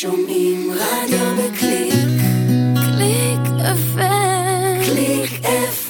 שומעים רדיו בקליק. קליק FM. קליק FM.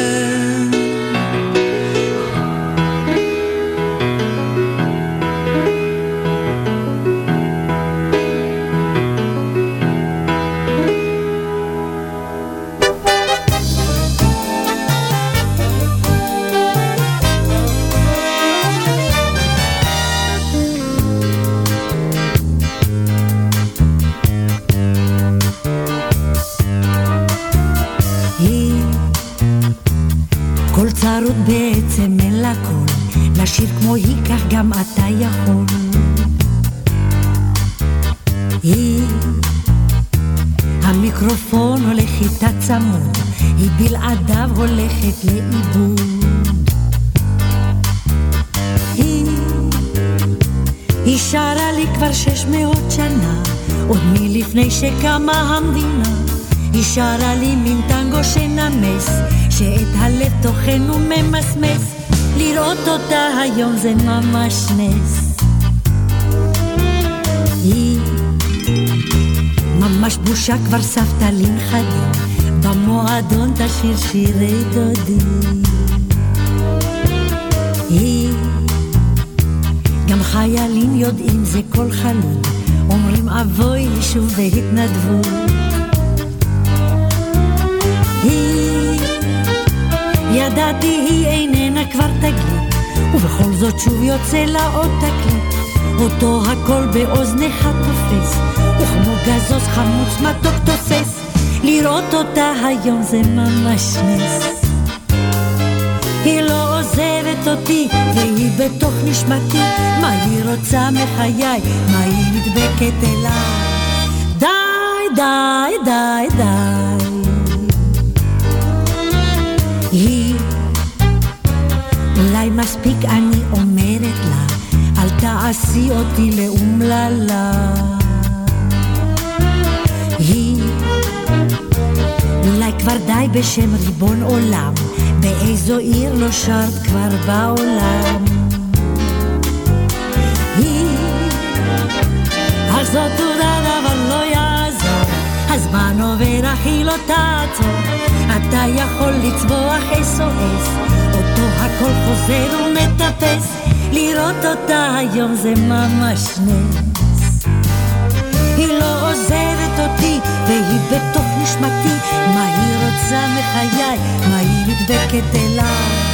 לשיר כמו היא כך גם אתה יכול. היא המיקרופון הולך איתה צמוד, היא בלעדיו הולכת לאיבוד. היא היא שרה לי כבר שש מאות שנה, עוד מלפני שקמה המדינה. היא שרה לי מין טנגו שנמס, שאת הלב טוחן וממסמס. לראות אותה היום זה ממש נס. היא ממש בושה כבר סבתא לנכדים, במועדון תשיר שירי דודים. היא גם חיילים יודעים זה כל חלום, אומרים אבוי שוב בהתנדבות. היא, ידעתי היא איננה כבר תגלית, ובכל זאת שוב יוצא לה עוד תקליט. אותו הכל באוזניך תופס, וכמו גזוז חמוץ מתוק תוסס, לראות אותה היום זה ממש נס. היא לא עוזבת אותי, והיא בתוך נשמתי. מה היא רוצה מחיי? מה היא נדבקת אליי? די, די, די, די. היא, מספיק אני אומרת לה, אל תעשי אותי לאומללה. היא אולי כבר די בשם ריבון עולם, באיזו עיר לא שרת כבר בעולם. היא, אך זאת תודה אבל לא יעזור, הזמן עובר אך היא לא תעצור, אתה יכול לצבוח SOS, אותו הכל חוזר ומטפס, לראות אותה היום זה ממש נס. היא לא עוזבת אותי, והיא בתוך נשמתי. מה היא רוצה מחיי? מה היא נדבקת אליי?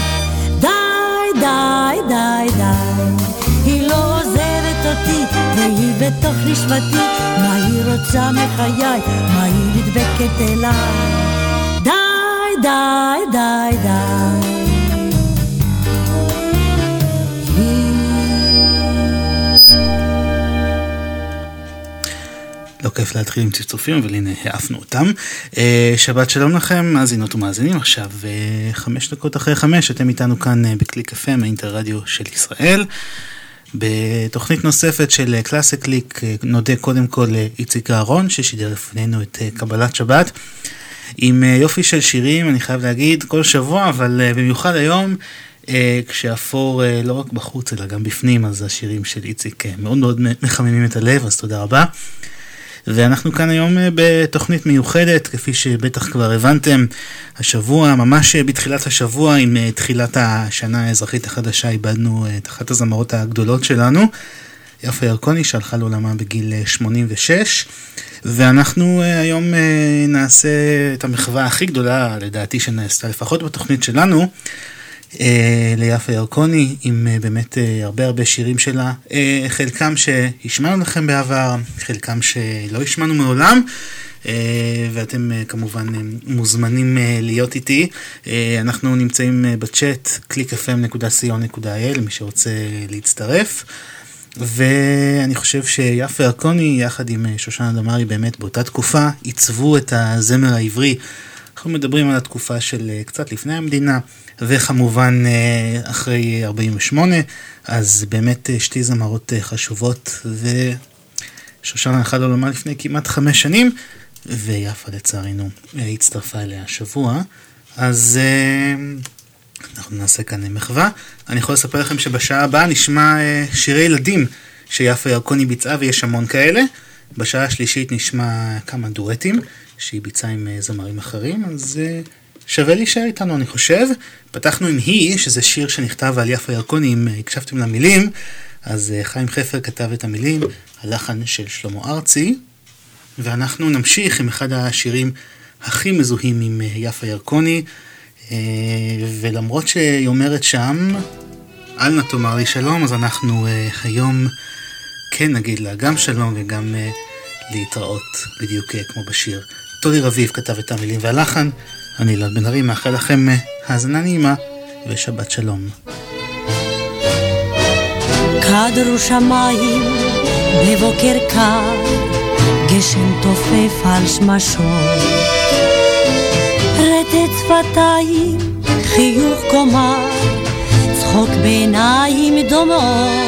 די, די, די, די. היא לא עוזבת אותי, והיא בתוך נשמתי. מה היא רוצה מחיי? מה היא נדבקת אליי? די, די, די, די. כיף להתחיל עם צפצופים, אבל הנה העפנו אותם. אה, שבת שלום לכם, מאזינות ומאזינים, עכשיו אה, חמש דקות אחרי חמש, אתם איתנו כאן אה, בקליק FM, האינטרדיו של ישראל. בתוכנית נוספת של קלאסי קליק נודה קודם כל לאיציק אהרון, ששידר לפנינו את קבלת שבת. עם יופי של שירים, אני חייב להגיד, כל שבוע, אבל במיוחד היום, כשאפור לא רק בחוץ, אלא גם בפנים, אז השירים של איציק מאוד מאוד מחממים את הלב, אז תודה רבה. ואנחנו כאן היום אה, בתוכנית מיוחדת, כפי שבטח כבר הבנתם, השבוע, ממש אה, בתחילת השבוע, עם אה, תחילת השנה האזרחית החדשה, איבדנו את אחת הזמרות הגדולות שלנו. יפה ירקוני שהלכה לעולמה בגיל 86. ואנחנו היום נעשה את המחווה הכי גדולה לדעתי שנעשתה לפחות בתוכנית שלנו. ליפה ירקוני עם באמת הרבה הרבה שירים שלה, חלקם שהשמענו לכם בעבר, חלקם שלא השמענו מעולם. אה, ואתם אה, כמובן אה, מוזמנים להיות איתי. אנחנו נמצאים בצ'אט www.clickfm.co.il, מי שרוצה להצטרף. ואני חושב שיפה ירקוני יחד עם שושנה דמארי באמת באותה תקופה עיצבו את הזמר העברי. אנחנו מדברים על התקופה של קצת לפני המדינה וכמובן אחרי 48 אז באמת שתי זמרות חשובות ושושנה הלכה לעולמה לפני כמעט חמש שנים ויפה לצערנו הצטרפה אליה השבוע. אז אנחנו נעשה כאן מחווה. אני יכול לספר לכם שבשעה הבאה נשמע שירי ילדים שיפה ירקוני ביצעה ויש המון כאלה. בשעה השלישית נשמע כמה דואטים שהיא ביצעה עם זמרים אחרים, אז שווה להישאר איתנו אני חושב. פתחנו עם היא, שזה שיר שנכתב על יפה ירקוני, אם הקשבתם למילים, אז uh, חיים חפר כתב את המילים, הלחן של שלמה ארצי. ואנחנו נמשיך עם אחד השירים הכי מזוהים עם אה, יפה ירקוני, אה, ולמרות שהיא אומרת שם, אל נא תאמר לי שלום, אז אנחנו אה, היום כן נגיד לה גם שלום וגם להתראות בדיוק כמו בשיר. טולי רביב כתב את המילים והלחן, אני אלעד בן ארי מאחל לכם האזנה נעימה ושבת שלום. קדרו שמיים בבוקר קר גשם תופף על שמשות. רטט שפתיים, חיוך קומה, צחוק בעיניים דומות.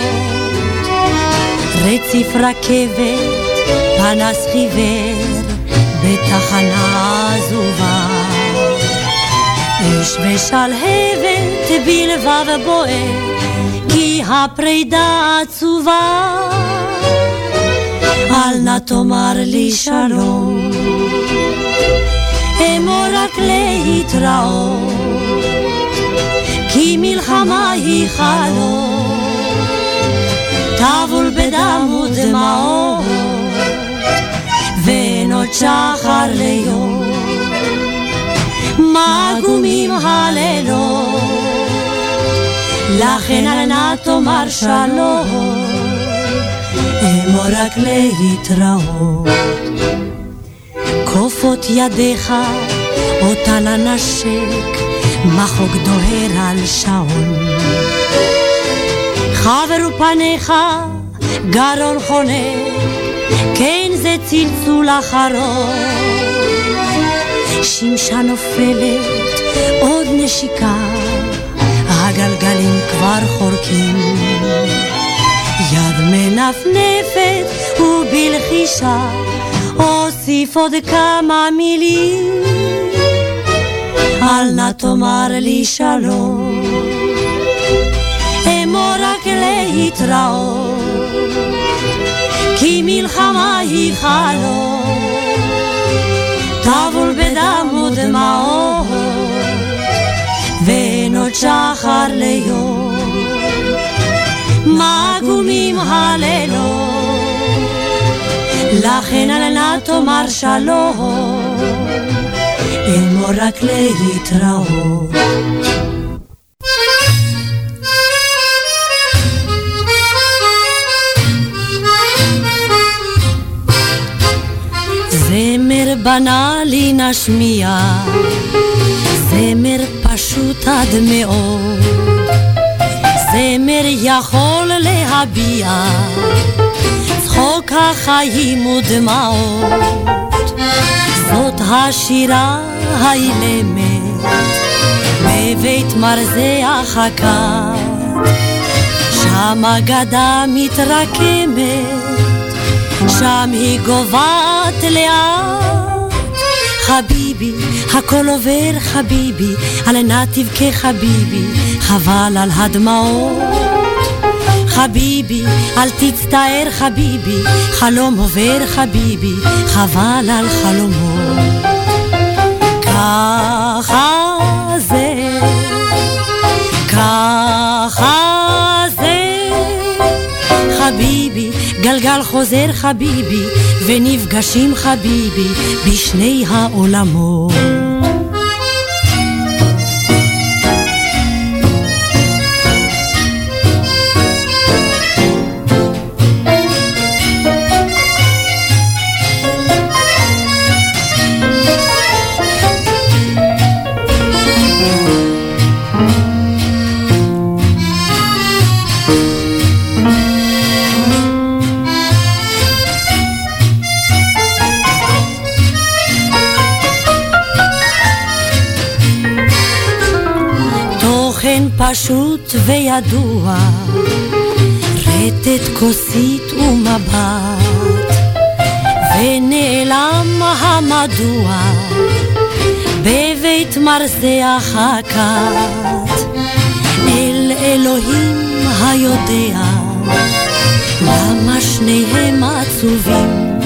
רציף רכבת, פנס חיוור, בתחנה עזובה. אש ושלהבת בלבב בוער, כי הפרידה עצובה. אל נא תאמר לי שלום, אמור רק להתראות, כי מלחמה היא חלום, טבול בדם ודמעות, ואין עוד שחר ליום, מגומים הלילות, לכן אל נא תאמר שלום. אמור רק להתראות. כופות ידיך אותן אנשק, מחוק דוהר על שעון. חברו פניך, גרון חונק, כן זה צלצול אחרון. שמשה נופלת, עוד נשיקה, הגלגלים כבר חורקים. יד מנפנפת ובלחישה אוסיף עוד כמה מילים. אל נא תאמר לי שלום. אמור רק להתראות כי מלחמה היא חלום בדם ודמעות ואין עוד שחר ליום מגומים הלילות. לכן אל נא תאמר שלום, אמור רק להתראות. זמר בנאלי נשמיע, זמר פשוט עד מאוד. זמר יכול להביע צחוק החיים ודמעות זאת השירה האילמת בבית מרזח הקר שם אגדה מתרקמת שם היא גוועת לאט חביבי, הכל עובר חביבי, על נא תבכה חביבי, חבל על הדמעות. חביבי, אל תצטער חביבי, חלום עובר חביבי, חבל על חלומות. ככה זה, ככה זה, חביבי, גלגל חוזר חביבי, ונפגשים חביבי בשני העולמות. פשוט וידוע, רטט כוסית ומבט, ונעלם המדוע בבית מרזח הכת. אל אלוהים היודע, למה שניהם עצובים,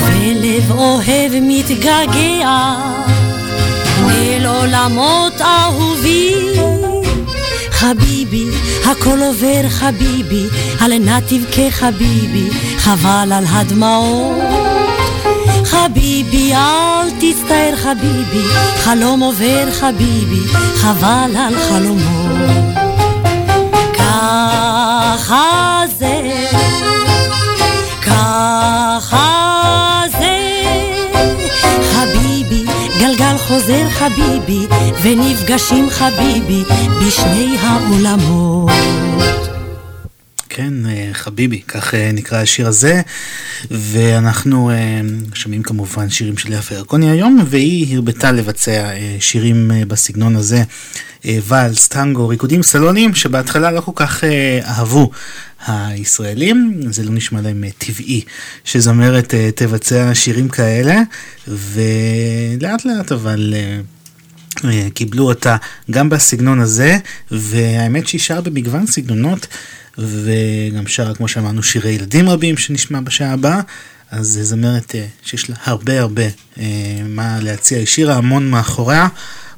ולב אוהב מתגעגע אל עולמות אהובים. חביבי, הכל עובר חביבי, על נא תבכה חביבי, חבל על הדמעות. חביבי, אל תצטער חביבי, חלום עובר חביבי, חבל על חלומות. ככה זה, ככה חוזר חביבי, ונפגשים חביבי בשני העולמות. כן, אה, חביבי, כך אה, נקרא השיר הזה, ואנחנו אה, שומעים כמובן שירים של יפה ירקוני היום, והיא הרבתה לבצע שירים בסגנון הזה, ואלס, טנגו, ריקודים סלונים, שבהתחלה לא כל כך אהבו הישראלים, זה לא נשמע להם טבעי שזמרת תבצע שירים כאלה, ולאט לאט אבל... קיבלו אותה גם בסגנון הזה, והאמת שהיא שרה במגוון סגנונות, וגם שרה, כמו שאמרנו, שירי ילדים רבים שנשמע בשעה הבאה. אז זמרת אה, שיש לה הרבה הרבה אה, מה להציע, השאירה המון מאחוריה.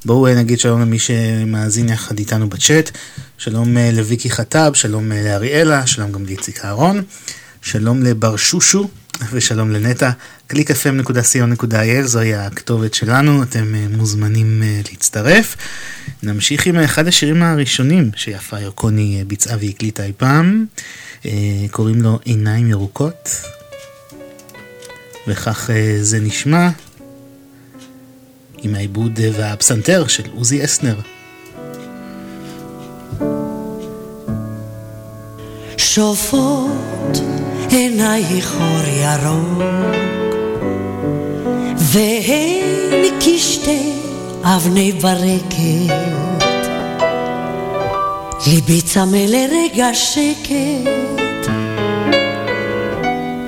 בואו אה, נגיד שלום למי שמאזין יחד איתנו בצ'אט. שלום לוויקי חטב, שלום לאריאלה, שלום גם לאיציק אהרון. שלום לבר שושו ושלום לנטע. www.clickfm.co.il זוהי הכתובת שלנו, אתם מוזמנים להצטרף. נמשיך עם אחד השירים הראשונים שיפה ירקוני ביצעה והקליטה אי פעם, קוראים לו עיניים ירוקות, וכך זה נשמע עם העיבוד והפסנתר של עוזי אסנר. שופות עינייך אור ירוק, והן כשתי אבני ברקת. ליבי צמא לרגע שקט,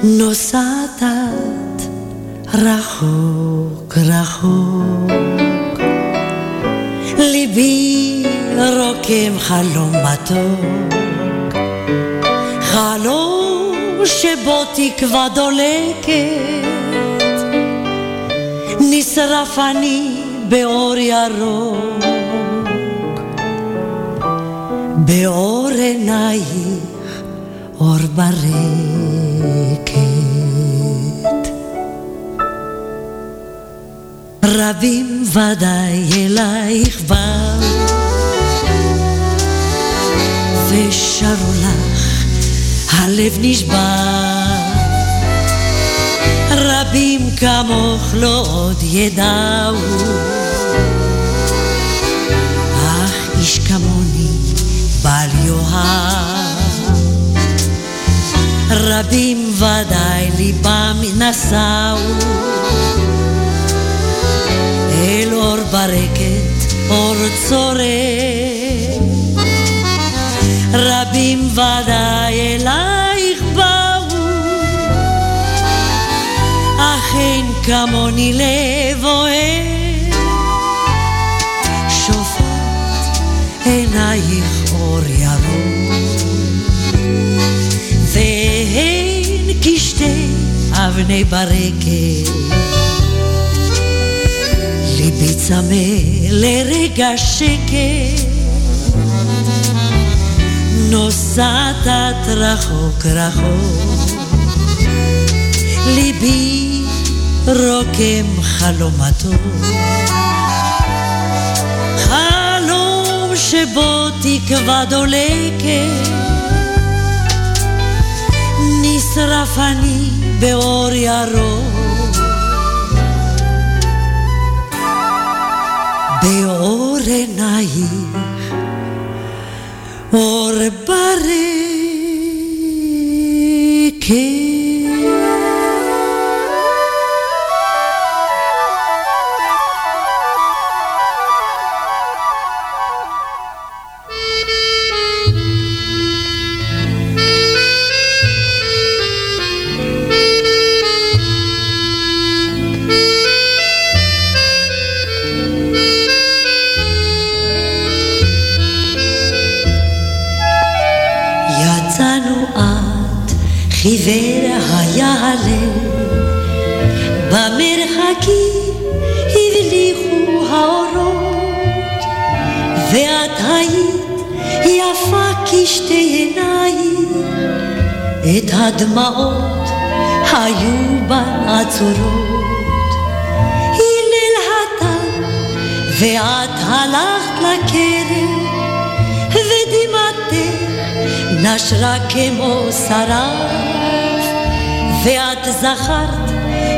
נוסעת את רחוק רחוק. ליבי רוקם חלום מתוק, חלום שבו תקווה דולקת. נשרף אני באור ירוק, באור עינייך אור ברקת. רבים ודאי אלייך באו, ושרו לך, הלב נשבר. רבים כמוך לא עוד ידעו אך איש כמוני בל יאהב רבים ודאי ליבם נשאו אל אור ברקת אור צורם כמוני לב אוהב, שופט עינייך אור ירוק, והן כשתי אבני ברקת. ליבי צמא לרגע שקט, נוסעת רחוק רחוק, ליבי רוקם חלומתו. חלום שבו תקווה דולקת, נשרף אני באור ירוק. באור עינייך, אור ברקת. הדמעות היו בן עצורות. הלל התם, ואת הלכת לכרם, ודמעתך נשרה כמו שרף, ואת זכרת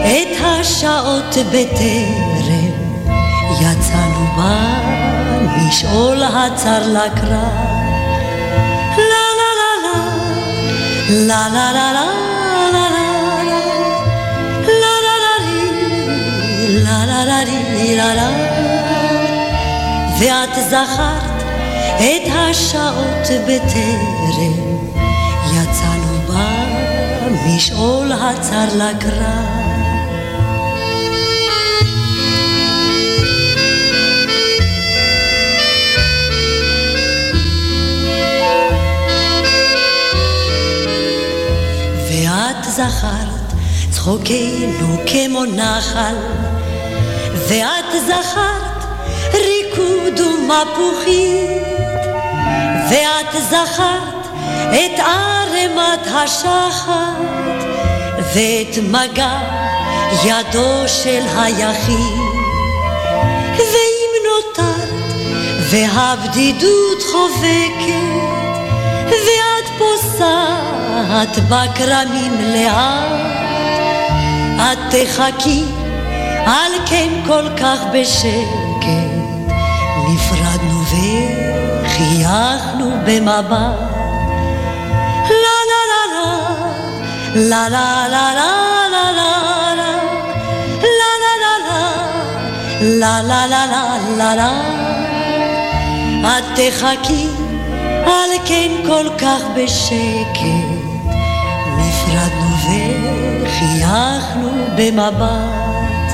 את השעות בטרם יצאנו בה לשאול הצר לקרב. לה לה לה לה ואת זכרת את השעות בטרם יצאנו בה משאול הצר לקרב. זכרת צחוקנו כמו נחל, ואת זכרת ריקוד ומפוחית, ואת זכרת את ערמת השחת. ואת מגע ידו של היחיד. ואם נותרת והבדידות חובקת ואת פוסעת את בכרמים לאט, את תחכי, על כן כל כך בשקט. נפרדנו וחייכנו במבט. לה לה לה לה, לה לה לה לה לה לה, לה לה לה לה, לה לה לה לה לה לה, את תחכי, על כן כל כך בשקט. במבט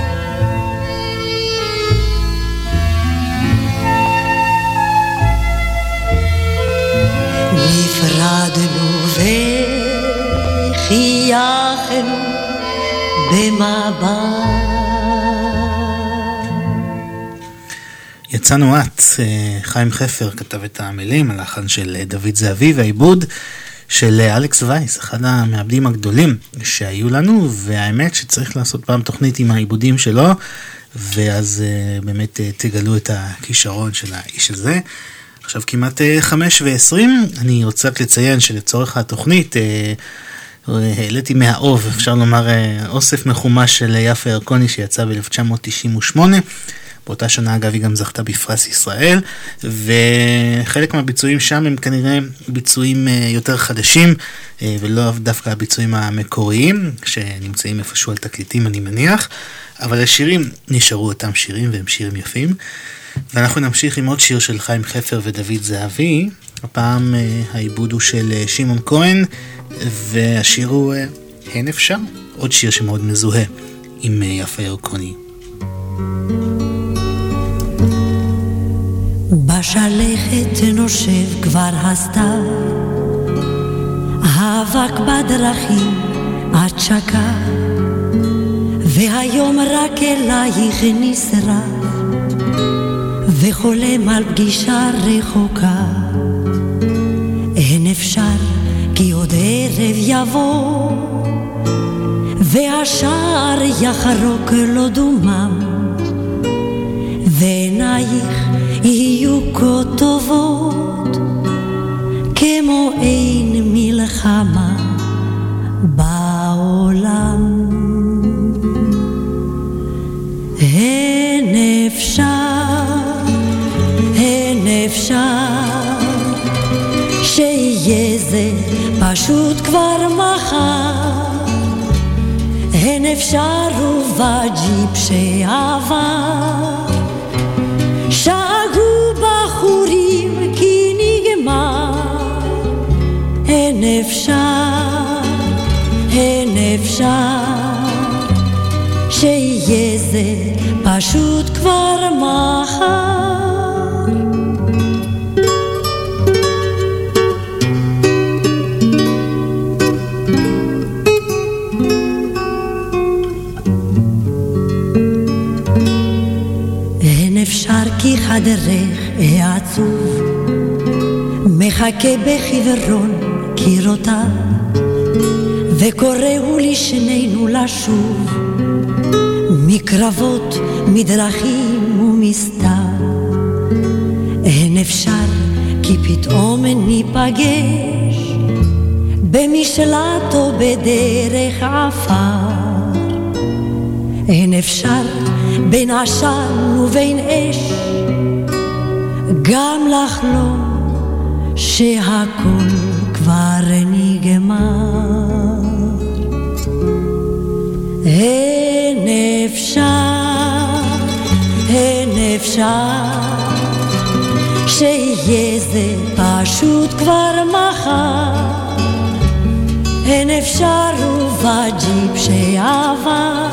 נפרדנו וחייכנו במבט. יצאנו את, אה, חיים חפר כתב את המילים, הלחן של אה, דוד זהבי והעיבוד של אה, אלכס וייס, אחד המעבדים הגדולים שהיו לנו, והאמת שצריך לעשות פעם תוכנית עם העיבודים שלו, ואז באמת תגלו את הכישרון של האיש הזה. עכשיו כמעט אה, חמש ועשרים, אני רוצה רק לציין שלצורך התוכנית אה, העליתי מהאוב, אפשר לומר אה, אוסף מחומש של יפה ירקוני שיצא ב-1998. באותה שנה אגב היא גם זכתה בפרס ישראל, וחלק מהביצועים שם הם כנראה ביצועים יותר חדשים, ולא דווקא הביצועים המקוריים, שנמצאים איפשהו על תקליטים אני מניח, אבל השירים נשארו אותם שירים והם שירים יפים. ואנחנו נמשיך עם עוד שיר של חיים חפר ודוד זהבי. הפעם אה, העיבוד הוא של אה, שמעון כהן, והשיר הוא אה, "הן אפשר", עוד שיר שמאוד מזוהה עם יפה ירקוני. בשלכת נושב כבר הסתיו, האבק בדרכים עד שקע, והיום רק אלייך נשרף. וחולם על פגישה רחוקה. אין יבוא, והשער יחרוק לו דומם, ועינייך יהיו כה טובות, כמו אין מלחמה בעולם. אין אפשר, אין אפשר, שיהיה זה פשוט כבר מחר. אין אפשר ובג'יפ שעבר, אפשר, אין אפשר. שיהיה זה פשוט כבר מחר. אין אפשר כי חדרך העצוב מחכה בחיוורון קירותיו וקוראו לשנינו לשוב מקרבות, מדרכים ומסתר. אין אפשר כי פתאום ניפגש במשלט או בדרך עפר. אין אפשר בין עשן ובין אש גם לחלום שהכל כבר נגמר. אין אפשר, אין אפשר, שיהיה זה פשוט כבר מחר. אין אפשר ובג'יפ שעבר,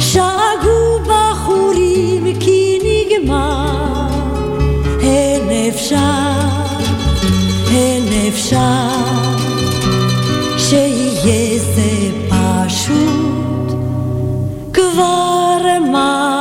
שאגו בחורים כי נגמר. אין אפשר, אין אפשר, שיהיה זה פשוט כבר מחר.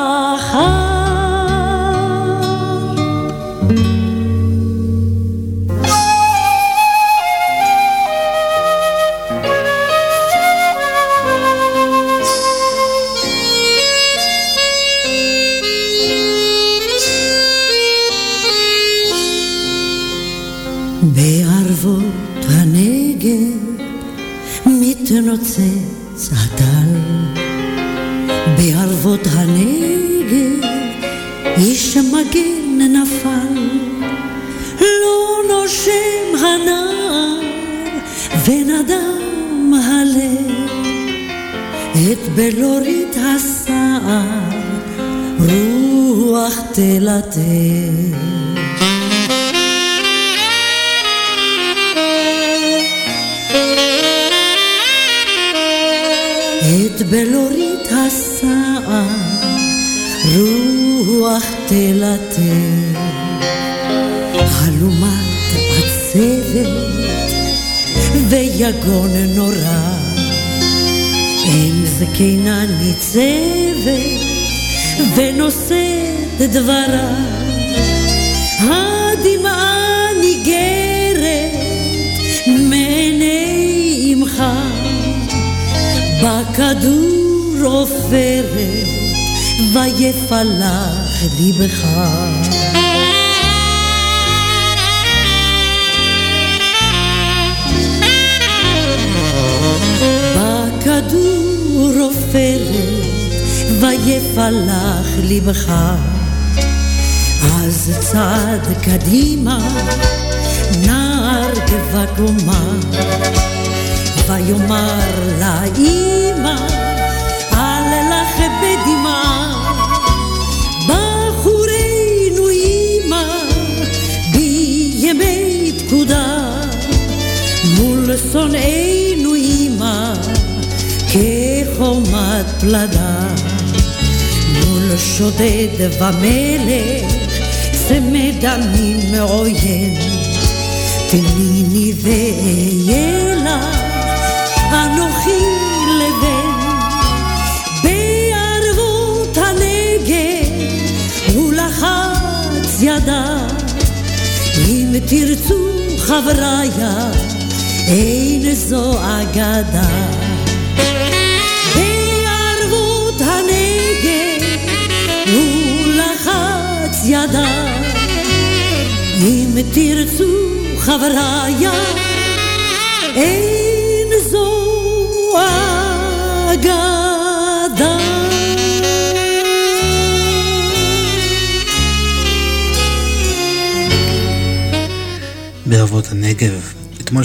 Vá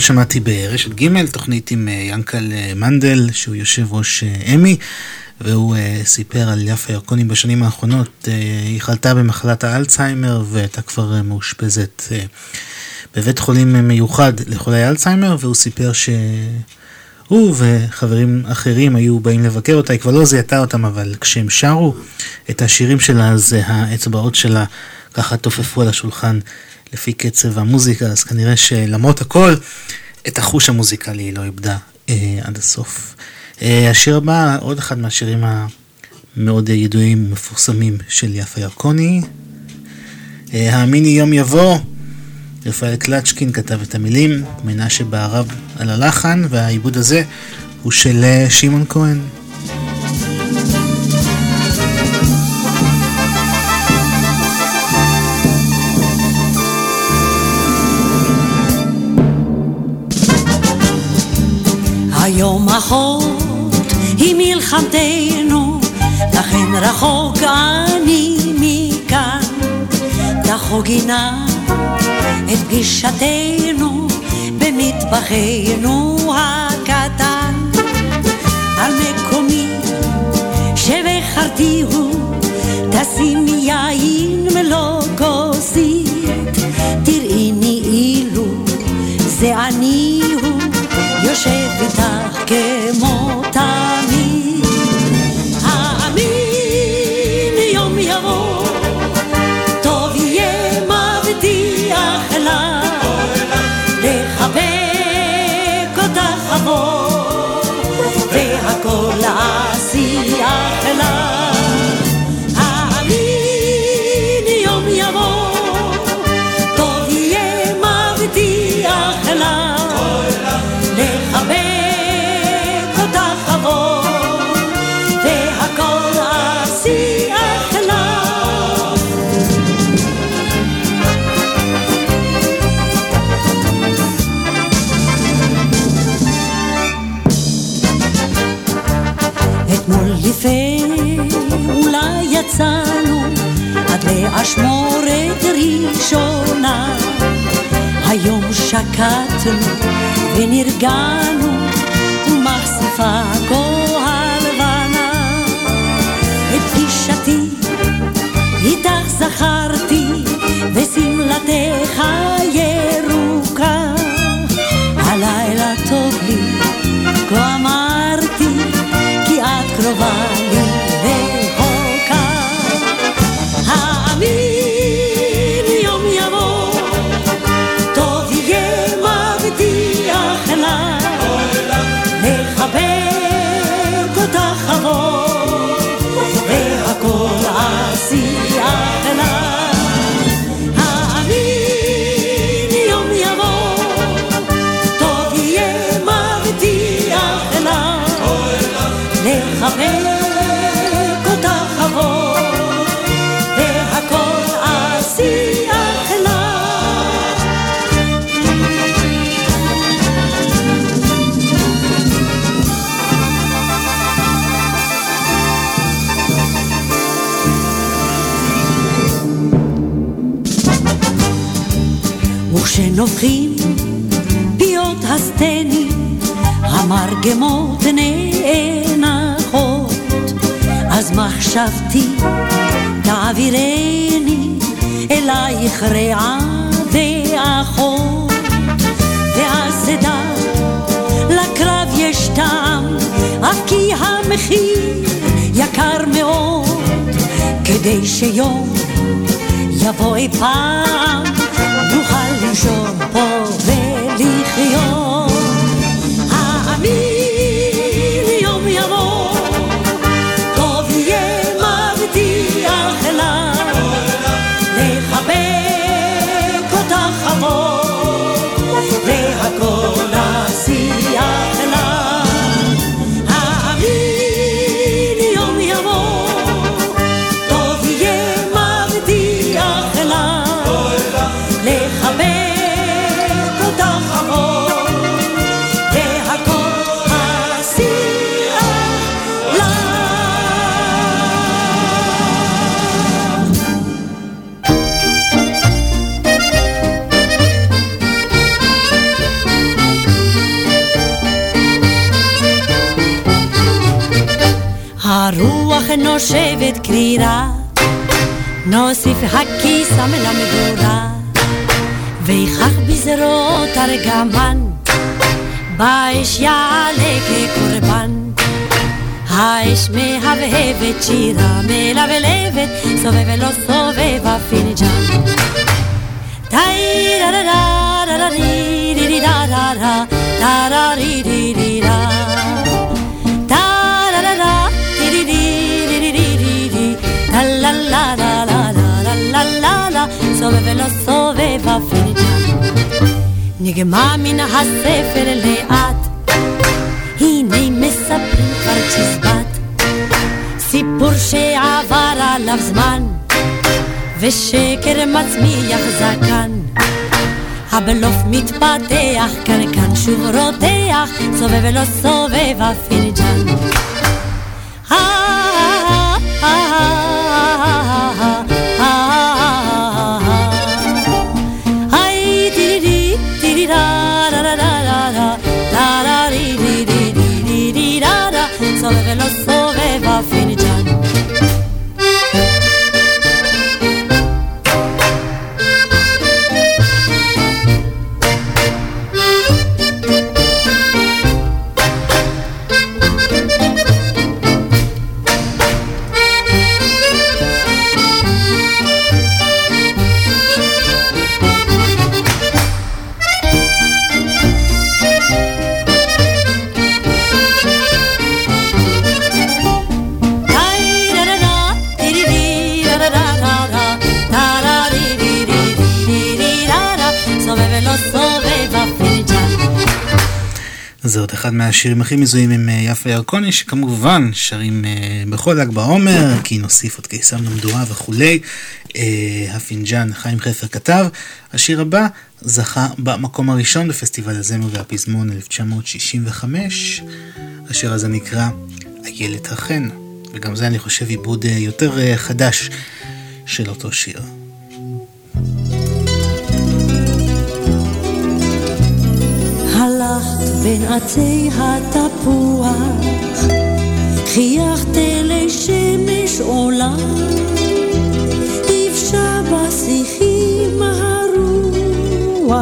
שמעתי ברשת ג' תוכנית עם אה, ינקל אה, מנדל, שהוא יושב ראש אה, אמי, והוא סיפר על יפה ירקוני בשנים האחרונות. היא חלתה במחלת האלצהיימר והייתה כבר מאושפזת בבית חולים מיוחד לחולי אלצהיימר, והוא סיפר שהוא וחברים אחרים היו באים לבקר אותה, היא כבר לא זיהתה אותם, אבל כשהם שרו את השירים שלה, אז האצבעות שלה ככה תופפו על השולחן. לפי קצב המוזיקה, אז כנראה שלמרות הכל, את החוש המוזיקלי היא לא איבדה אה, עד הסוף. אה, השיר הבא, עוד אחד מהשירים המאוד ידועים ומפורסמים של יפה ירקוני. אה, האמיני יום יבוא, רפאל קלצ'קין כתב את המילים, מנשה בערב על הלחן, והעיבוד הזה הוא של אה, שמעון כהן. היום אחות היא מלחמתנו, לכן רחוק אני מכאן. תחוגי נא את פגישתנו במטבחנו הקטן. על מקומי שבחרתי הוא, תשימי יין מלוא כוסית, תראיני אילו זה אני הוא. יושב que יצאנו עד לאשמורת ראשונה. היום שקטנו ונרגענו, ומחשיפה כה וכשנובחים פיות הסטנים, המרגמות נאנחות, אז מחשבתי תעבירני אלייך רעה ואחות, ואז אדע לקרב יש טעם, אף כי המחיר יקר מאוד, כדי שיום יבוא אי פעם, לנשום פה ולחיות. האמין יום יבוא, טוב יהיה מבטיח לך, לחבק אותך אבוא, והכל נושבת קרירה נוסיפה קיסם למדורה וכך בזרועות הרגמן באש יעלה כקורבן האש מהבהבת שירה מלבלבת סובב ולא סובב הפינג'ן טאי רה רה רה רה רי רי רה רה רה רה רי רי רי רה הפינג'אן נגמע מן הספל לאט. הנה מספרים כבר צ'יזבט. סיפור שעבר עליו זמן. ושקר מצמיח זקן. הבלוף מתפתח, כאן שוב רותח, סובב ולא סובב הפינג'אן. אחד מהשירים הכי מזוהים עם אה, יפה ירקוני, שכמובן שרים אה, בכל ל"ג בעומר, כי נוסיף עוד קיסם למדורה וכולי. אה, הפינג'אן, חיים חפר כתב. השיר הבא זכה במקום הראשון בפסטיבל הזמר והפזמון 1965. השיר הזה נקרא איילת החן, וגם זה אני חושב עיבוד יותר חדש של אותו שיר. בין עצי התפוח, חייכת אלי שמש עולה, יבשה בשיחים הרוח,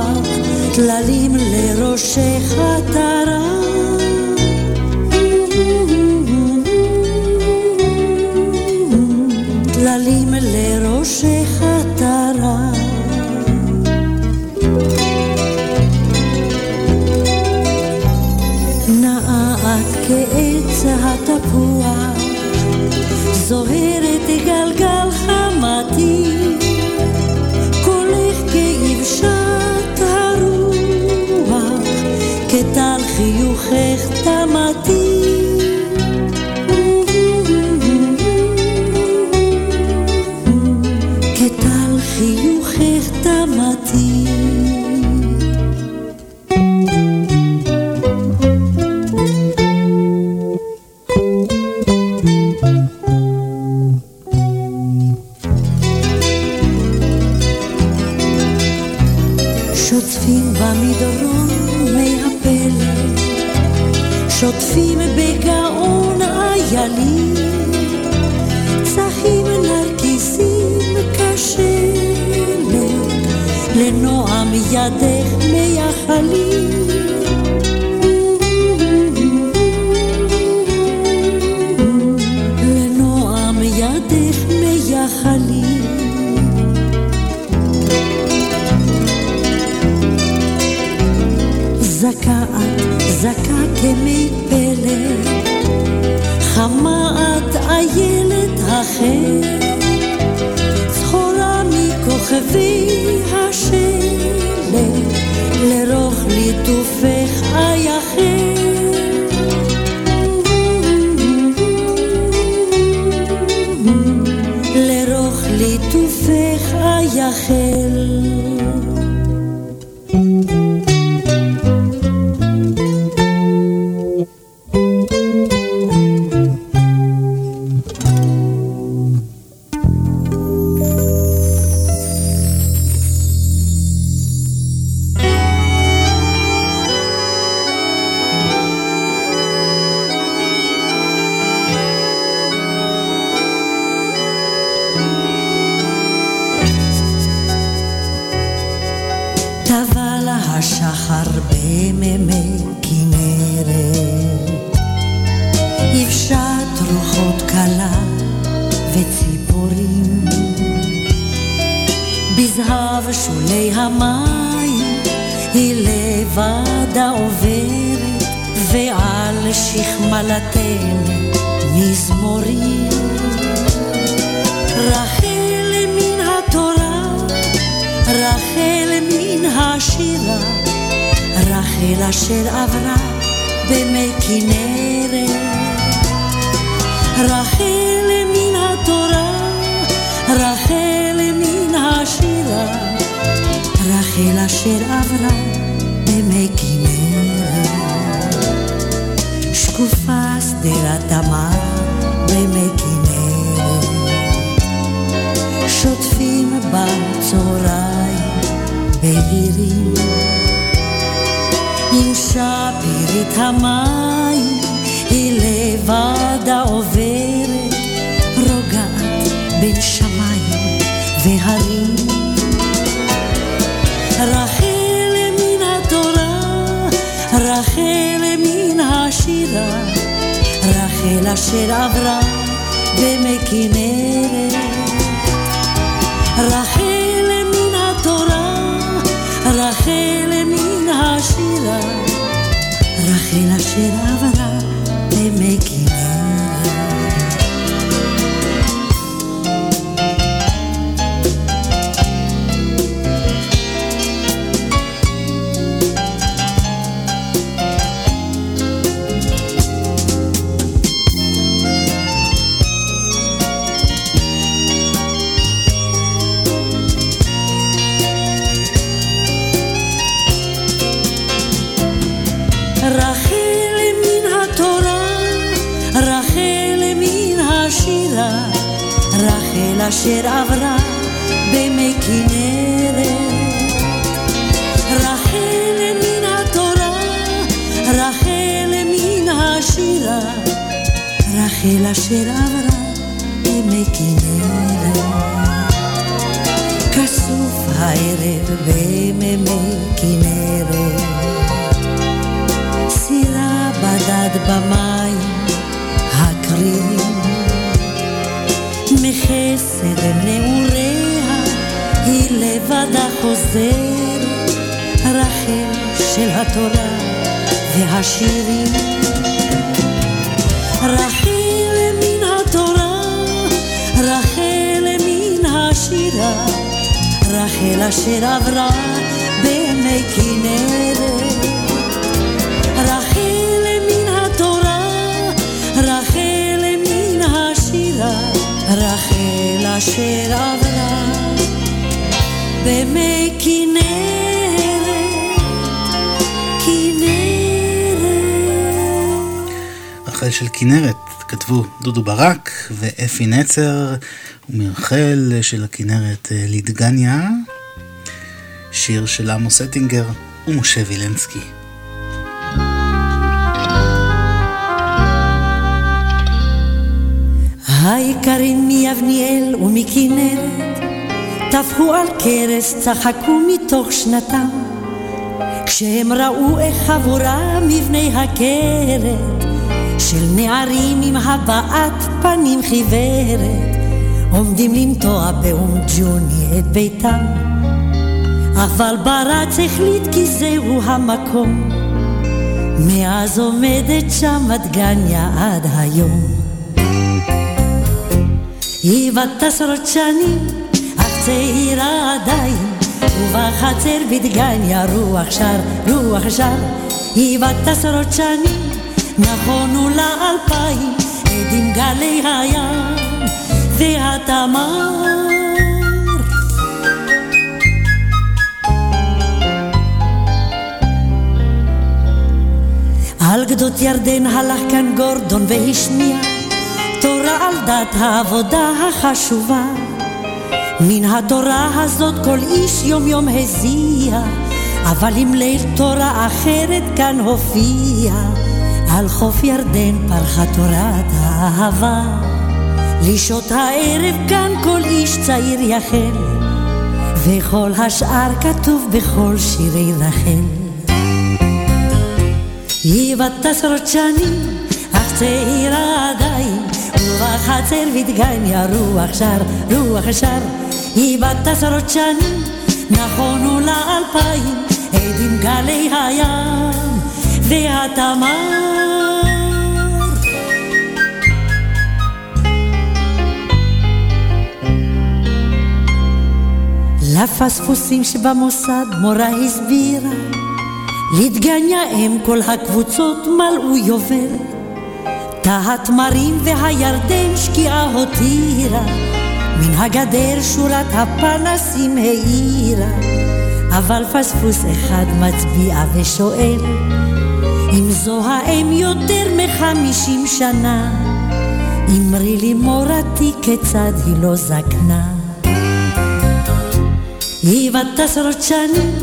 טללים לראשך טרה. טללים לראשך טרה. כעץ התפוח, זוהרת גלגל חמתי, ואפי נצר, ומרחל של הכנרת אה, לידגניה, שיר של עמוס אטינגר ומשה וילנסקי. האיכרים מיבניאל ומכנרת טפחו על כרס, צחקו מתוך שנתם כשהם ראו איך חבורה מבני הכרת של נערים עם הבעת פנים חיוורת עומדים לנטוע באום ג'וני את ביתם אבל ברץ החליט כי זהו המקום מאז עומדת שם דגניה עד היום היא בת עשרות שנים, אך צעירה עדיין, ובחצר בדגניה רוח שר, רוח שר. היא בת עשרות שנים, נכונו לה אלפיים, עדים גלי הים והתמר. על גדות ירדן הלך כאן גורדון והשמיע תורה על דת העבודה החשובה. מן התורה הזאת כל איש יום יום הזיע, אבל עם ליל תורה אחרת כאן הופיע. על חוף ירדן פרחה תורת האהבה. לשעות הערב כאן כל איש צעיר יחל, וכל השאר כתוב בכל שירי רחל. היא בת עשרות שנים, אך צעירה עדיין, ובחצר בדגניה רוח שר, רוח שר. היא בת עשרות שנים, נכונו לה עדים גלי הים והתמר. לפספוסים שבמוסד מורה הסבירה, לדגניה אם כל הקבוצות מלאו יובל. תא התמרים והירדן שקיעה הותירה, מן הגדר שורת הפנסים האירה. אבל פספוס אחד מצביע ושואל, אם זו האם יותר מחמישים שנה, אמרי לי מורתי כיצד היא לא זקנה. עשרות שנים,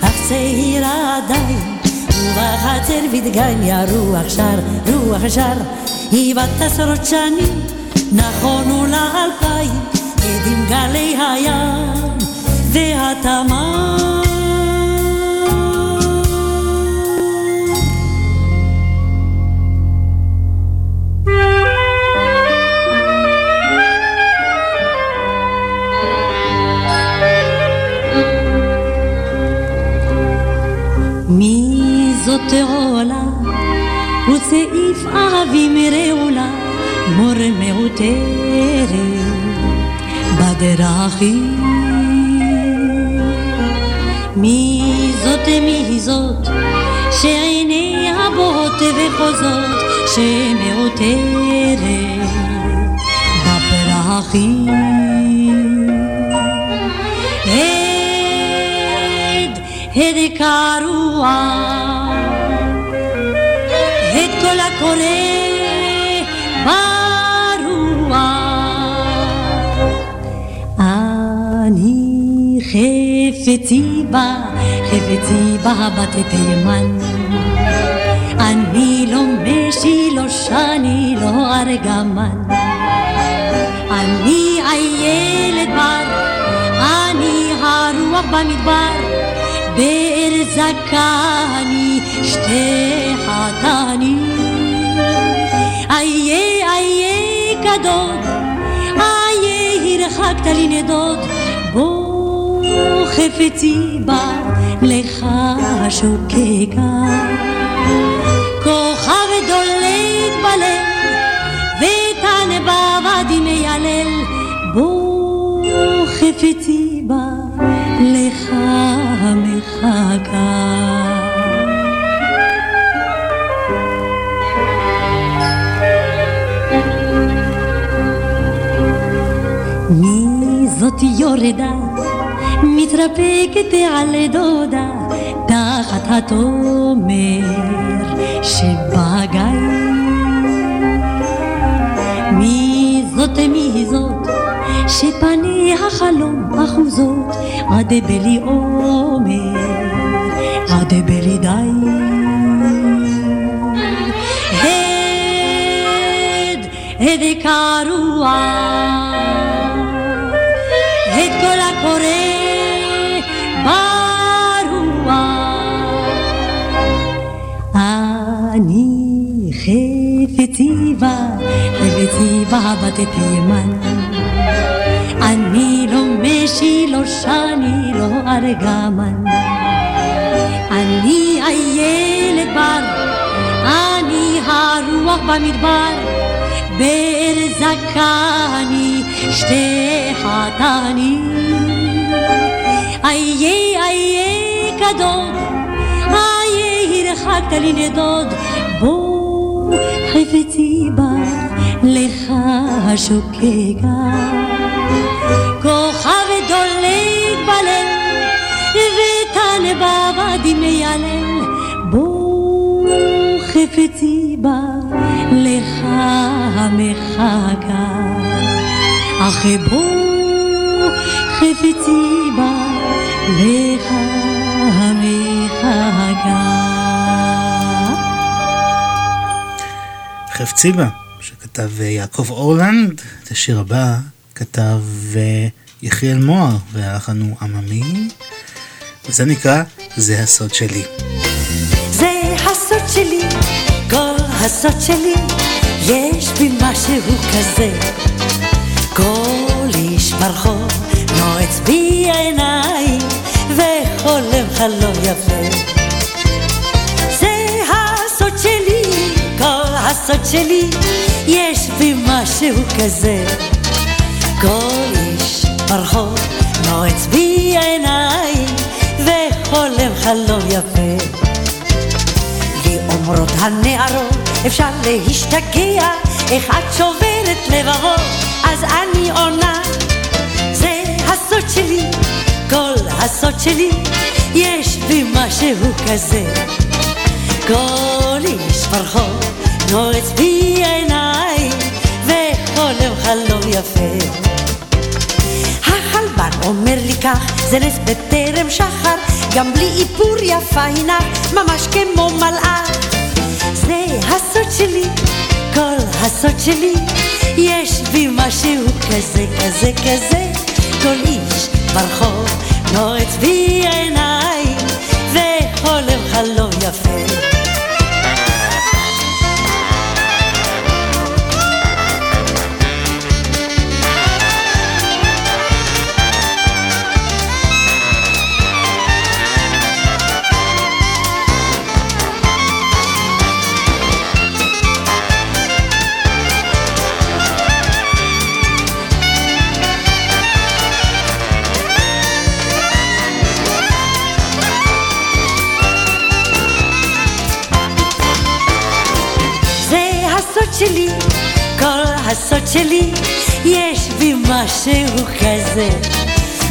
אך צעירה עדיין, ובחצר בדגניה רוח שר, רוח שר. היא בת עשרות שנים, נכונו לה עדים גלי הים והתמר. וצעיף ערבים רעולה, מור מעוטרת בדרכים. מי זאת מי זאת, שעיניה בוהות וחוזות, שמעוטרת בפרחים. הד, הד קרוע הקורא ברוח. אני חפצי בה, חפצי בה בת תימן. אני לא משי, לא שני, לא ארגמן. אני איילת בר, אני הרוח במדבר. באר זקני, שתי חתני. גדול, איה הרחקת לי נדוד, בוא חפצי בה לך שוקקה. כוכב דולק בלב, ותן בוואדי מיילל, בוא חפצי בה לך מחכה. מתרפקת על דודה, תחת התומר שבגיא. מי זאת מי זאת שפניה חלום אחוזות עד בלי עומר, עד בלי די. הד, הד קרוע, בת תימן. אני לא משי, לא שני, לא ארגמן. אני איילת בר, אני הרוח במדבר, באר זקני, שתי חתני. איה איה גדול, איה הרחקת לי נדוד, בוא חפצי בה לך שוקקה. כוכב דולק בלב, ותן בוואדי מיילל, בוא חפצי בה, לך מחכה. אך בוא חפצי בה, לך מחכה. חפצי בה, שכתב יעקב אורלנד, את השיר הבא כתב יחיאל מוהר, והלחן הוא עממי, וזה נקרא זה הסוד שלי. זה הסוד שלי, כל הסוד שלי, יש בי משהו כזה. כל איש ברחוב נועץ בי עיניים, וחולם חלום יפה. הסוד שלי, יש בי משהו כזה. כל איש ברחוב נועץ בי עיניים, וחולם חלום יפה. לי אומרות הנערות, אפשר להשתגע, איך את שוברת לבבות, אז אני עונה. זה הסוד שלי, כל הסוד שלי, יש בי משהו כזה. כל איש ברחוב נועץ בי עיניים, וחולם חלום יפה. החלבן אומר לי כך, זה נס בטרם שחר, גם בלי איפור יפה הינה, ממש כמו מלאך. זה הסוד שלי, כל הסוד שלי, יש בי משהו כזה, כזה, כזה. כל איש ברחוב נועץ בי עיניים, וחולם חלום יפה. שלי, כל הסוד שלי, יש בי משהו כזה.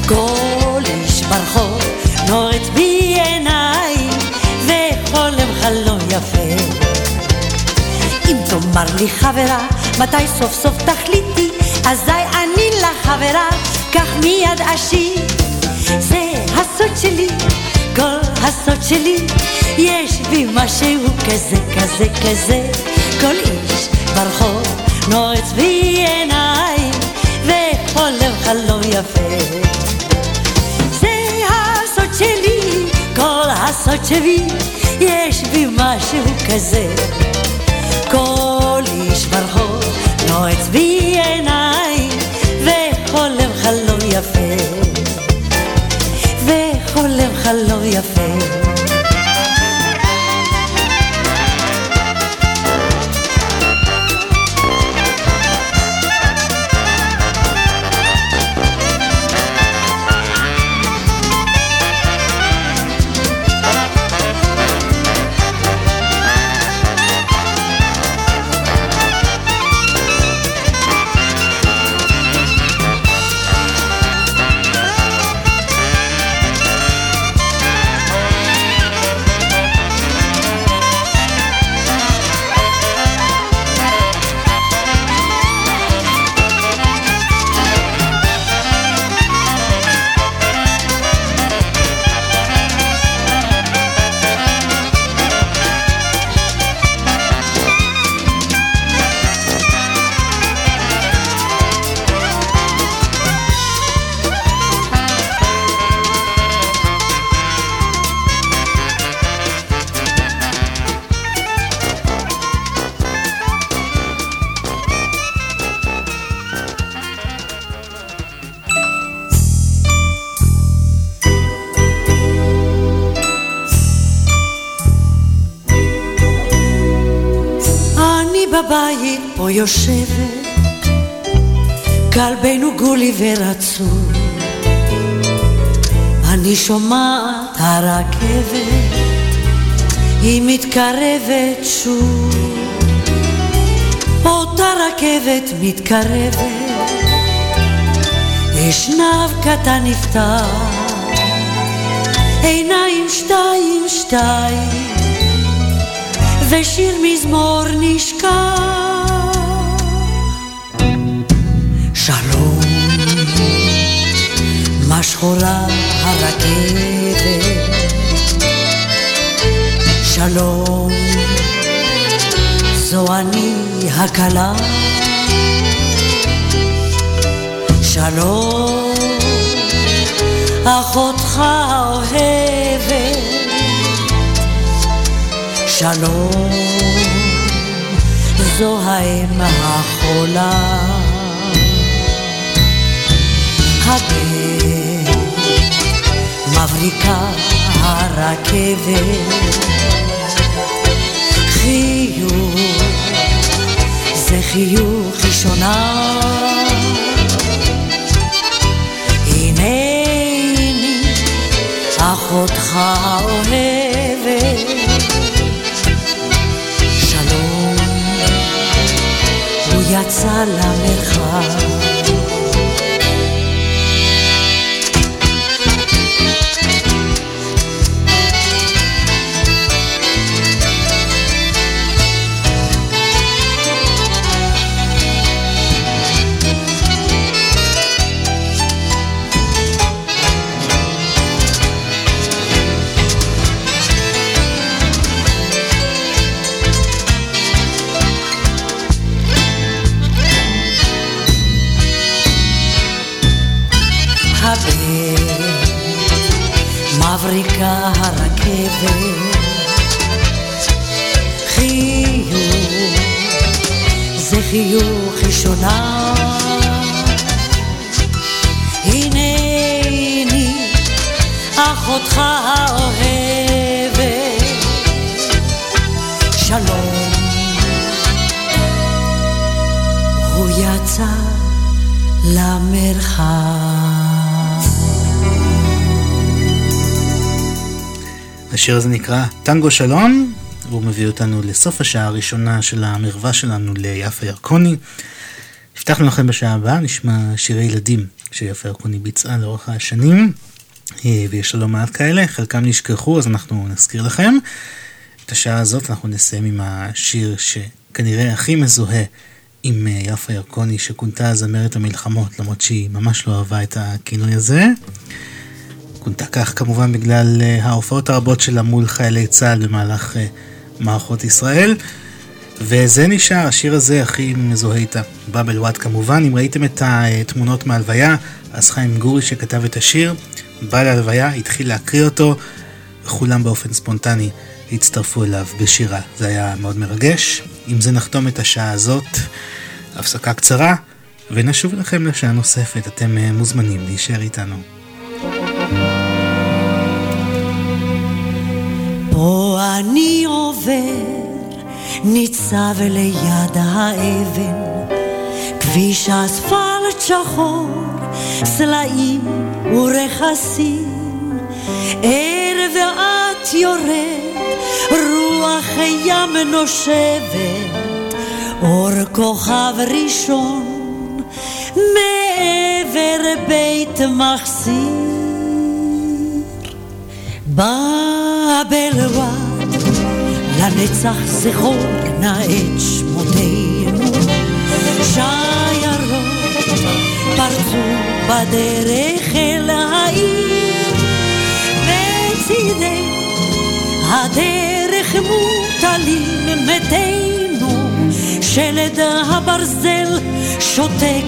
כל איש ברחוב נועץ בי עיניים, וחולם חלום יפה. אם תאמר לי חברה, מתי סוף סוף תחליטי, אזי אני לחברה, כך מיד אשיב. זה הסוד שלי, כל הסוד שלי, יש בי משהו כזה, כזה, כזה. כל איש ברחוב נועץ בי עיניים, וחולם חלום יפה. זה הסוד שלי, כל הסוד שלי, יש בי משהו כזה. כל איש ברחוב נועץ בי עיניים, וחולם חלום יפה. וחולם חלום יפה. ורצוי. אני שומעת הרכבת, היא מתקרבת שוב. אותה רכבת מתקרבת, אשנב קטן נפתח, עיניים שתיים שתיים. ושיר מזמור נשכח. שחורה הרכבת. שלום, זו אני הכלה. שלום, אחותך אוהבת. שלום, זו האם החולה. הבן מבריקה הרכבת. חיוך זה חיוך ראשונה. הנני אחותך אוהבת. שלום, הוא יצא למרחב. חיוך ראשונה. הנני אחותך האוהבת. שלום. הוא יצא למרחב. השיר הזה נקרא טנגו שלום, מביא אותנו לסוף השעה הראשונה של המרווה שלנו ליפה ירקוני. הבטחנו לכם בשעה הבאה, נשמע שירי ילדים שיפה ירקוני ביצעה לאורך השנים, אה, ויש לה לא מעט כאלה, חלקם נשכחו, אז אנחנו נזכיר לכם. את השעה הזאת אנחנו נסיים עם השיר שכנראה הכי מזוהה עם אה, יפה ירקוני, שכונתה זמרת המלחמות, למרות שהיא ממש לא אהבה את הכינוי הזה. כונתה כך כמובן בגלל אה, ההופעות הרבות שלה מול חיילי צה"ל במהלך מערכות ישראל. וזה נשאר, השיר הזה הכי מזוהה איתה, באבל וואט כמובן. אם ראיתם את התמונות מהלוויה, אז חיים גורי שכתב את השיר, בא להלוויה, התחיל להקריא אותו, וכולם באופן ספונטני הצטרפו אליו בשירה. זה היה מאוד מרגש. עם זה נחתום את השעה הזאת, הפסקה קצרה, ונשוב לכם לשעה נוספת. אתם אה, מוזמנים להישאר איתנו. פה אני עובר, ניצב ליד האבן, כביש אספלט שחור, סלעים ורכסים, ערב ואת יורד, רוח ים נושבת, אור כוכב ראשון, מעבר בית מחסיר. בבלוואט, לנצח זכור נא את שמותינו. שיירות פרצו בדרך אל העיר, בצידי הדרך מוטלים מתינו, שלד הברזל שותק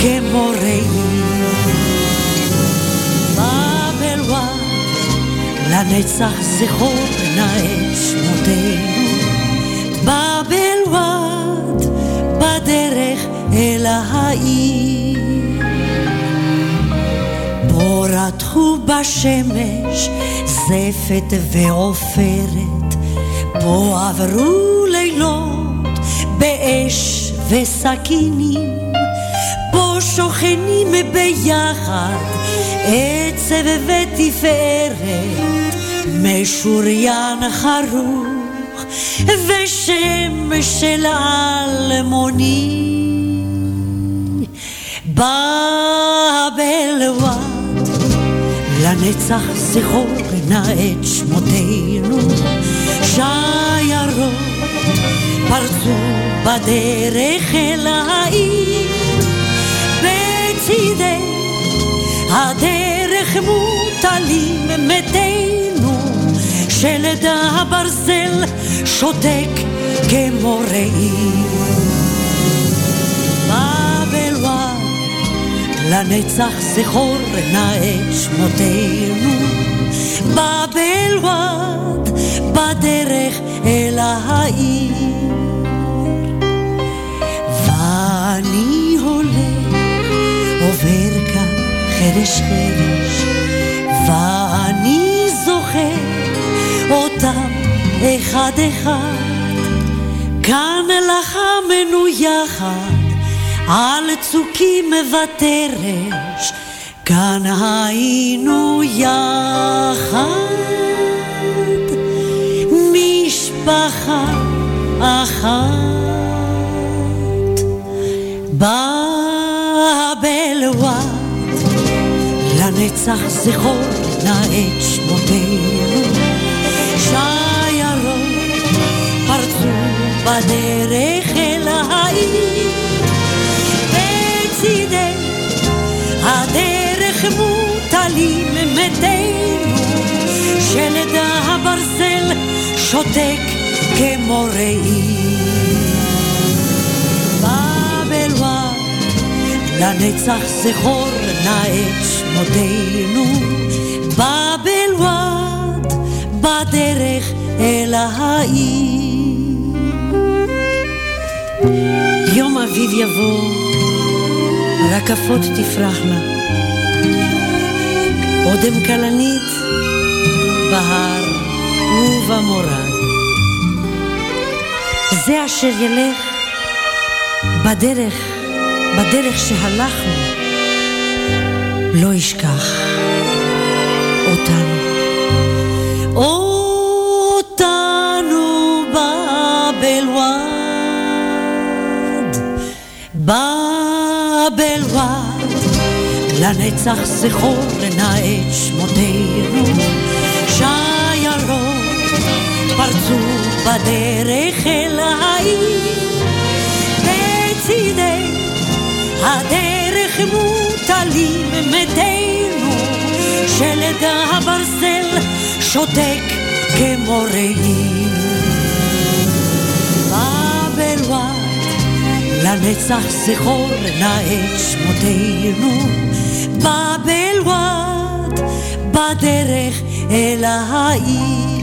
כמו לנצח זכור נא שמותינו, בבלוואט, בדרך אל העיר. פה רתחו בשמש זפת ועופרת, פה עברו לילות באש וסכינים, פה שוכנים ביחד עצב ותפארת. משוריין חרוך ושם של אלמוני. בבלוואט לנצח זכור נא את שמותינו. שיירות פרצו בדרך אל העיר בצידי הדרך מוטלים מתינו שלד הברזל שותק כמו ראי. בבלווה, לנצח זכור נא את שמותינו. בבל וואד בדרך אל העיר. ואני הולך, עובר כאן חרש חרש, אחד אחד. כאן לחמנו יחד על צוקים מוותרש, כאן היינו יחד, משפחה אחת. בבלוואט, לנצח זכור נא את שמותינו, בדרך אל העיר. בצידי הדרך מוטלים מתינו, שלד הברזל שותק כמו ראי. לנצח זכור נא את שמותינו, בבלוואד בדרך אל העיר. יום אביב יבוא, רקפות תפרחנה. אודם כלנית בהר ובמורד. זה אשר ילך בדרך, בדרך שהלכנו, לא ישכח אותנו. בבלוואד, לנצח זכור נא את שמותינו, שיירות פרצו בדרך אל העיר, בצידי הדרך מוטלים מתינו, שלד הברזל שותק כמו ראי. לנצח זכור נא את שמותינו, בבלוואט, בדרך אל העיר.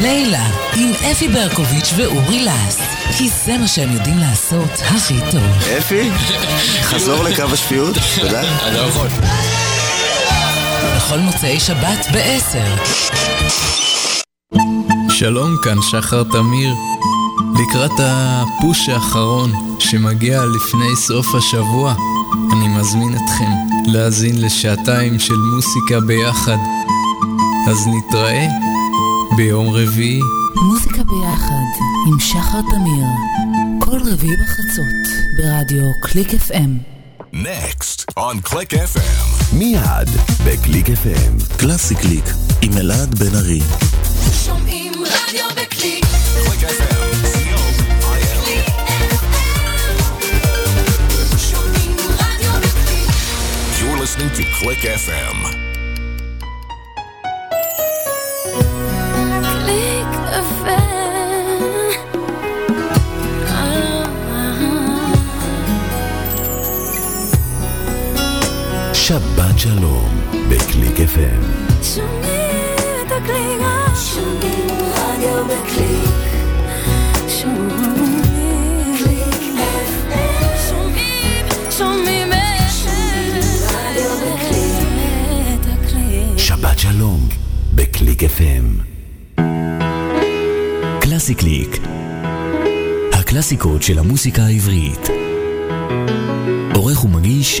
לילה, עם אפי ברקוביץ' ואורי לס. כי זה מה שהם יודעים לעשות הכי טוב. אפי, חזור לקו השפיות, תודה. אני לא יכול. בכל מוצאי שבת ב-10. שלום, כאן שחר תמיר. לקראת הפוש האחרון שמגיע לפני סוף השבוע, אני מזמין אתכם להאזין לשעתיים של מוסיקה ביחד. אז נתראה ביום רביעי. מוזיקה ביחד עם שחר תמיר. כל רביעי בחצות ברדיו קליק FM. Next on Click FM. מיד בקליק FM. קלאסי קליק עם אלעד בן ארי. שומעים רדיו בקליק. Click FM. C-O-I-L. שומעים רדיו בקליק. You're listening to Click FM. שבת שלום בקליק FM. שומעים את הקליק. שומעים רדיו בקליק. שומעים קליק FM. שומעים, שומעים רדיו בקליק. שבת שלום בקליק FM. קלאסי קליק. הקלאסיקות של המוסיקה העברית. עורך ומגיש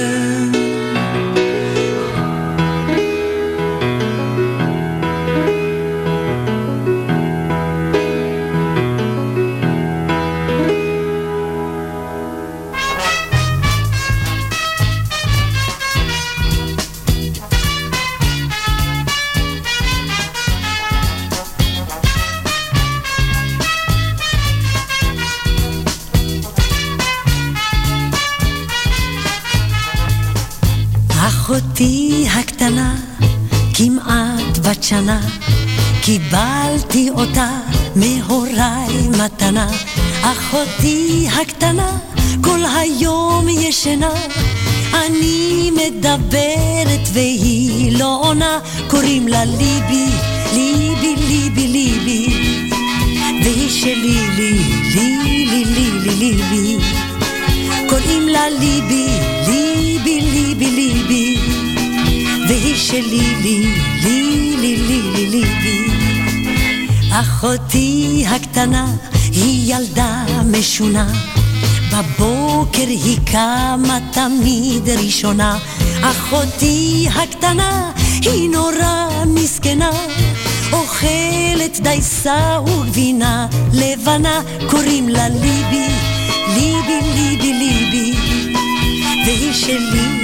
כמעט בת שנה, קיבלתי אותה מהוריי מתנה. אחותי הקטנה, כל היום ישנה, אני מדברת והיא לא עונה, קוראים לה ליבי, ליבי, ליבי, ליבי, והיא שלי, לי, לי, לי, לי, לי, ליבי, קוראים לה ליבי, שלי, לי, לי, לי, לי, לי, ליבי. אחותי הקטנה היא ילדה משונה, בבוקר היא קמה תמיד ראשונה. אחותי הקטנה היא נורא מסכנה, אוכלת דייסה וגבינה לבנה, קוראים לה ליבי, ליבי, ליבי, ליבי, והיא שלי,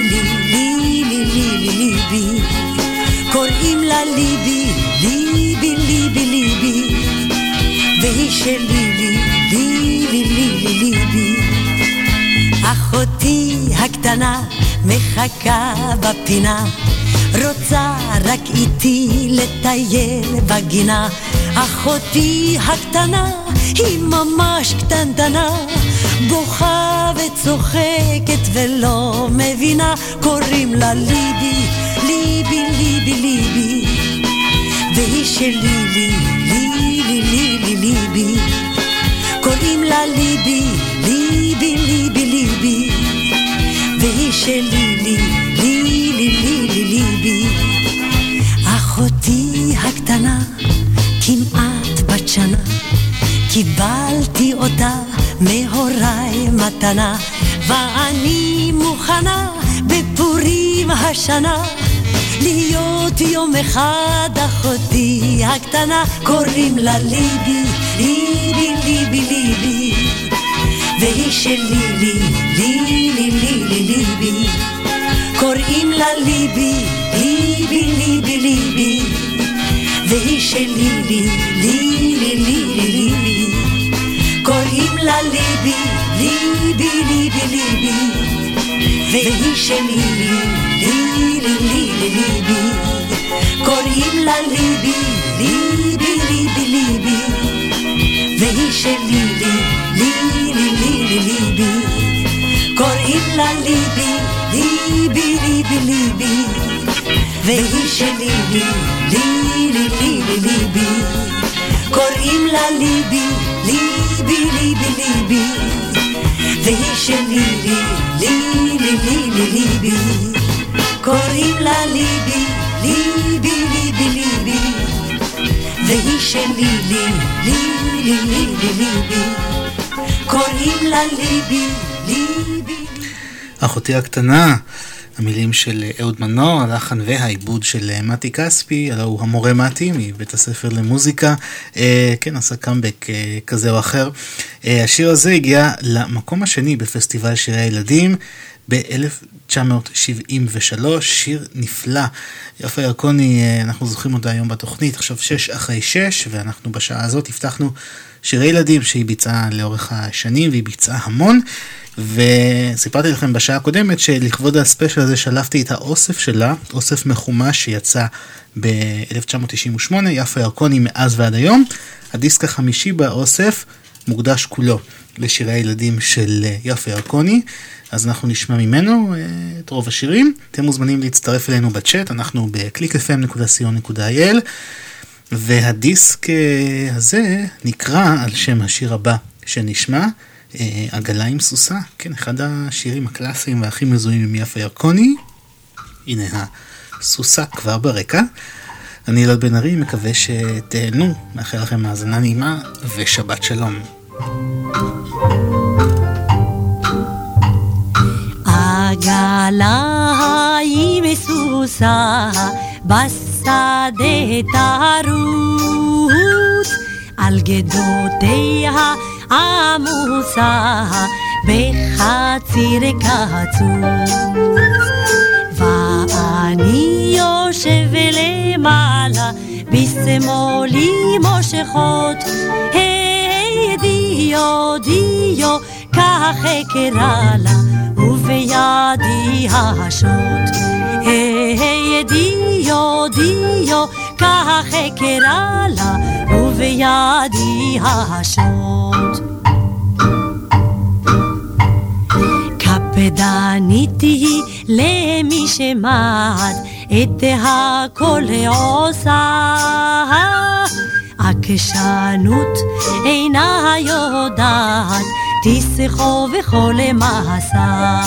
לה ליבי, ליבי, ליבי, ליבי, והיא שלי, לי, לי, לי, לי, לי, ליבי. אחותי הקטנה מחכה בפינה, רוצה רק איתי לטייל בגינה. אחותי הקטנה היא ממש קטנטנה, בוכה וצוחקת ולא מבינה, קוראים לה ליבי, ליבי, ליבי, ליבי, והיא שלי, לי, לי, לי, לי, לי, ליבי, קוראים לה ליבי, ליבי, ליבי, ליבי, והיא שלי, לי, לי, לי, לי, לי, ליבי, אחותי הקטנה, כמעט בת שנה, קיבלתי אותה מהוריי מתנה, ואני מוכנה בפורים השנה. להיות יום אחד אחותי הקטנה, קוראים לה ליבי, ליבי, ליבי, ליבי, והיא שלי, לי, לי, לי, לי, לי, ליבי, קוראים לה ליבי, ליבי, ליבי, ליבי, והיא שלי, לי, לי, לי, לי, לי, ליבי, קוראים לה ליבי, ליבי, ליבי, ליבי, והיא שלי, לי, לילי לילי ליבי קוראים לה ליבי ליבי ליבי ליבי והיא שלי לילי לילי ליבי קוראים לה ליבי ליבי ליבי ליבי והיא שלי לילי לילי ליבי קוראים לה ליבי ליבי ליבי ליבי והיא שלי לילי לילי ליבי קוראים לה ליבי, ליבי, ליבי, ליבי, והיא שלי, לי, לי, לי, לי, לי, ליבי, קוראים לה ליבי, ליבי. אחותי הקטנה, המילים של אהוד מנור, הלחן והעיבוד של מתי כספי, הלוא הוא המורה מתי מבית הספר למוזיקה, אה, כן, עשה קאמבק אה, כזה או אחר. אה, השיר הזה הגיע למקום השני בפסטיבל שירי הילדים ב-1973, שיר נפלא. יפה ירקוני, אה, אנחנו זוכרים אותה היום בתוכנית, עכשיו שש אחרי שש, ואנחנו בשעה הזאת הבטחנו שירי ילדים שהיא ביצעה לאורך השנים, והיא ביצעה המון. וסיפרתי לכם בשעה הקודמת שלכבוד הספיישל הזה שלפתי את האוסף שלה, אוסף מחומש שיצא ב-1998, יפה ירקוני מאז ועד היום. הדיסק החמישי באוסף מוקדש כולו לשירי הילדים של אה, יפה ירקוני, אז אנחנו נשמע ממנו אה, את רוב השירים. אתם מוזמנים להצטרף אלינו בצ'אט, אנחנו ב-clickfm.co.il והדיסק אה, הזה נקרא על שם השיר הבא שנשמע, אה, עגלה עם סוסה, כן, אחד השירים הקלאסיים והכי מזוהים עם יפה ירקוני. הנה הסוסה כבר ברקע. אני אלעד בן ארי, מקווה שתהנו, מאחל לכם האזנה נעימה ושבת שלום. עגלה היא מסוסה בשדה תרוץ על גדותיה עמוסה בחציר קצוץ ואני יושב למעלה בשמאלי מושכות היי דיו דיו כך אקרא לה ובידי השוט. היי דיו דיו, כך אקרא לה, ובידי השוט. קפדנית היא למי שמעת את הכל עושה. עקשנות אינה יודעת תסחו וכל מעשה.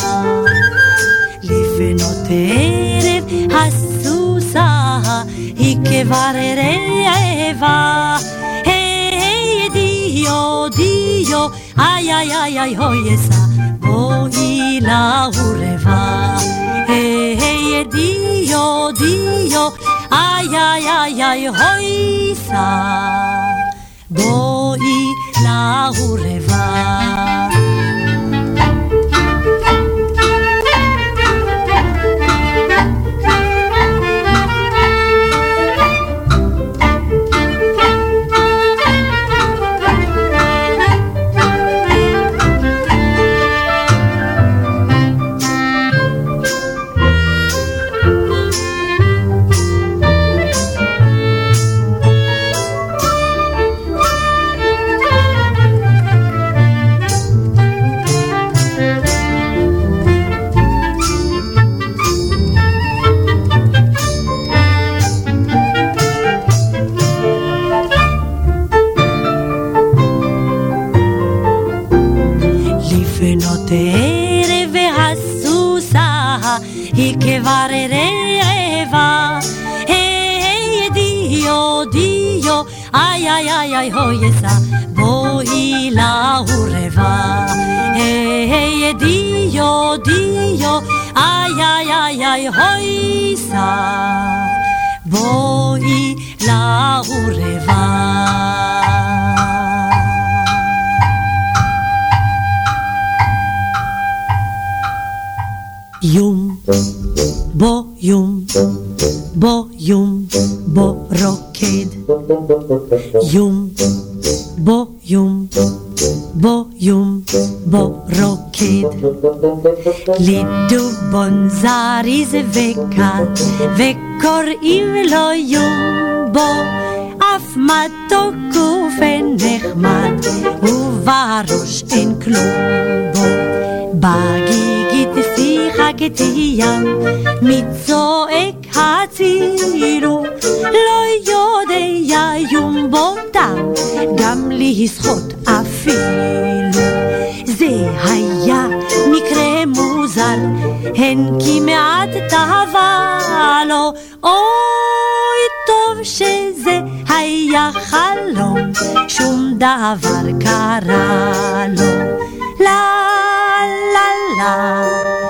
לפנות ערב הסוסה היא כבר רעבה. היי דיו דיו איי איי איי איי הוי אסה בואי לעורבה. היי דיו דיו איי איי איי הוי אסה בואי la ureva. אליי הוי אשא, בואי לה ורבה. היי דיו דיו, איי איי איי איי הוי אשא, בואי לה ורבה. Yum, bo yum. בו יום, בו רוקד. יום, בו יום, בו יום, בו רוקד. לדובון זריז וקט, וקוראים לו יומבו. אף מתוק ונחמד, ובראש אין כלום בו. בגיגית ים, מי צועק הצילו, לא יודע יומבו תם, גם לשחות אפילו. זה היה מקרה מוזר, הן כמעט תאווה לו, אוי טוב שזה היה חלום, שום דבר קרה לו. לה לה לה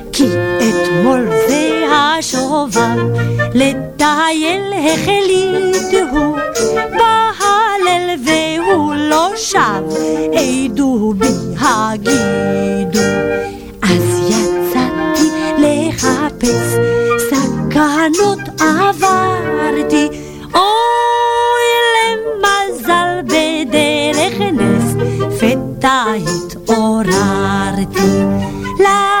כי אתמול זה השובל, לטייל החליט הוא, בהלל והוא לא שב, עדו בי הגידו. אז יצאתי לחפש, סכנות עברתי, אוי למזל בדרך נס, פתע התעוררתי. לה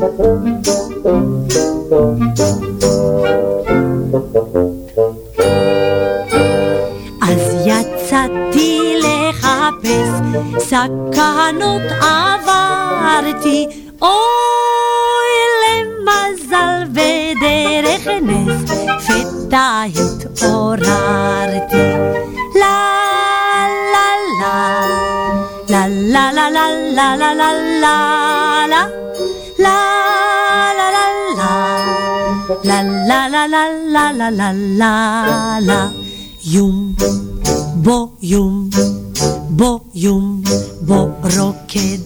אז יצאתי לחפש, סכנות עברתי, אוי למזל ודרך נס, פתע התעוררתי. לה לה לה, לה לה לה לה לה לה לה לה לה לה לה לה לה לה לה לה לה יום בו יום בו יום בו רוקד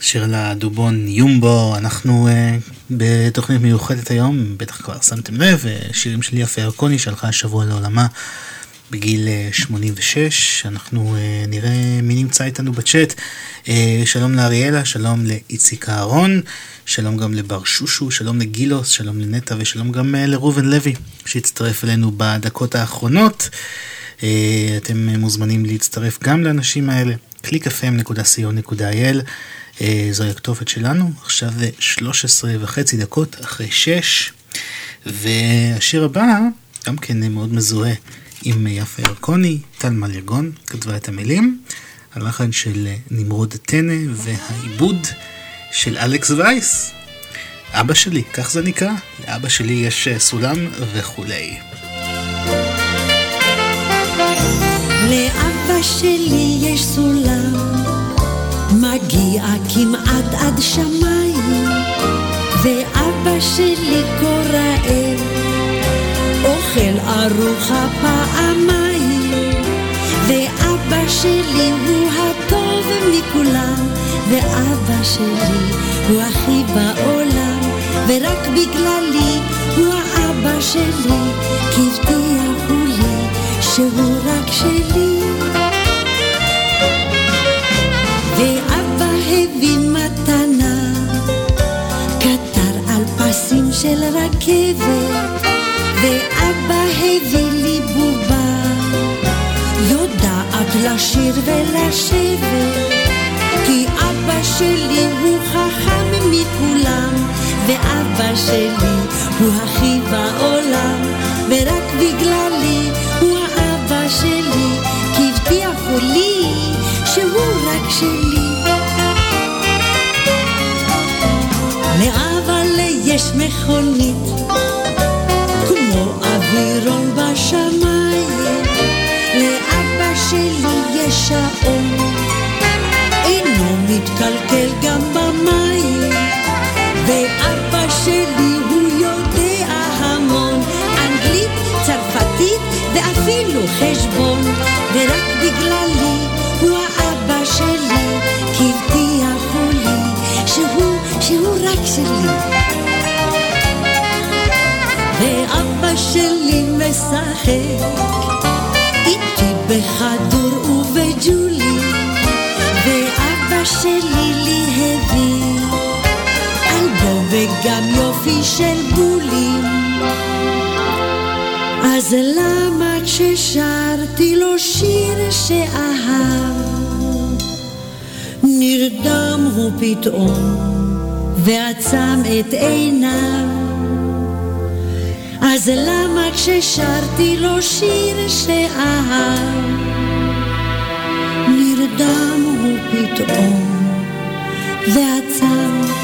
שיר לדובון יומבו, אנחנו uh, בתוכנית מיוחדת היום, בטח כבר שמתם לב, uh, שירים של יפה ירקוני שהלכה השבוע לעולמה בגיל uh, 86. אנחנו uh, נראה מי נמצא איתנו בצ'אט. Uh, שלום לאריאלה, שלום לאיציק אהרון, שלום גם לבר שושו, שלום לגילוס, שלום לנטע ושלום גם לראובן לוי שהצטרף אלינו בדקות האחרונות. אתם מוזמנים להצטרף גם לאנשים האלה, www.clickfm.co.il uh, זוהי הכתובת שלנו, עכשיו זה 13 וחצי דקות אחרי 6 והשיר הבא גם כן מאוד מזוהה עם יפה ירקוני, טל מליגון כתבה את המילים, הלחן של נמרוד טנא והעיבוד של אלכס וייס. אבא שלי, כך זה נקרא, לאבא שלי יש אה, סולם וכולי. לאבא שלי יש סולם, מגיע כמעט עד שמיים, ואבא שלי רעב, אוכל ארוחה פעמיים, ואבא שלי הוא הטוב מכולם, ואבא שלי הוא הכי בעולם, ורק בגללי הוא האבא שלי, כי הבטיחו לי שהוא רק שלי. ואבא הביא מתנה, קטר על פסים של רכבת, ואבא הביא לי בובה, יודעת לשיר ולשבת, כי אבא שלי הוא חכם מכולם, ואבא שלי הוא הכי בעולם, ורק בגללי הוא האבא שלי, כי הבטיחו לי שהוא רק שלי. לאבא לי יש מכונית, אווירון בשמיים, לאבא שלי יש שעון, אינו מתקלקל גם במים, ואבא שלי שלי משחק איתי בכדור ובג'ולי, ואבא שלי לי הביא אלבום וגם יופי של בולים. אז למה כששרתי לו שיר שאהב, נרדם הוא פתאום ועצם את עיניו? אז למה כששרתי לו שיר שאהב, נרדם הוא פתאום ועצם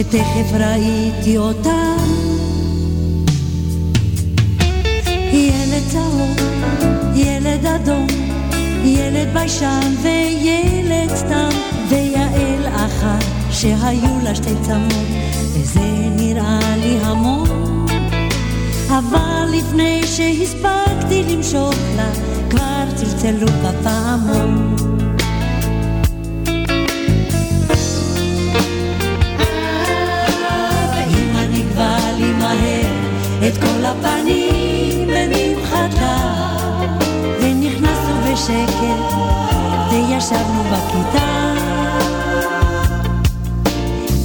שתכף ראיתי אותם. ילד צהוב, ילד אדום, ילד ביישן וילד סתם, ויעל אחת שהיו לה שתי צמות, וזה נראה לי המון. אבל לפני שהספקתי למשוך לה, כבר צלצלו בפעמון. וישבנו בכיתה.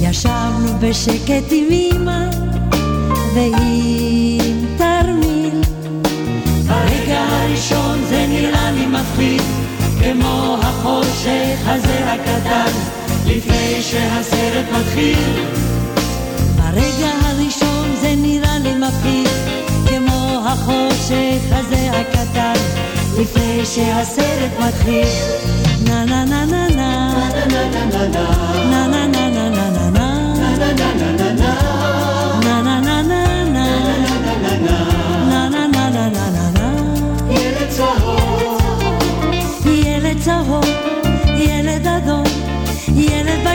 ישבנו בשקט עם אמא ועם תרמיל. ברגע הראשון זה נראה לי מפחיד, כמו החושך הזה הקטן, לפני שהסרט מתחיל. ברגע הראשון זה נראה לי מפחיד, כמו החושך הזה הקטן, לפני שהסרט מתחיל.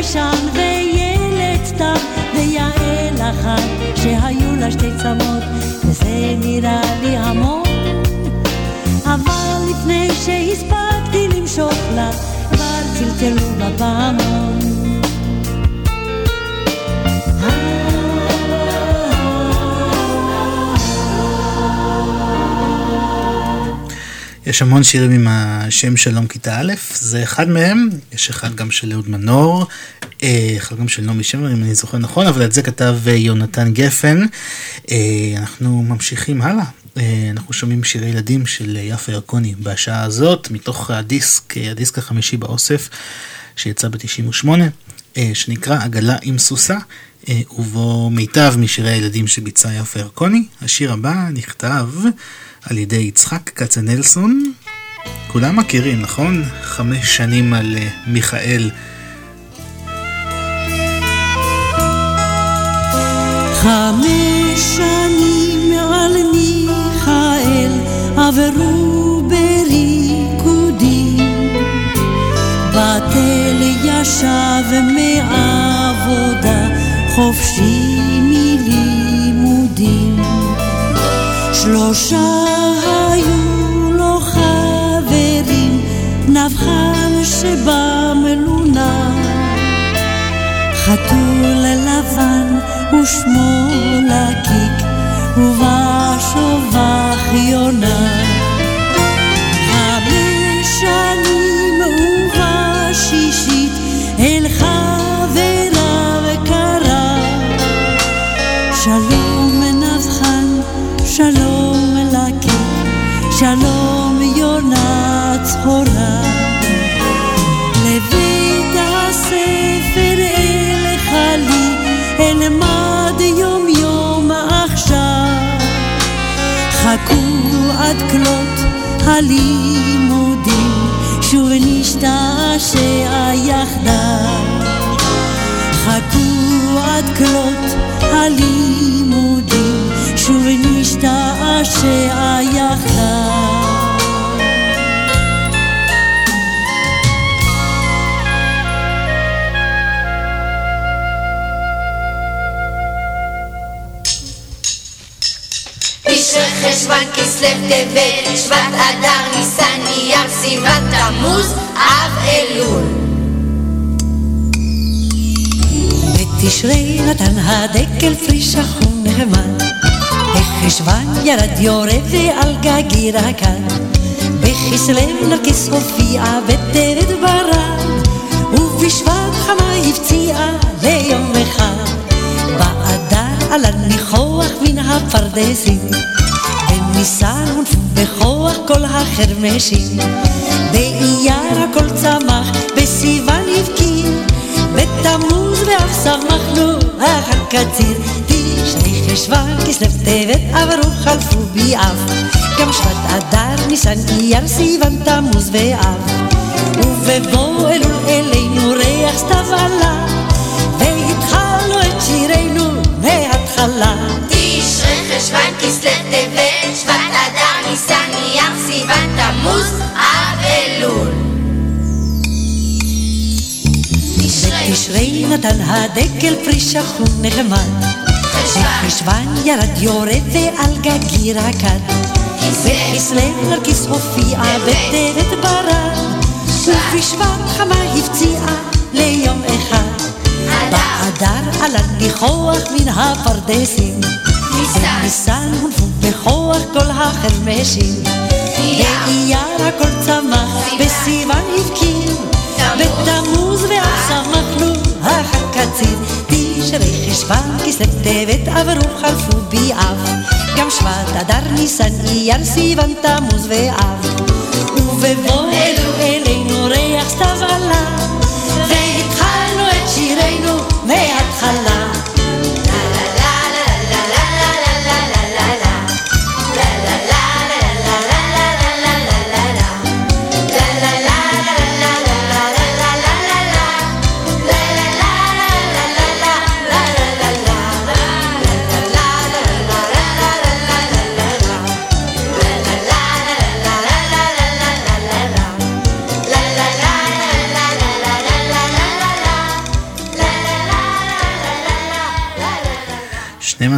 ביישן וילד סתם, ויעל אחת שהיו לה שתי צמות, וזה נראה לי המון. אבל לפני שהספקתי למשוך לה, יש המון שירים עם השם שלום כיתה א', זה אחד מהם, יש אחד גם של אהוד מנור, אה, אחד גם של נעמי שמר אם אני זוכר נכון, אבל את זה כתב אה, יונתן גפן. אה, אנחנו ממשיכים הלאה, אנחנו שומעים שירי ילדים של יפה ירקוני בשעה הזאת, מתוך הדיסק, הדיסק החמישי באוסף שיצא ב-98, שנקרא עגלה עם סוסה. ובו מיטב משירי הילדים שביצע יפה ירקוני. השיר הבא נכתב על ידי יצחק כצנלסון. כולם מכירים, נכון? חמש שנים על מיכאל. שנים עברו בריקודים בתל ישב מעבודה חופשי מלימודים. שלושה היו לו חברים, נבחן שבמלונה, חתול לבן ושמו לקיק, ובשובך יונה. הלימודים, שוב נשתעשע יחדיו. חכו עד כלות הלימודים, שוב נשתעשע יחדיו. חשוון כסלו טבת, שבט אדר ניסן אייר סיוון תמוז אב אלול. בתשרי נתן הדקל פרישה חום נחמד, בחשוון ירד יורה ועל גגי רקד, בכסלו נרקיס הופיעה בטבת ברד, ובשבט חמה הפציעה ליום אחד. באדר עלה ניחוח מן הפרדסים, ניסן בכוח כל החרמשים, באייר הכל צמח, בסיוון הבקין, בתמוז ואף שמחנו הקציר, תשרי חשוון כסלו טבת עברו חלפו ביעף, גם שבט אדר ניסן אייר סיוון תמוז ואב, ובבוא אלול אלינו ריח סתיו עלה, והתחלנו את שירנו מההתחלה. תשרי חשוון כסלו טבת בתשרי נתן הדקל פרי שחון נחמד. בחשוון ירד יורד ועל גגי רקד. בכסלו נרקיס הופיע בטבת ברד. ובשבט חמה הפציעה ליום אחד. באדר עלה ניחוח מן הפרדסים. בניסן הונפו בכוח כל החרמשים. באייר הכל צמח, בסיוון הבקין. בתמוז ואף שמחנו החקציר. תשרי חשוון כסלו טבת עברו חלפו ביעף. גם שבט אדר ניסן אייר סיוון תמוז ואב. ובבוא אלו אלינו ריח סתיו עלה.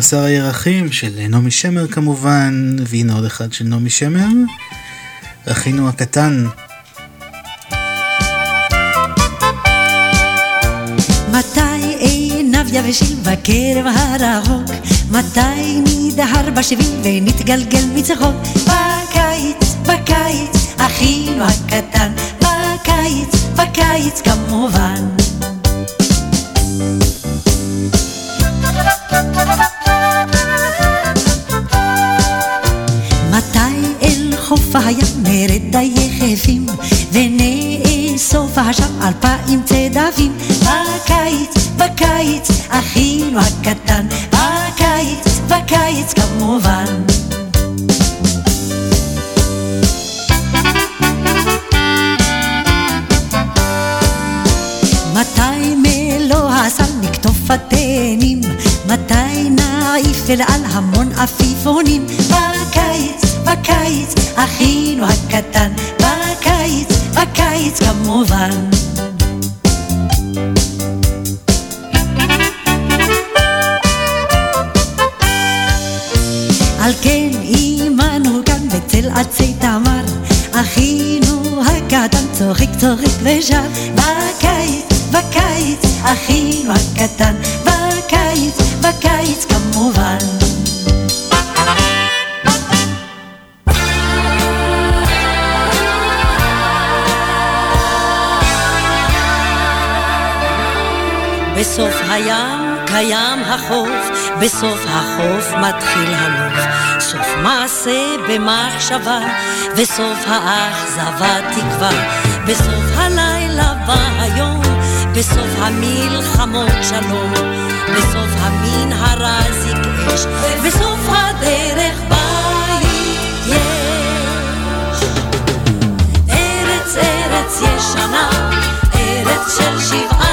עשר הירחים של נעמי שמר כמובן, והנה עוד אחד של נעמי שמר, אחינו הקטן. מתי עיניו יבשים בקרב הרחוק? מתי נדהר בשביל ונתגלגל מצחוק? בקיץ, בקיץ, אחינו הקטן, בקיץ, בקיץ כמובן. נרד היחפים ונאסוף שם אלפיים צדפים בקיץ, בקיץ, אחינו הקטן בקיץ, בקיץ כמובן מתי מלוא הסל נקטוף התאנים? מתי נעיף אל על המון עפיפונים? בקיץ, בקיץ, אחינו הקטן, בקיץ, בקיץ כמובן. על כן עמנו כאן בצל עצי תמר, אחינו הקטן צוחק צוחק ושר, בקיץ, בקיץ, אחינו הקטן, קיים החוף, בסוף החוף מתחיל הנוף. סוף מעשה במחשבה, וסוף האכזבה תקווה. בסוף הלילה בא היום, בסוף המלחמות שלום. בסוף המנהרה זיק אש, בסוף הדרך. ארץ ארץ ישנה, ארץ של שבעה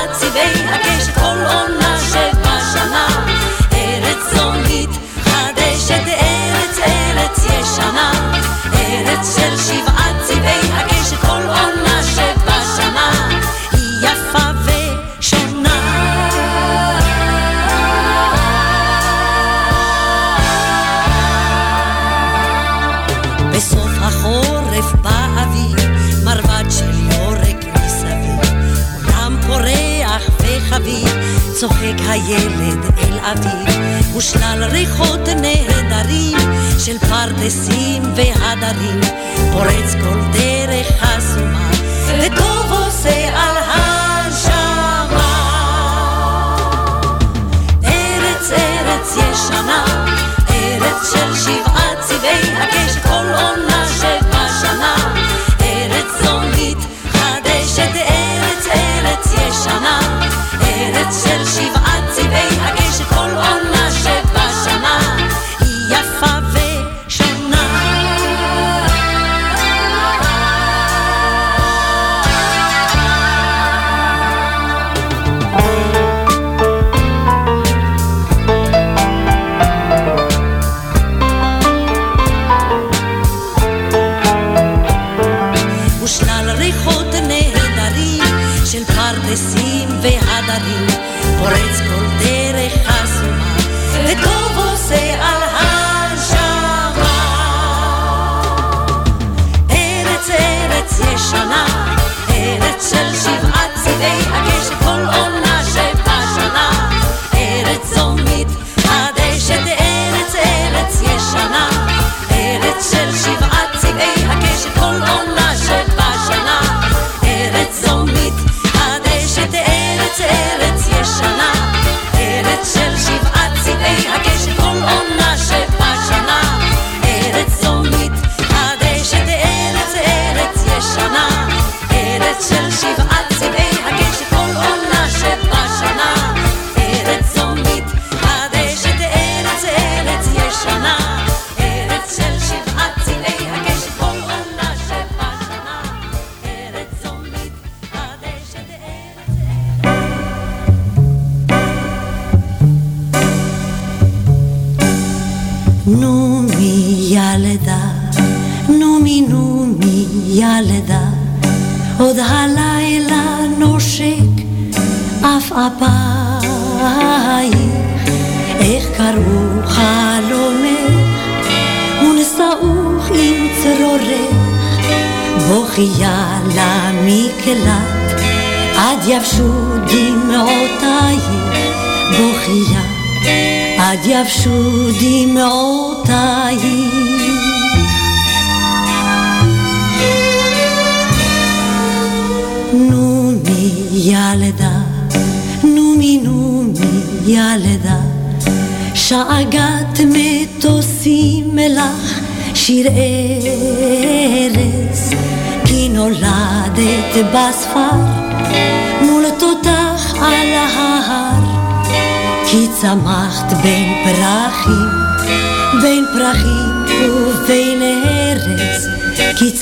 צוחק הילד אל אביו, ושלל ריחות נהדרים של פרדסים והדרים, פורץ כל דרך חסומה, וטוב עושה על הנשמה. ארץ ארץ ישנה, ארץ של שבעה צבעי הקשת נומי said she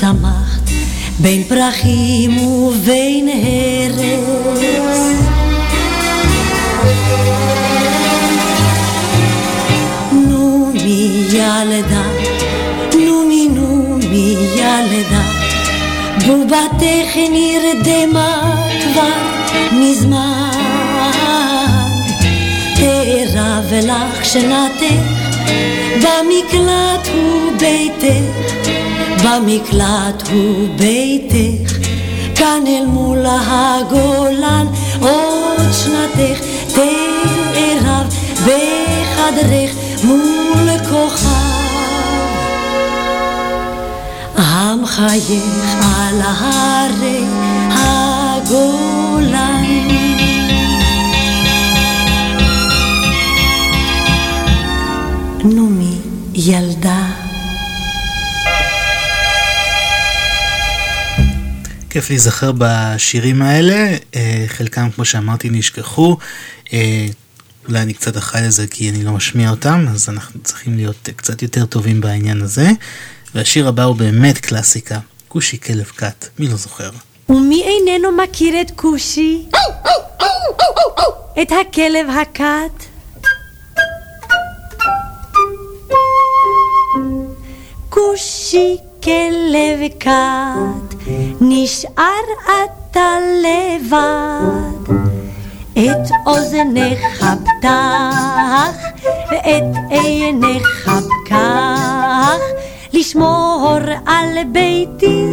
צמחת בין פרחים ובין ארץ. נומי ילדה, נומי נומי ילדה, בובתך נרדמה כבר מזמן. תערב לך שנתך, במקלט הוא ביתך, במקלט הוא ביתך, כאן אל מול הגולן עוד שנתך, תערב בחדרך מול כוכב. המחייך על הרי הגולן. נומי ילדה כיף להיזכר בשירים האלה, אה, חלקם כמו שאמרתי נשכחו, אה, אולי אני קצת אחראי לזה כי אני לא משמיע אותם, אז אנחנו צריכים להיות קצת יותר טובים בעניין הזה. והשיר הבא הוא באמת קלאסיקה, כושי כלב כת, מי לא זוכר? ומי איננו מכיר את כושי? את הכלב הכת? כושי כלב כת, נשאר אתה לבד. את אוזניך פתח, ואת עיניך פקח, לשמור על ביתי,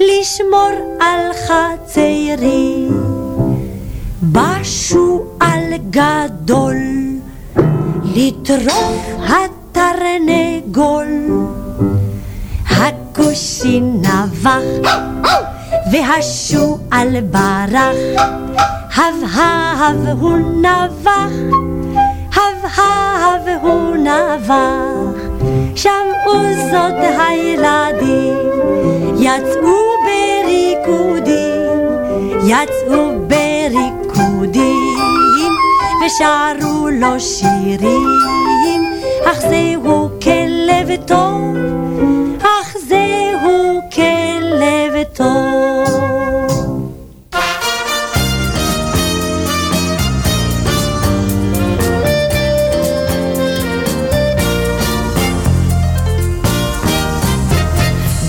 לשמור על חצרי. בשועל גדול, לטרוף התרנגול. הכושי נבח, והשועל ברח, הב הב הוא נבח, הב הב הוא נבח. שמעו זאת הילדים, יצאו בריקודים, יצאו בריקודים, ושרו לו שירים, אך זהו כלב טוב, טוב.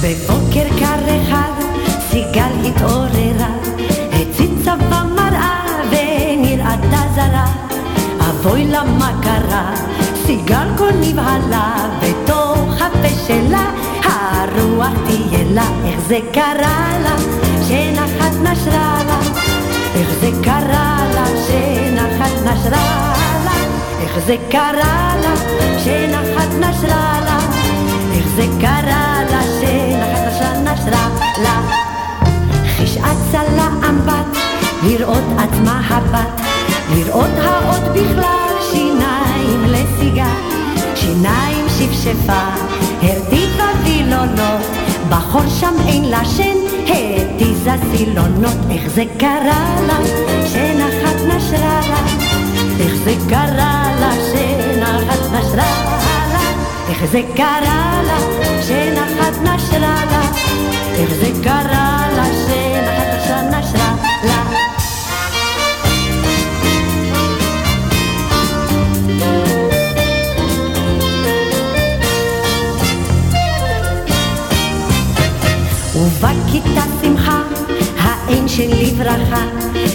בבוקר לה מה קרה, סיגל כה נבהלה, בתוך הפה שלה הרוח תהיה לה. איך זה קרה לה, שנחת נשרה לה? איך זה קרה לה, שנחת נשרה לה? איך זה קרה לה, שנחת נשרה לה? איך זה קרה לה שנחת נשרה לה? חיש אצה לאמבט, לראות עצמה הבת, לראות האות בכלל, שיניים לסיגה, שיניים שפשפה, הרטיבה וילונות, בחור שם אין לה שן, התיזה סילונות, איך זה קרה לה, שנחת נשרה לה? איך זה קרה לה, שנחת נשרה לה? איך זה קרה לה, שנחת נשרה לה? איך זה קרה לה, ובכיתה שמחה, האין שלי ברכה.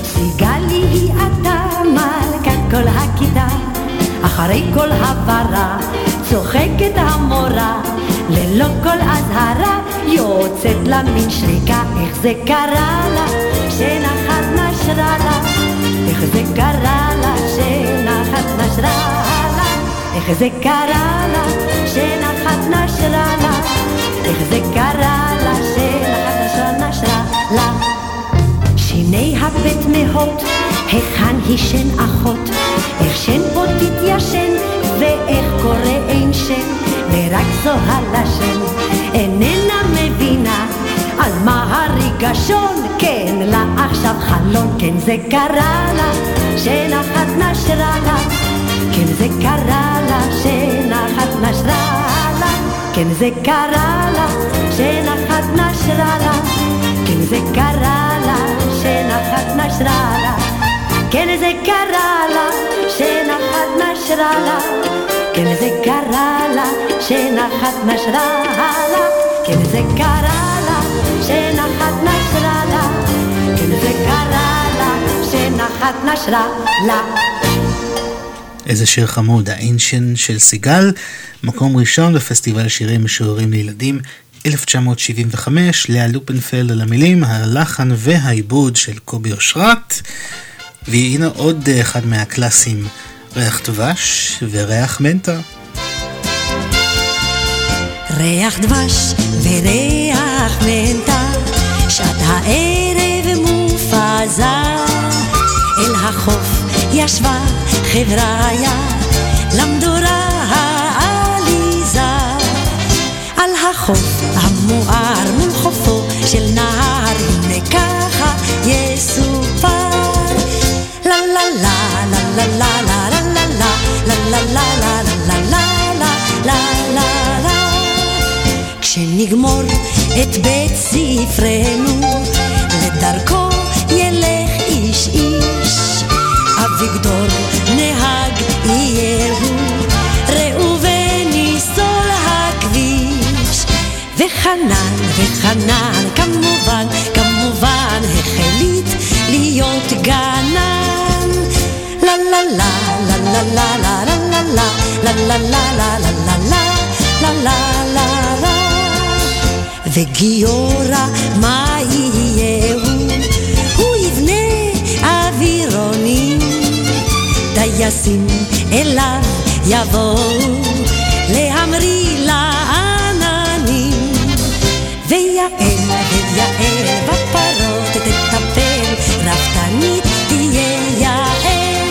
סיגלי היא אתה מלכת כל הכיתה, אחרי כל הברה צוחקת המורה, ללא כל אזהרה יוצאת לה מן שריקה, איך זה קרה לה שנחת נשרה לה, איך זה קרה לה שנחת נשרה לה, איך זה קרה לה שנחת נשרה לה, איך זה קרה לה שנחת נשרה נשרה לה. שיני הבית מהות, היכן הישן אחות, איך שן בו תתיישן, ואיך קורא אין שן, ורק זו הלשן, איננה מבינה על מה הריגשון, כן לה עכשיו חלון, כן זה קרה לה, שנחת נשרה לה, כן זה קרה לה, שנחת נשרה. לה, כן זה קרה לה, שנחת נשרה לה, כן זה קרה לה, שנחת נשרה לה, כן זה קרה לה, שנחת נשרה לה, כן זה קרה לה, שנחת נשרה לה, כן זה קרה לה, שנחת נשרה לה, כן זה קרה לה, שנחת נשרה לה. איזה שיר חמוד, האינשן של סיגל, מקום ראשון בפסטיבל שירים משוררים לילדים 1975, לאה לופנפלד על המילים, הלחן והעיבוד של קובי אושרת. והנה עוד אחד מהקלאסים, ריח דבש וריח מנטה. ריח דבש וריח מנטה, שעת הערב מופזר. אל החוף ישבה חבריה, למדורה העליזה. על החוף המואר מול חופו של נהר, הנה ככה יסופר. לה לה לה לה לה לה לה לה לה לה לה לה לה לה לה לה לה לה כשנגמור את בית ספרנו, לדרכו ילך איש איש. אביגדור נהג יהיהו, ראובן יסול הכביש. וחנן, וחנן, כמובן, כמובן, החליט להיות גנן. לה לה לה לה לה לה לה לה לה לה לה לה לה לה לה לה לה לה לה וגיורא מה טייסים אליו יבואו להמריא לעננים. ויעל ויעל בפרות תטפל רפתנית תהיה יעל.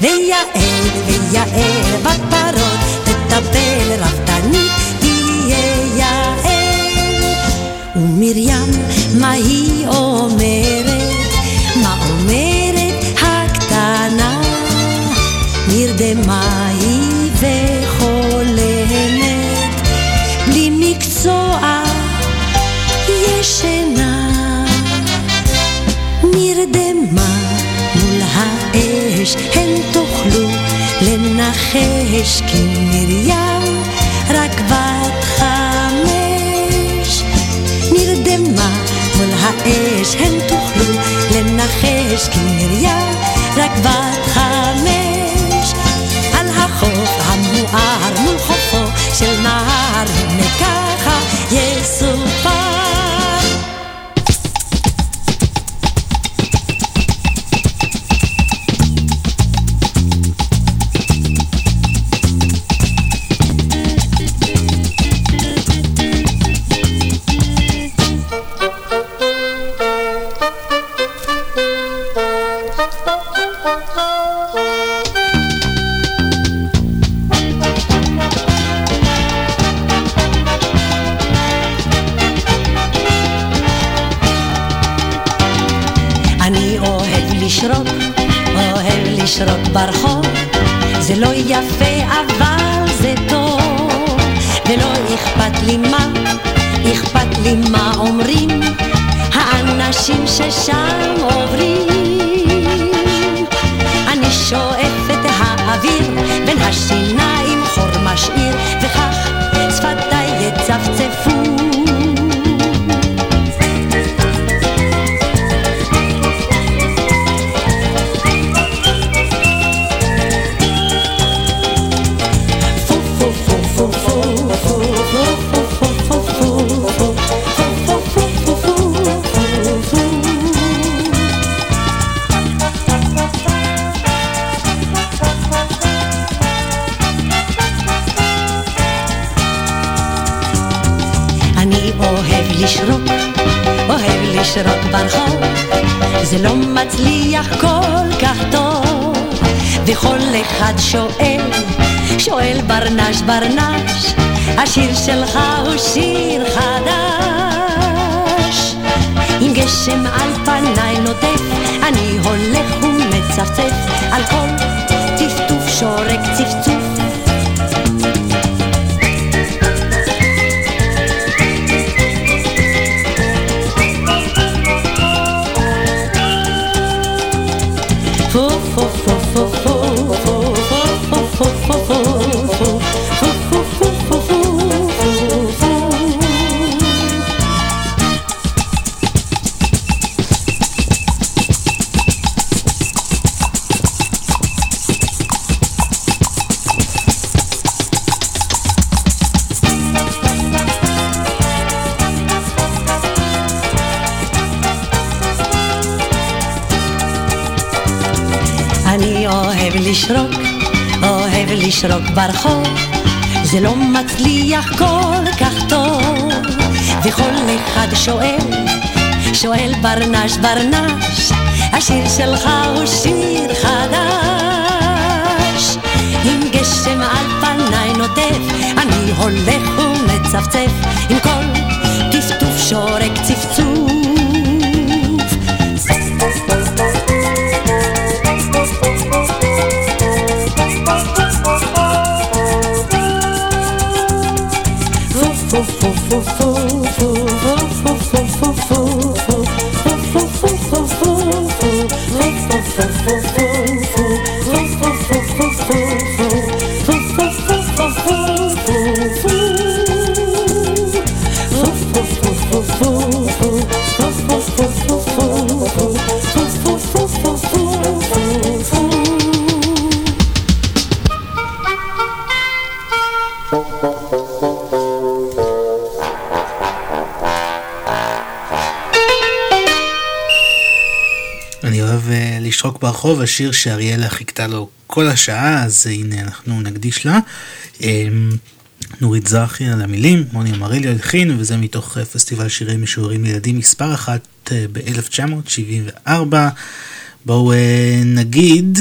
ויעל ויעל בפרות תטפל רפתנית תהיה יעל. ומרים מה היא אומרת האש הן תוכלו לנחש כי מרים רק בת חמש. נרדמה מול האש הן תוכלו לנחש כי מרים רק בת חמש. על החוף המואר מול חופו של נהר ברנש ברנש, השיר שלך הוא שיר ברחוב, השיר שאריאלה חיכתה לו כל השעה, אז הנה אנחנו נקדיש לה. אה, נורית זרחי על המילים, מוני אמרלי הלחין, וזה מתוך אה, פסטיבל שירי משוררים לילדים מספר אחת אה, ב-1974. בואו אה, נגיד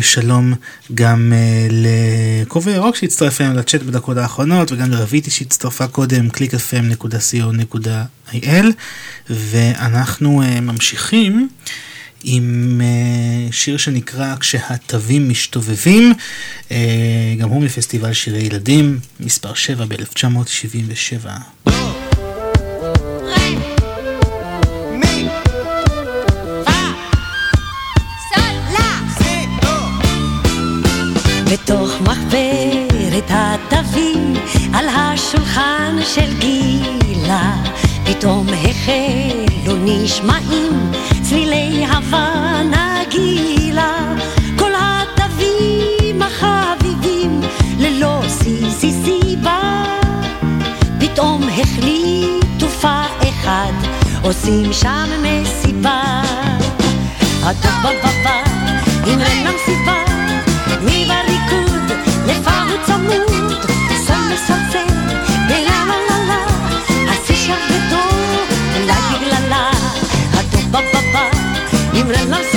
שלום גם לקובע ירוק שהצטרף אלינו לצ'אט בדקות האחרונות וגם לרביטי שהצטרפה קודם clickfm.co.il ואנחנו ממשיכים עם אה, שיר שנקרא כשהתווים משתובבים, אה, גם הוא מפסטיבל שירי ילדים, מספר 7 ב-1977. בתוך מחברת התווים על השולחן של גילה פתאום החלו נשמעים צלילי הווה נגילה. כל התווים החביבים ללא סיסי סיבה פתאום החליטו פה אחד עושים שם מסיבה. הטוב בבא עם רנם סיבה מי בריקוד, לפה הוא צמוד, סול מסלסל, sangre en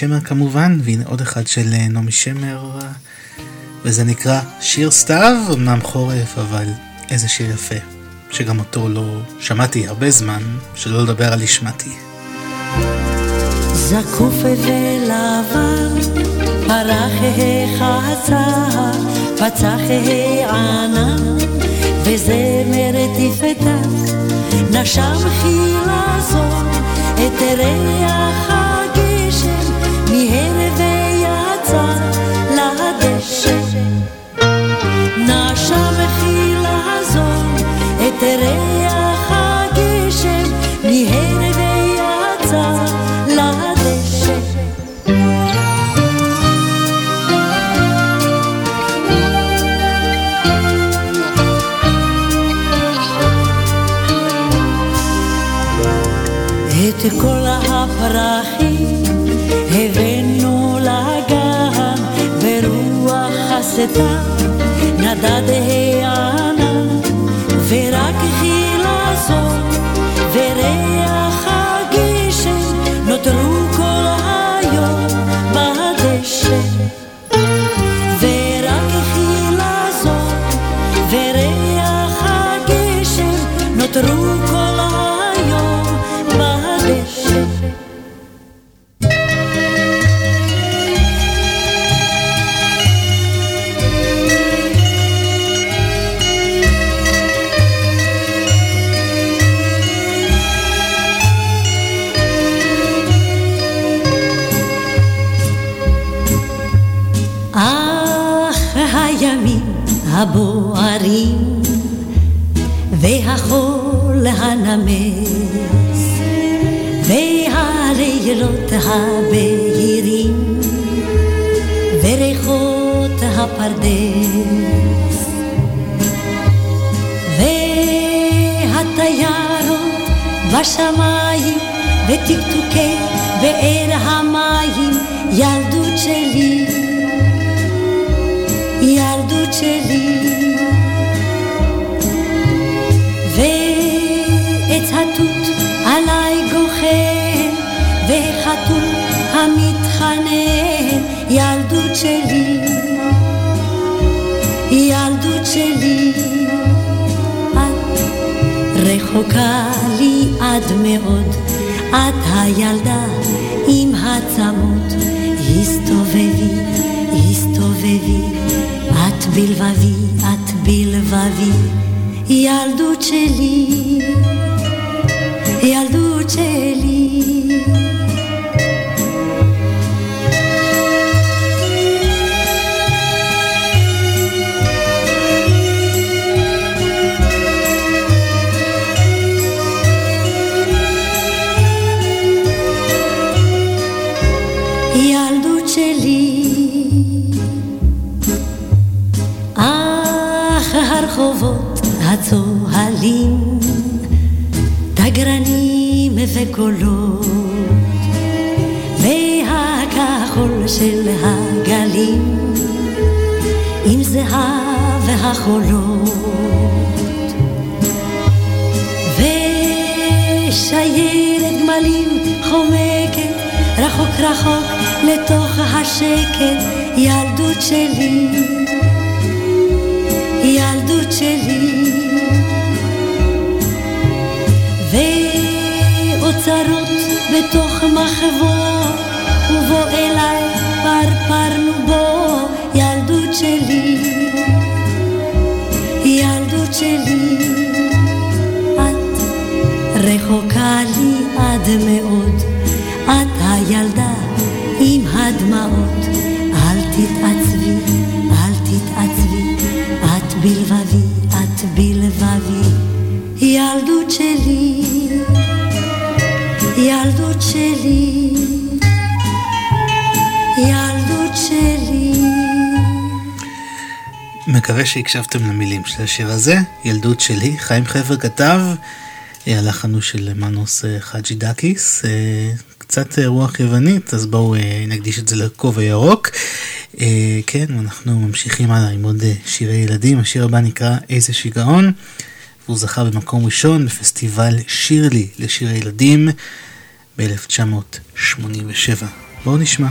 שמר כמובן, והנה עוד אחד של אה, נעמי שמר, אה, וזה נקרא שיר סתיו, אמנם חורף, אבל איזה שיר יפה, שגם אותו לא שמעתי הרבה זמן, שלא לדבר על השמעתי. זקוף ולבן, פרח החצה, פצח הענן, וזמרת תפתח, נשם חילה זו, את ריח את כל הפרחים הבאנו לגן ברוח הסתה נדד הענן ורק חילה זו הבהירים וריחות הפרדס. והתיירות בשמיים וטקטוקי באר המים ילדות שלי ילדות שלי רחוקה לי עד מאוד. את הילדה עם הצמות. הסתובבי הסתובבי. את בלבבי את בלבבי. ילדות שלי ילדות שלי וקולות והכחול של הגלים עם זהב החולות ושיירת גמלים חומקת רחוק רחוק לתוך השקט ילדות שלי. ילדות שלי צרות בתוך מחבוא, ובוא אליי פרפרנו בו, ילדות שלי, ילדות שלי. את רחוקה לי עד מאוד, את הילדה עם הדמעות, אל תתעצבי, אל תתעצבי, את בלבבי. שלי, ילדות שלי. מקווה שהקשבתם למילים של השיר הזה, ילדות שלי, חיים חבר כתב, אה, הלחן הוא של מנוס אה, חאג'י דקיס, אה, קצת רוח יוונית, אז בואו נקדיש את זה לכובע ירוק. כן, אנחנו ממשיכים הלאה עם עוד שירי ילדים, השיר הבא נקרא איזה שיגעון, והוא זכה במקום ראשון בפסטיבל שירלי לשירי ילדים ב-1987. בואו נשמע.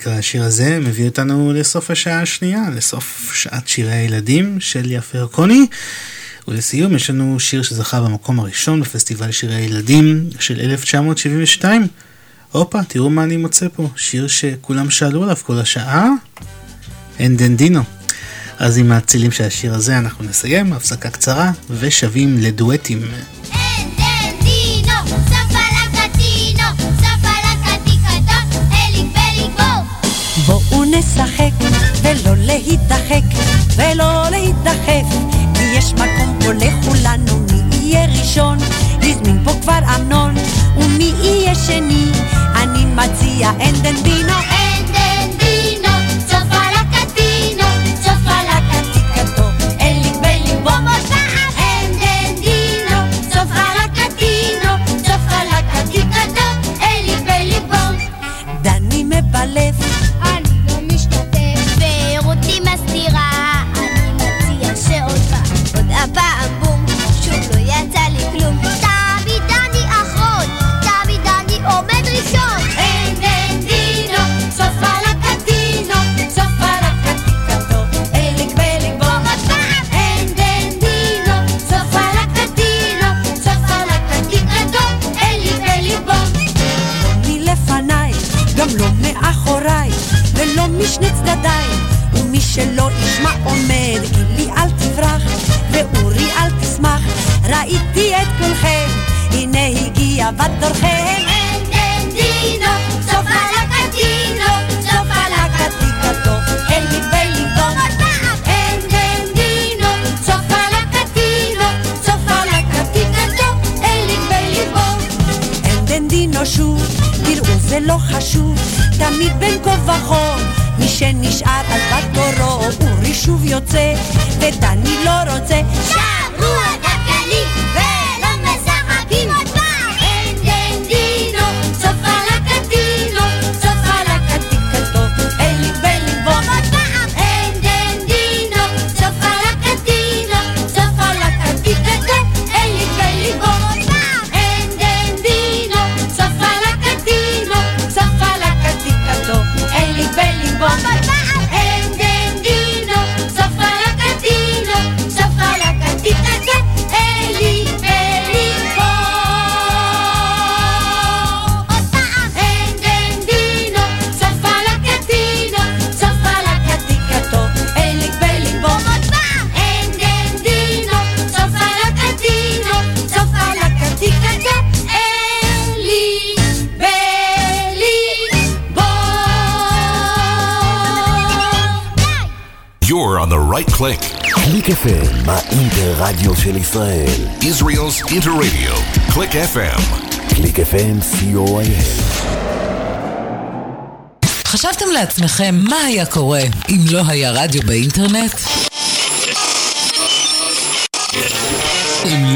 נקרא השיר הזה, מביא אותנו לסוף השעה השנייה, לסוף שעת שירי הילדים של יפה ירקוני. ולסיום יש לנו שיר שזכה במקום הראשון בפסטיבל שירי הילדים של 1972. הופה, תראו מה אני מוצא פה, שיר שכולם שאלו עליו כל השעה, אנדנדינו. אז עם הצילים של השיר הזה אנחנו נסיים, הפסקה קצרה, ושבים לדואטים. נשחק ולא להידחק ולא להידחף כי יש מקום פה לכולנו מי יהיה ראשון? הזמין פה כבר אמנון ומי יהיה שני? אני מציע אנדן דינו Dino, של ישראל. Israel's Interradio. Click FM. קליק FM, co.il. חשבתם לעצמכם מה היה קורה אם לא היה רדיו באינטרנט?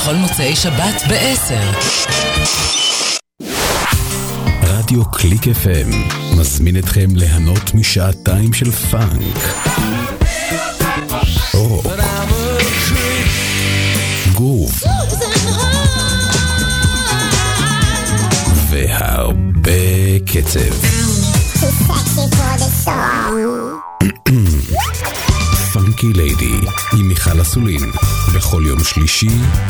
בכל מוצאי שבת ב-10. רדיו קליק FM מזמין אתכם ליהנות משעתיים של פאנק. רוק. גרוב. והרבה קצב. Funky Lady עם מיכל אסולין בכל יום שלישי,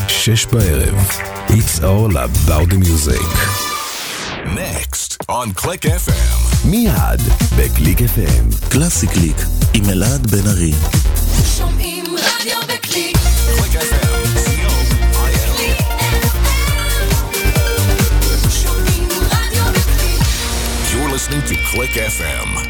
שש בערב. It's all about the music. Next on Click FM. מיד בקליק FM. קלאסי קליק עם אלעד בן ארי. שומעים רדיו בקליק. Click FM. שומעים רדיו בקליק. You're listening to Click FM.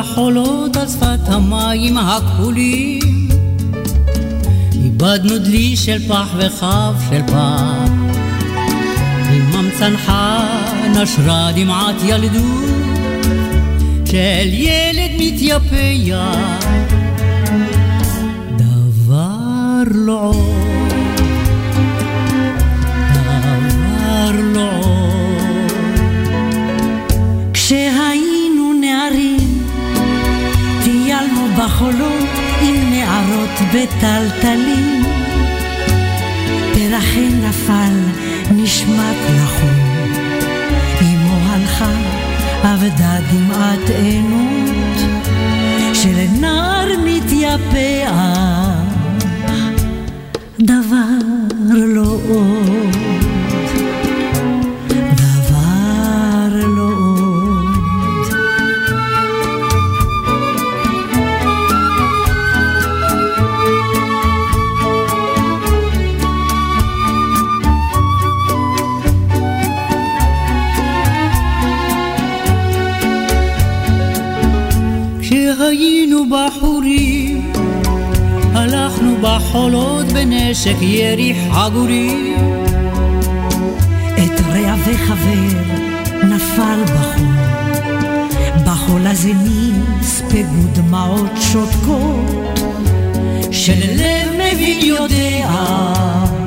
בחולות על שפת המים הכחולים. איבדנו דלי של פח וכף של פח, ועמם צנחה נשרה דמעת ילדות של ילד מתייפח. בחולות עם נערות בטלטלים. פרחי נפל, נשמט לחום. אמו הלכה, אבדה דמעת עינות, של נער מתייפח. דבר לא עוד. בחולות בנשק ירי חגורים. את רע וחבר נפל בחול, בחול הזה נספגו דמעות שותקות, של לב מבין יודע.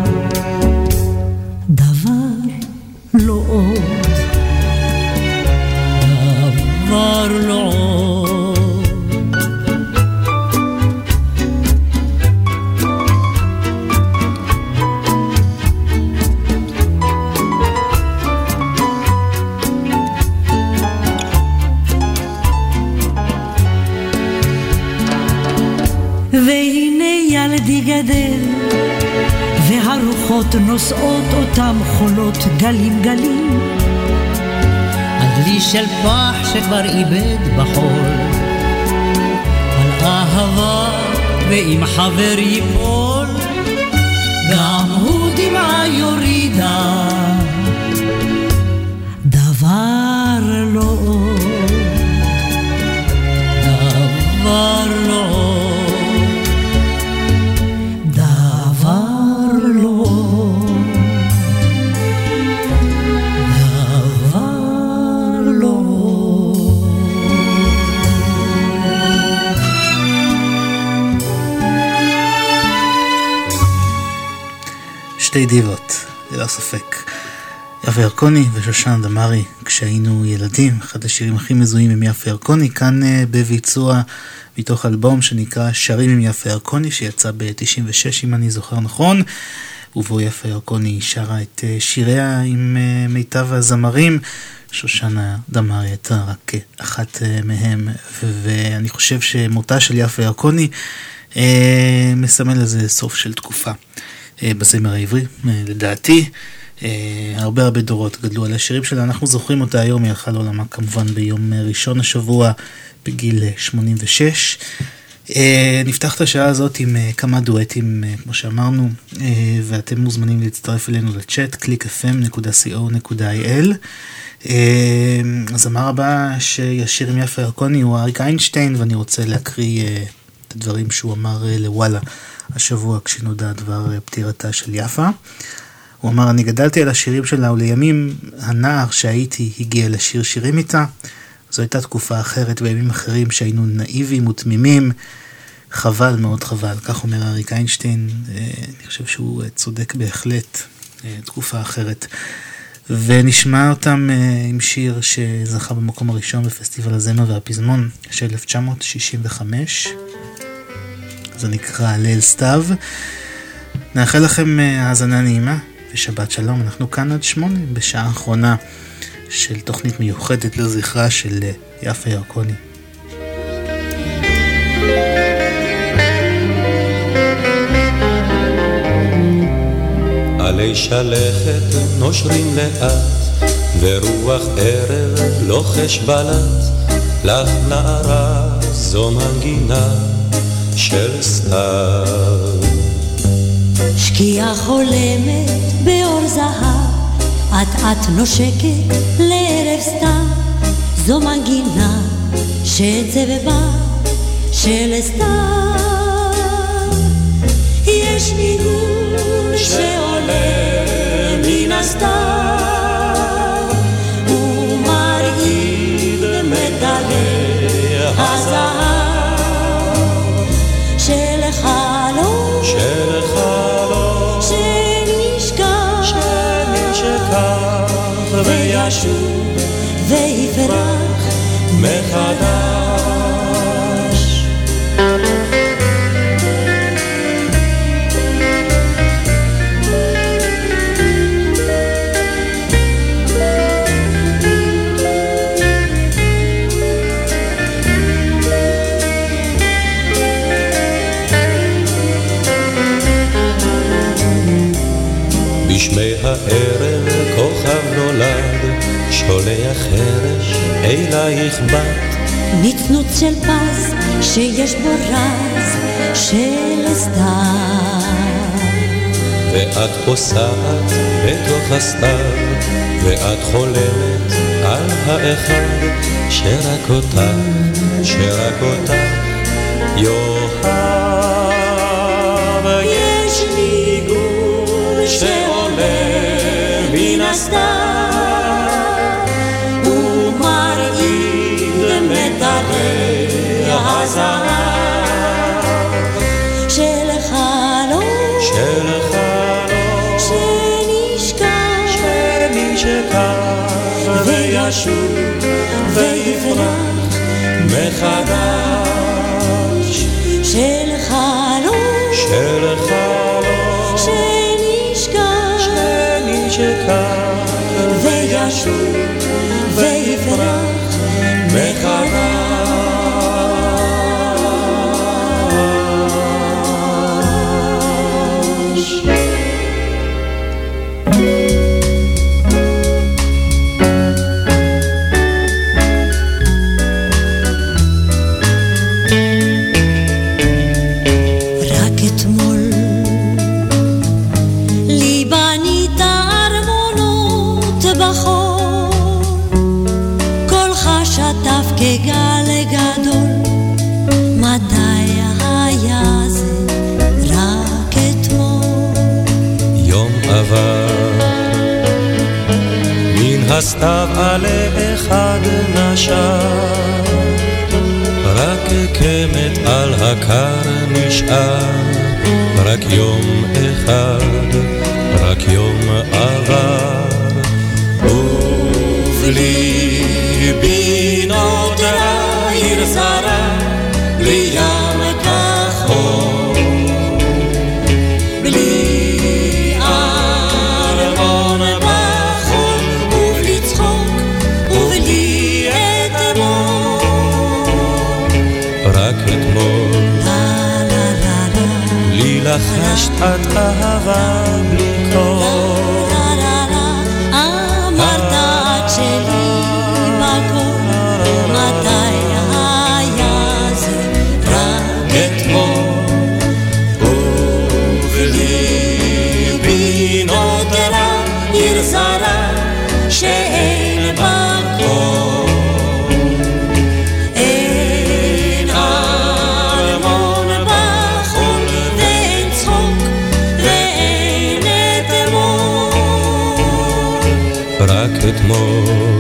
נושאות אותם חולות גלים גלים. הדלי של פח שכבר איבד בחול, על אהבה ואם חבר ייפול, גם הוא דמעה יורידה. שתי דיבות, ללא ספק. יפה ירקוני ושושן דמארי, כשהיינו ילדים, אחד השירים הכי מזוהים עם יפה ירקוני, כאן uh, בביצוע מתוך אלבום שנקרא שרים עם יפה ירקוני, שיצא ב-96 אם אני זוכר נכון, ובו יפה ירקוני שרה את uh, שיריה עם uh, מיטב הזמרים. שושנה דמארי הייתה רק אחת מהם, ואני חושב שמותה של יפה ירקוני uh, מסמל איזה סוף של תקופה בזמר העברי, uh, לדעתי. Uh, הרבה הרבה דורות גדלו על השירים שלה, אנחנו זוכרים אותה היום, היא הלכה לעולמה כמובן ביום ראשון השבוע בגיל 86. Uh, נפתח את השעה הזאת עם כמה דואטים, כמו שאמרנו, ואתם מוזמנים להצטרף אלינו לצ'אט, www.clickfm.co.il. הזמר הבא שישיר עם יפה ירקוני הוא אריק איינשטיין, ואני רוצה להקריא את הדברים שהוא אמר לוואלה השבוע כשנודע דבר uh, פטירתה של יפה. הוא אמר, אני גדלתי על השירים שלה, ולימים הנער שהייתי הגיע לשיר שירים איתה. זו הייתה תקופה אחרת וימים אחרים שהיינו נאיבים ותמימים. חבל, מאוד חבל. כך אומר אריק איינשטיין, אני חושב שהוא צודק בהחלט, תקופה אחרת. ונשמע אותם עם שיר שזכה במקום הראשון בפסטיבל הזמר והפזמון של 1965. זה נקרא ליל סתיו. נאחל לכם האזנה נעימה. ושבת שלום, אנחנו כאן עד שמונה בשעה האחרונה של תוכנית מיוחדת לזכרה של יפה ירקוני. עלי שלכת נושרים לאט, ורוח ערב לוחש בלט, לך נערה זו מנגינה של סתיו. שקיעה חולמת באור זהב, אט אט נושקת לערב סתם, זו מנגינה שצבבה של סתם. יש ניגון שעולה מן הסתם, שולח חרש אלייך בת. נצנוץ של פז שיש בו רז של סתיו. ואת פוסעת בתוך הסתיו, ואת חולמת על האחד שרק אותך, שרק אותך יאהב. וישוב ויפרח מחדש. של חלום. של חלום עלה אחד נשר. רק קמת על הקר נשאר רק יום אחד את אהבה אתמול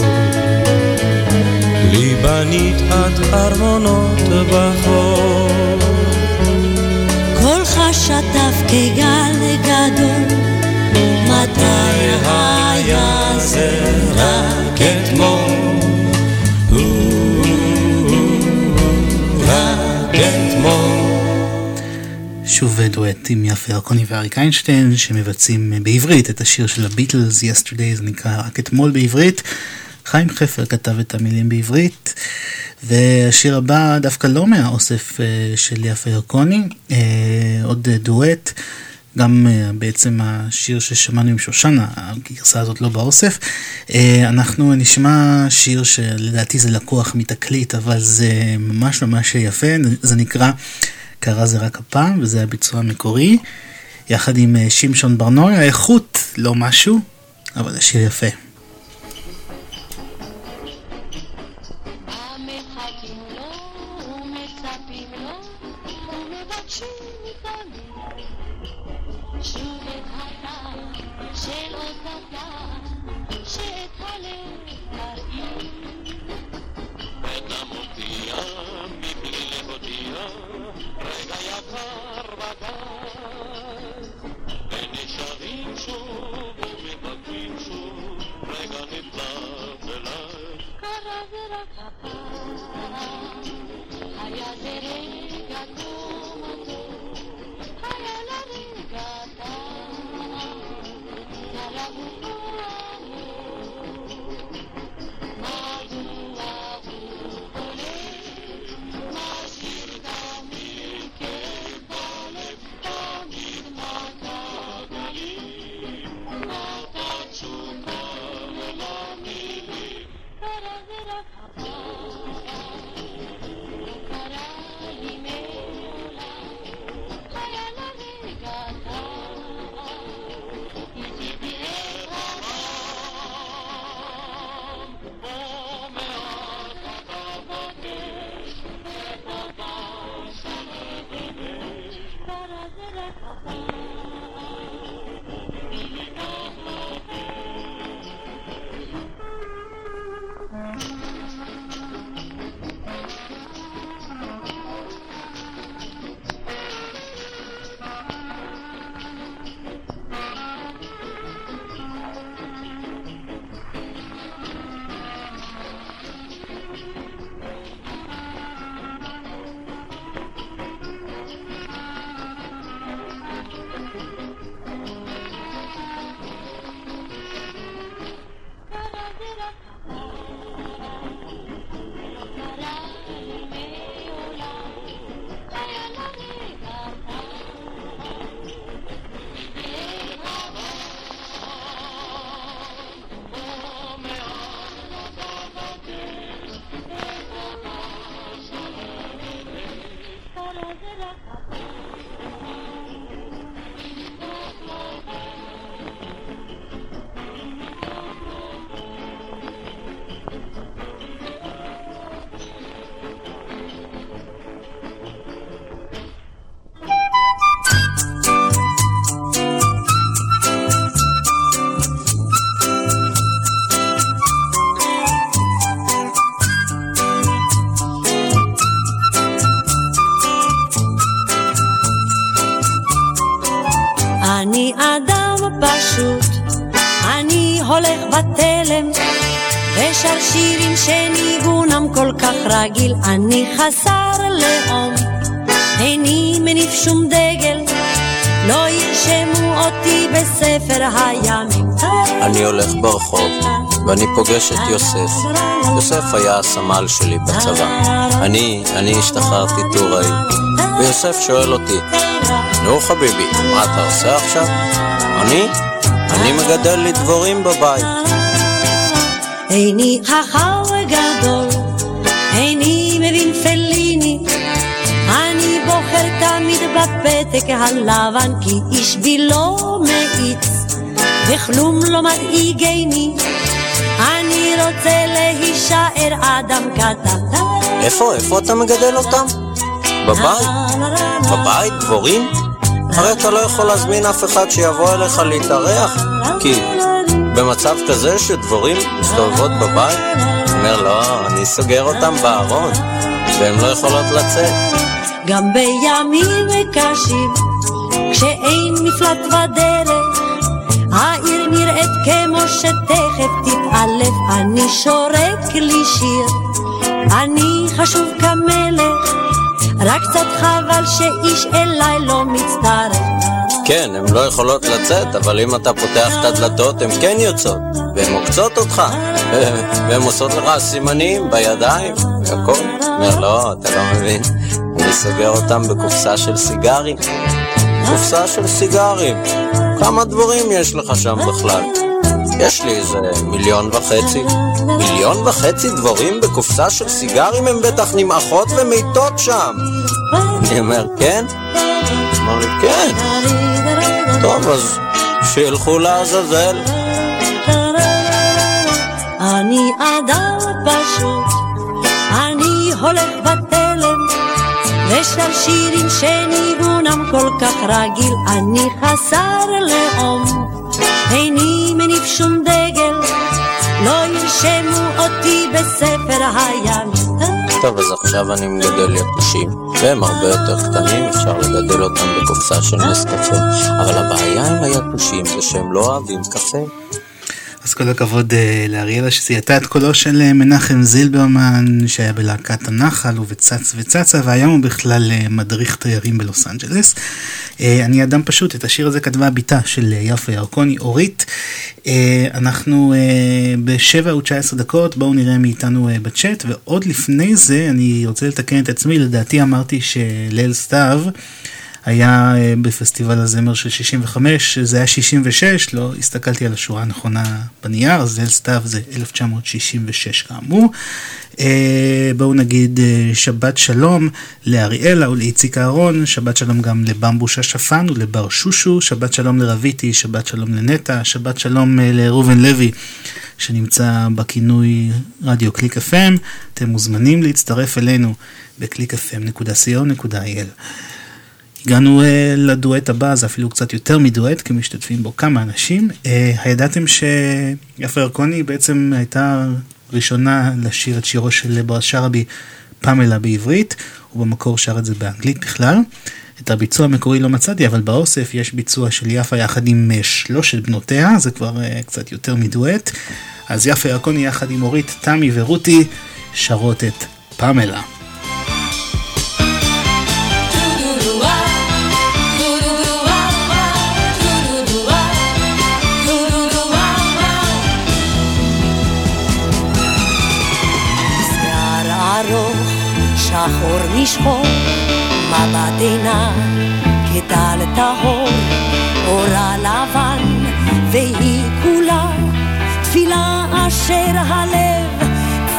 לי בנית את ארמונות בחול. קולך שטף כגל גדול, מתי היה זה שוב דואט עם יפה ירקוני ואריק איינשטיין שמבצעים בעברית את השיר של הביטלס, Yesterday, זה נקרא רק אתמול בעברית. חיים חפר כתב את המילים בעברית, והשיר הבא דווקא לא מהאוסף אה, של יפה ירקוני, אה, עוד דואט. גם uh, בעצם השיר ששמענו עם שושנה, הגרסה הזאת לא באוסף. אנחנו נשמע שיר שלדעתי זה לקוח מתקליט, אבל זה ממש ממש יפה, זה נקרא קרה זה רק הפעם, וזה הביצוע המקורי, יחד עם uh, שמשון ברנועי, האיכות לא משהו, אבל השיר יפה. בתלם, ושר שירים שניגונם כל כך רגיל, אני חסר לאום, איני מניף שום דגל, לא ירשמו אותי בספר הימים. אני הולך ברחוב, ואני פוגש את יוסף. יוסף היה הסמל שלי בצבא. אני, אני השתחררתי טוראי. ויוסף שואל אותי, נו חביבי, מה אתה עושה עכשיו? אני? אני מגדל לי דבורים בבית. איני חכם גדול, איני מבין פליני, אני בוחר תמיד בפתק הלבן, כי איש בי לא מאיץ, וכלום לא מדאיגני, אני רוצה להישאר אדם קטן. איפה, איפה אתה מגדל אותם? בבית? בבית? דבורים? הרי אתה לא יכול להזמין אף אחד שיבוא אליך להתארח, כי במצב כזה שדבורים מסתובבות בבית, אומר לא, אני סוגר אותם בארון, והן לא יכולות לצאת. גם בימים קשים, כשאין מפלט בדרך, העיר נראית כמו שתכף תתעלף, אני שורק לי שיר, אני חשוב כמלך, רק קצת חבל שאיש אליי לא מצטרף. כן, הן לא יכולות לצאת, אבל אם אתה פותח את הדלתות, הן כן יוצאות, והן עוקצות אותך, והן עושות לך סימנים בידיים, והכל. אומר, לא, אתה לא מבין, אני סוגר אותם בקופסה של סיגרים. קופסה של סיגרים. כמה דבורים יש לך שם בכלל? יש לי איזה מיליון וחצי. מיליון וחצי דבורים בקופסה של סיגרים הם בטח נמעכות ומתות שם. אני אומר, כן? אמר לי, כן. טוב, אז שילכו לעזאזל. אני אדם פשוט, אני הולך בתלם, ושר שירים שניגונם כל כך רגיל, אני חסר לאום, איני מניף שום דגל, לא ירשמו אותי בספר הים. טוב, אז עכשיו אני מגדל יתושים, והם הרבה יותר קטנים, אפשר לגדל אותם בקופסה של נס קפה, אבל הבעיה עם היתושים זה שהם לא אוהבים קפה. אז כל הכבוד uh, לאריאלה שזיהתה את קולו של uh, מנחם זילברמן שהיה בלהקת הנחל ובצץ וצצה והיום הוא בכלל uh, מדריך תיירים בלוס אנג'לס. Uh, אני אדם פשוט, את השיר הזה כתבה בתה של uh, יפה ירקוני, אורית. Uh, אנחנו בשבע ותשע עשר דקות, בואו נראה מי איתנו uh, בצ'אט ועוד לפני זה אני רוצה לתקן את עצמי, לדעתי אמרתי שליל סתיו היה אה, בפסטיבל הזמר של 65, זה היה 66, לא הסתכלתי על השורה הנכונה בנייר, אז ליל סתיו זה 1966 כאמור. אה, בואו נגיד אה, שבת שלום לאריאלה ולאיציק אהרון, שבת שלום גם לבמבוש השפן ולבר שושו, שבת שלום לרביטי, שבת שלום לנטע, שבת שלום לראובן לוי. שנמצא בכינוי רדיו קליק FM, אתם מוזמנים להצטרף אלינו בקליק.fm.co.il. הגענו uh, לדואט הבא, זה אפילו קצת יותר מדואט, כי משתתפים בו כמה אנשים. Uh, הידעתם שיפה ירקוני בעצם הייתה ראשונה לשיר את שירו של בועז שרעבי, פמלה בעברית, ובמקור שר את זה באנגלית בכלל. את הביצוע המקורי לא מצאתי, אבל באוסף יש ביצוע של יפה יחד עם uh, שלושת בנותיה, זה כבר uh, קצת יותר מדואט. אז יפה ירקוני יחד עם אורית, תמי ורותי שרות את פמלה. שחור משחור, מבט עיניים כטל טהור, אורה לבן, והיא כולה תפילה אשר הלב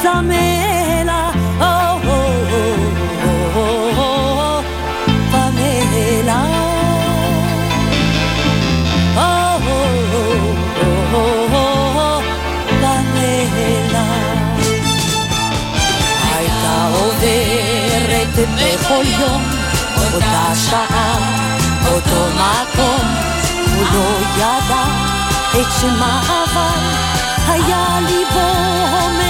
צמא בכל יום, אותה שעה, אותו מקום, הוא לא ידע את שמה אבל היה ליבו הומה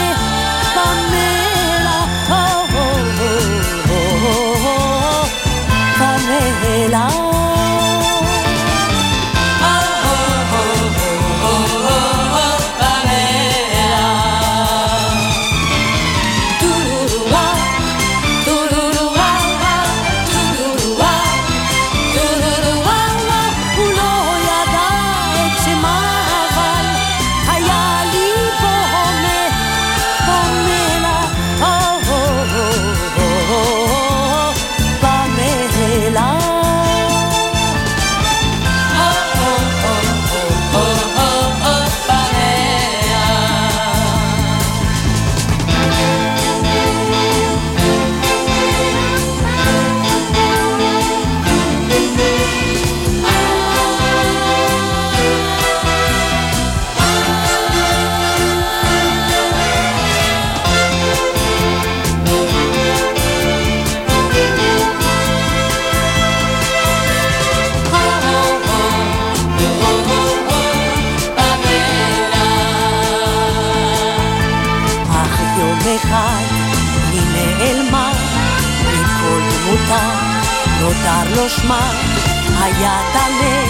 היה תלה,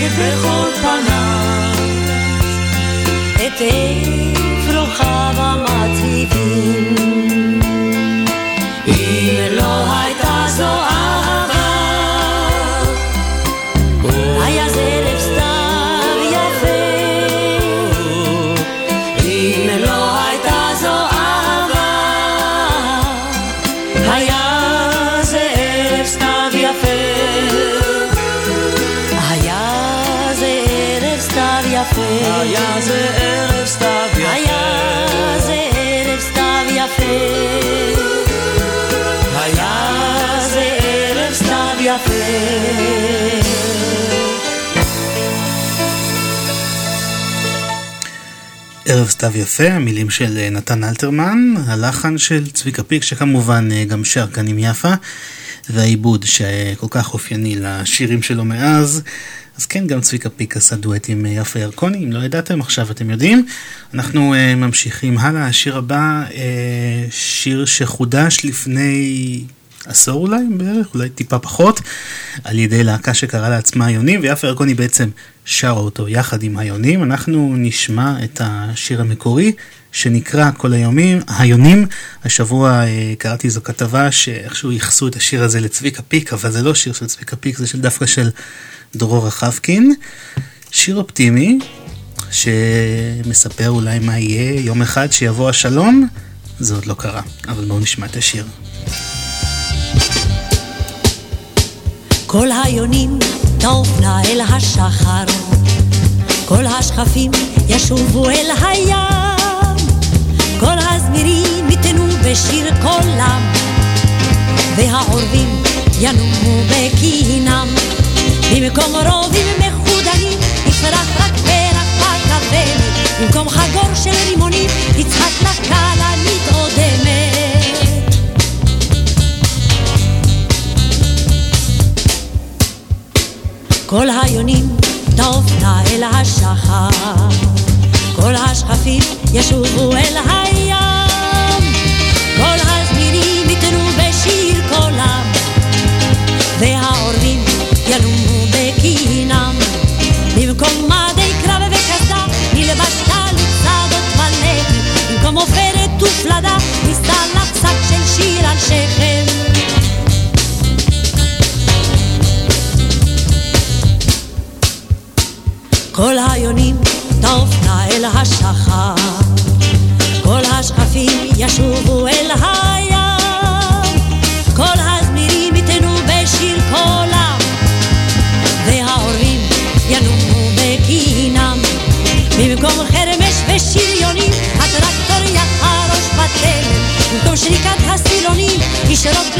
מושיט בכל פניו את אפרוחיו המציבים. סתיו יפה, המילים של אה, נתן אלתרמן, הלחן של צביקה פיק, שכמובן אה, גם שר כאן עם יפה. והעיבוד שכל כך אופייני לשירים שלו מאז. אז כן, גם צביקה פיק עשה דואט עם אה, יפה ירקוני, אם לא ידעתם, עכשיו אתם יודעים. אנחנו ממשיכים הלאה, השיר הבא, שיר שחודש לפני עשור אולי, בערך, אולי טיפה פחות, על ידי להקה שקראה לעצמה היונים, ויפה ירקוני בעצם שרה אותו יחד עם היונים. אנחנו נשמע את השיר המקורי. שנקרא כל היומים, היונים. השבוע uh, קראתי איזו כתבה שאיכשהו ייחסו את השיר הזה לצביקה פיק, אבל זה לא שיר של צביקה פיק, זה של דווקא של דרור רחבקין. שיר אופטימי, שמספר אולי מה יהיה יום אחד שיבוא השלום, זה עוד לא קרה, אבל בואו נשמע את השיר. כל היונים תעופנה אל השחר, כל השכפים ישובו אל הים, כל הזמירים יתנו בשיר קולם, והעורבים ינומו בקינם. במקום רובים מחודנים יפרח רק פרח פקבלי במקום חגור של רימונים יצחק לה כלנית כל היונים תעופנה אל השחר כל השכפים ישובו אל הים כל הזמינים יתנו בשיר קולם והעורבים ינומו חינם. במקום מדי קרב וקסדה, נלבש טלית שדות ולחם. במקום עופרת ופלדה, ניסה לך שק של שיר על שכם. כל היונים תעופנה אל השחר, כל השכפים ישובו אל הים, כל הזמירים יתנו בשיר קולם. וההורים ינומו בקינם. במקום חרמש ושריונים, הטרקטור יחרוש בתלם. במקום שריקת הסילונים, ישרוק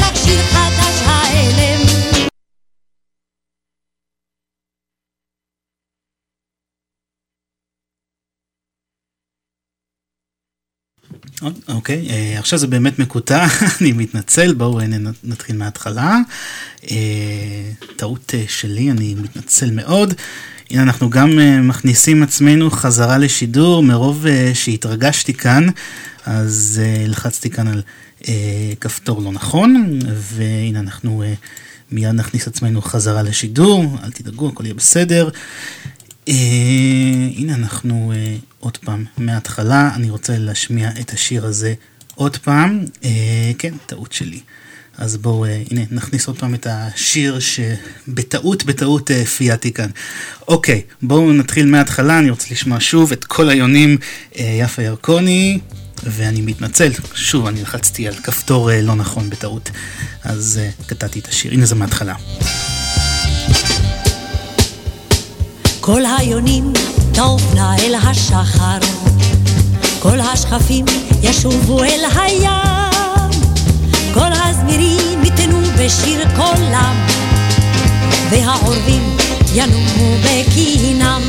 אוקיי, okay, אה, עכשיו זה באמת מקוטע, אני מתנצל, בואו נתחיל מההתחלה. אה, טעות אה, שלי, אני מתנצל מאוד. הנה אנחנו גם מכניסים עצמנו חזרה לשידור, מרוב שהתרגשתי כאן, אז לחצתי כאן על כפתור לא נכון, והנה אנחנו מיד נכניס עצמנו חזרה לשידור, אל תדאגו, הכל יהיה בסדר. הנה אנחנו... עוד פעם מההתחלה, אני רוצה להשמיע את השיר הזה עוד פעם. אה, כן, טעות שלי. אז בואו, אה, הנה, נכניס עוד פעם את השיר שבטעות, בטעות אה, פייתי כאן. אוקיי, בואו נתחיל מההתחלה, אני רוצה לשמוע שוב את כל היונים אה, יפה ירקוני, ואני מתנצל, שוב, אני לחצתי על כפתור אה, לא נכון בטעות, אז אה, קטעתי את השיר. הנה זה מההתחלה. כל היונים תעופנה אל השחר, כל השכפים ישובו אל הים, כל הזמירים יתנו בשיר קולם, והעורבים ינומו בקינם,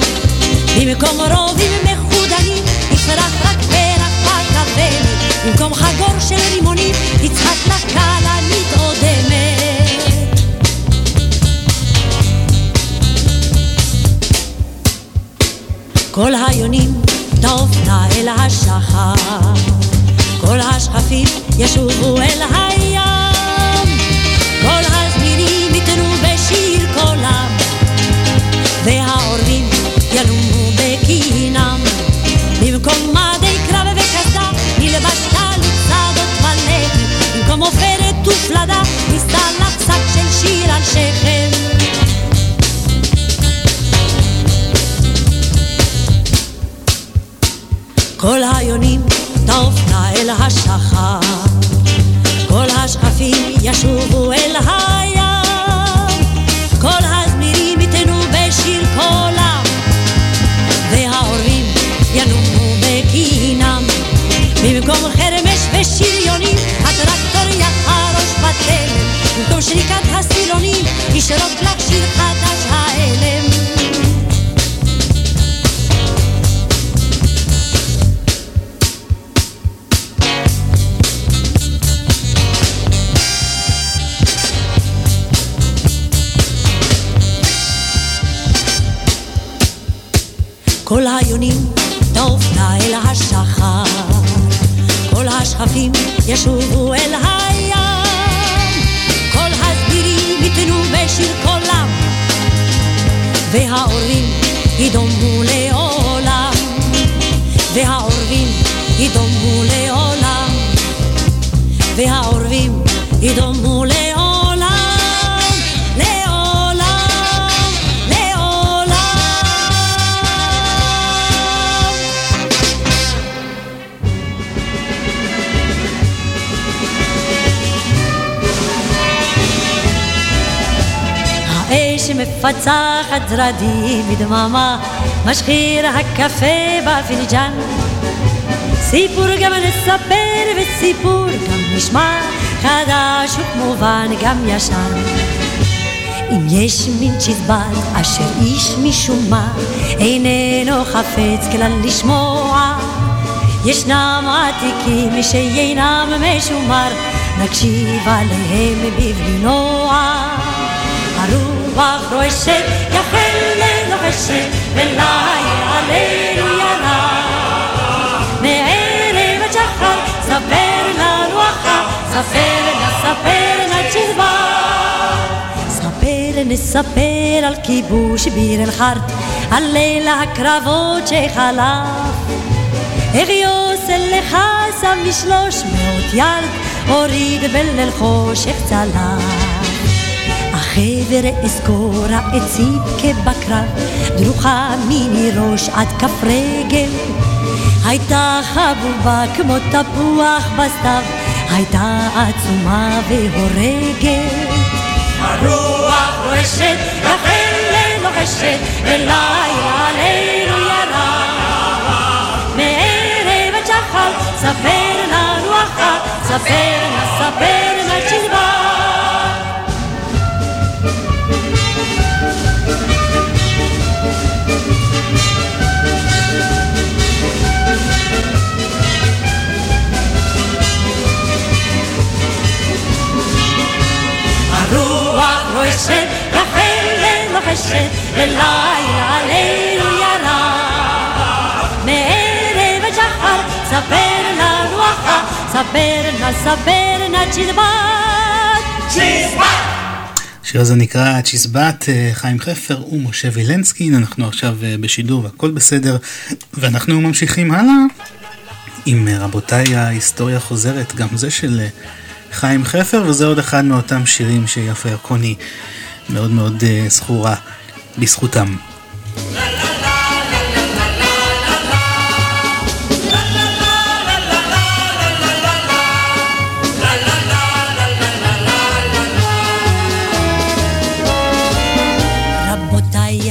במקום רובים מחודנים יפרח רק פרח פקבלי, במקום חגור של רימונים יצחק לה כל היונים תעופנה אל השחר, כל השכפים ישובו אל הים, כל הזמינים יתנו בשיר קולם, והעורבים ינומו בקינם, במקום מדי קרב וקסדה נלבש טלית שדות ולחם, במקום עופרת ופלדה ניסה לך שק של שיר על שכם. כל היונים תעופנה אל השחר, כל השכפים ישובו אל הים, זרדים בדממה, משחיר הקפה בפינג'אן. סיפור גם נספר וסיפור גם נשמע, חדש וכמובן גם ישן. אם יש מין צ'יזבט אשר איש משום מה איננו חפץ כלל לשמוע, ישנם עתיקים שאינם משומר, נקשיב עליהם בבלי נוח. רוח רועשת, יחל ירד. נספר על כיבוש ביר אל-חרט, על ליל הקרבות שחלף. איך יוסל לך שם משלוש מאות ילד, הוריד בליל חושך צלף. חבר אזכור העצים כבקרב, דרוכה מיני ראש עד כף רגל. הייתה חבובה כמו תפוח בסתיו, הייתה עצומה והורגת. הרוח רועשת, רחל לוחשת, ולילה עלינו ירד. מערב עד שחר, ספר לנו אחת, ספר נא ספר נא רועשת, רחל לוחשת, ולילה עלינו ירד. מערב עד שחר, ספר לנו אחר, ספר נא ספר נא. צ'יזבט! השיר הזה נקרא צ'יזבט, אה, חיים חפר ומשה וילנסקין, אנחנו עכשיו אה, בשידור והכל בסדר, ואנחנו ממשיכים הלאה עם אה, רבותיי ההיסטוריה חוזרת, גם זה של חיים חפר, וזה עוד אחד מאותם שירים שיפה ירקוני מאוד מאוד uh, זכורה בזכותם.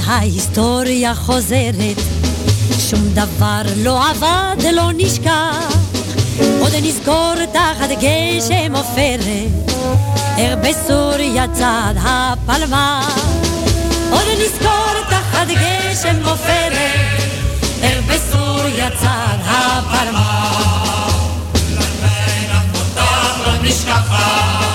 ההיסטוריה חוזרת, שום דבר לא עבד, לא נשכח. עוד נזכור תחת גשם עופרת, איך בסוריה צד הפלמה. עוד נזכור תחת גשם עופרת, איך בסוריה צד הפלמה. נשכחה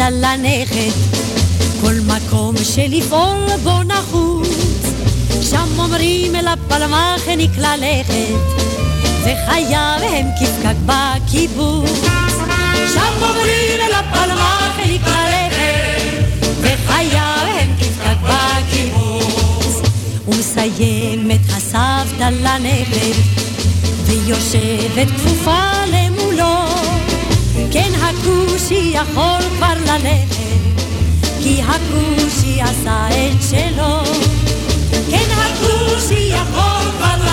הסבתא לנכד, כל מקום שלפעול בו נחוץ, שם אומרים אל הפלמח נקלע לכת, וחייו הם כפקק בקיבוץ. שם אומרים אל הפלמח נקלע לכת, וחייו הם כפקק בקיבוץ. ומסיימת הסבתא לנכד, ויושבת כפופה למולו. כן הכושי יכול כבר ללכת, כי הכושי עשה את שלו. כן הכושי יכול כבר ללכת,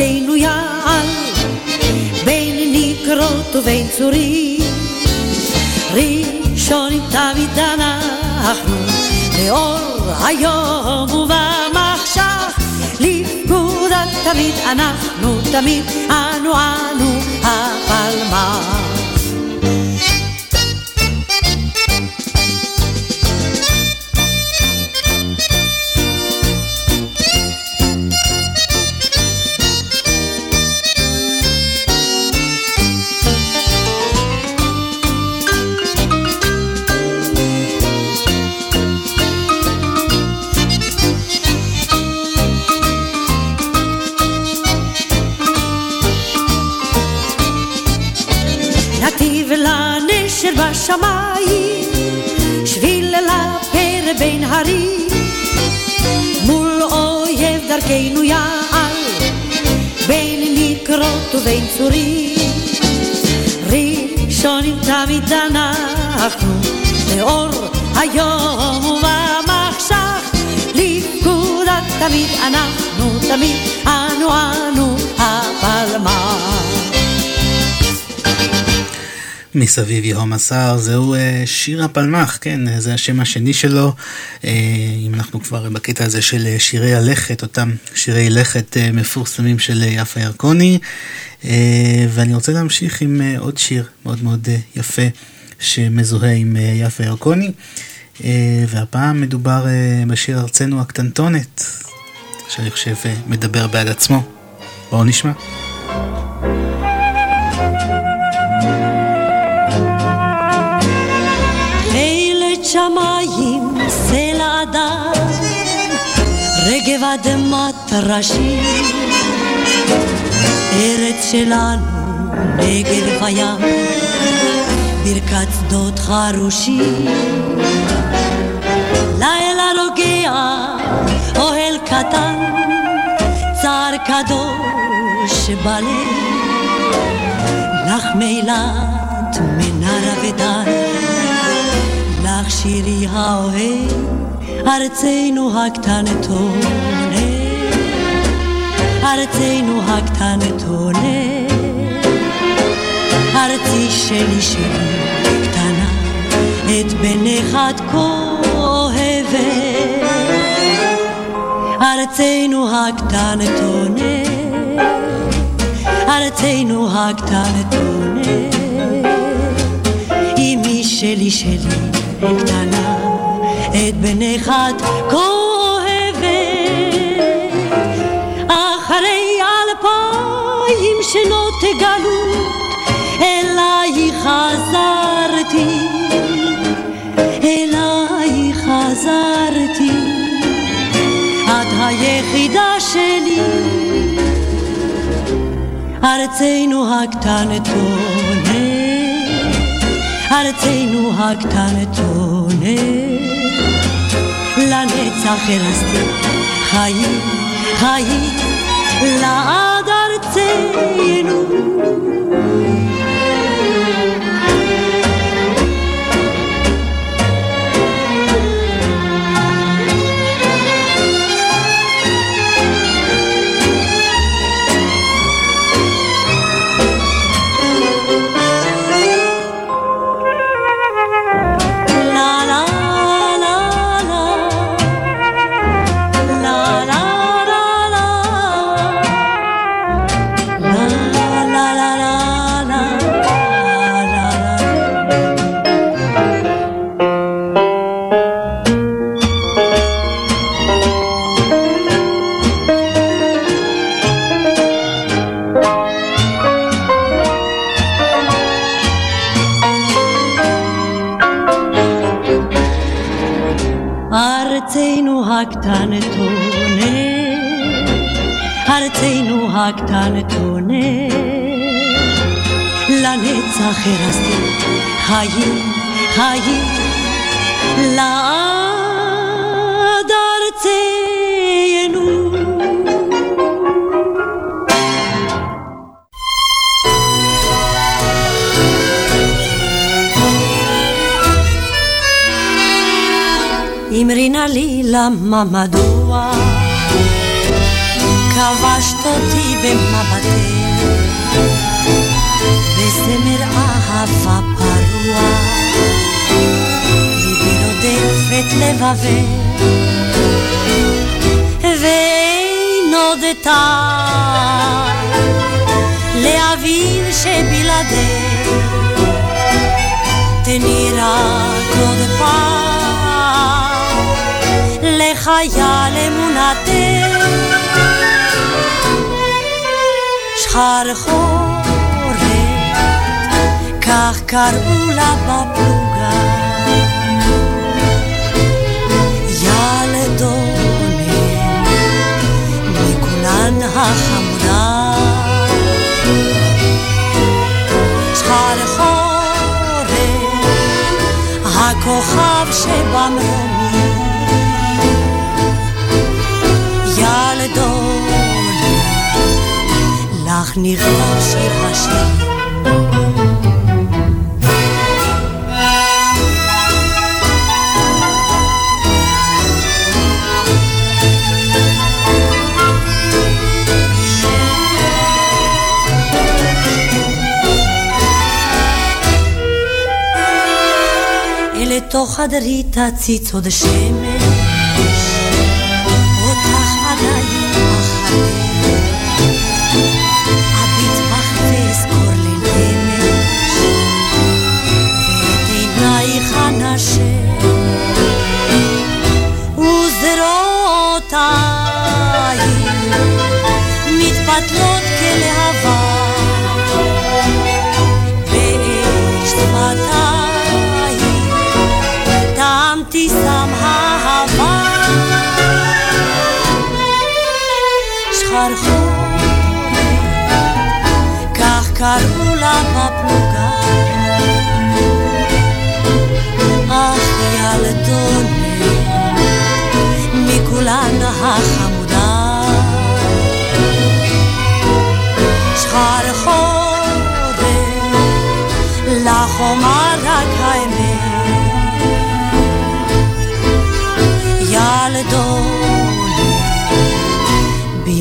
דרכנו יעל, בין נקרות ובין צורים. ראשונים תמיד אנחנו, לאור היום ובמחשך, לפקודה תמיד אנחנו, תמיד אנו אנו הפלמ"ח. לנשר בשמיים, שביל לפרא בין הרים, מול אויב דרכנו יעל, בין נקרות ובין צורים. ראשונים תמיד אנחנו, לאור היום ובמחשך, לפקודה תמיד אנחנו, תמיד אנו אנו הפלמ"ח. מסביב יהום הסער, זהו אה, שיר הפלמ"ח, כן, אה, זה השם השני שלו. אה, אם אנחנו כבר בקטע הזה של שירי הלכת, אותם שירי לכת מפורסמים של יפה ירקוני. ואני רוצה להמשיך עם עוד שיר מאוד מאוד יפה שמזוהה עם יפה ירקוני. והפעם מדובר בשיר ארצנו הקטנטונת, שאני חושב מדבר בעד עצמו. בואו נשמע. רגב אדמת ראשים, ארץ שלנו, נגב וים, ברכת שדות חרושים. לילה רוגע, אוהל קטן, צער קדוש בלב, לך מילת מנרה ודן. לך שירי האוהב, ארצנו הקטנטונת, ארצנו הקטנטונת, ארצי שלי שלי קטנה, את בנך את כה אוהבת, ארצנו הקטנטונת, ארצנו הקטנטונת. אמי שלי שלי קטנה, את בנך את כה אוהבת. אחרי אלפיים שנות גלות, אליי חזרתי, אליי חזרתי. את היחידה שלי, ארצנו הקטנטונת. ארצנו הקטנטונת, לנצח הרסתי חיים, חיים, לעד ארצנו. ארצנו הקטנטונת, לנצח הרסתי. חיים, חיים, לעד ארצנו. אמרי נא לי למה מדוע? כבשת במבטך בזמר אהבה פרוע. ליבי רודף את לבבך ואין עוד טעם להבין שבלעדך תני רק עוד פעם לחייל אמונתך שחר חורף כך קראו לה בפלוגה. ילדונת מכולן החמודה. שחר חורף הכוכב שבמרומים. ילדונת לך נכתב שיר השיר. לתוך חדרי תציץ עוד שמש, מתפתלות כלהבה, באש שפתייך טעמתי סם אהבה שחרחורת כך קראו לה בפלוגה. אך ילדונת מכולן החמודה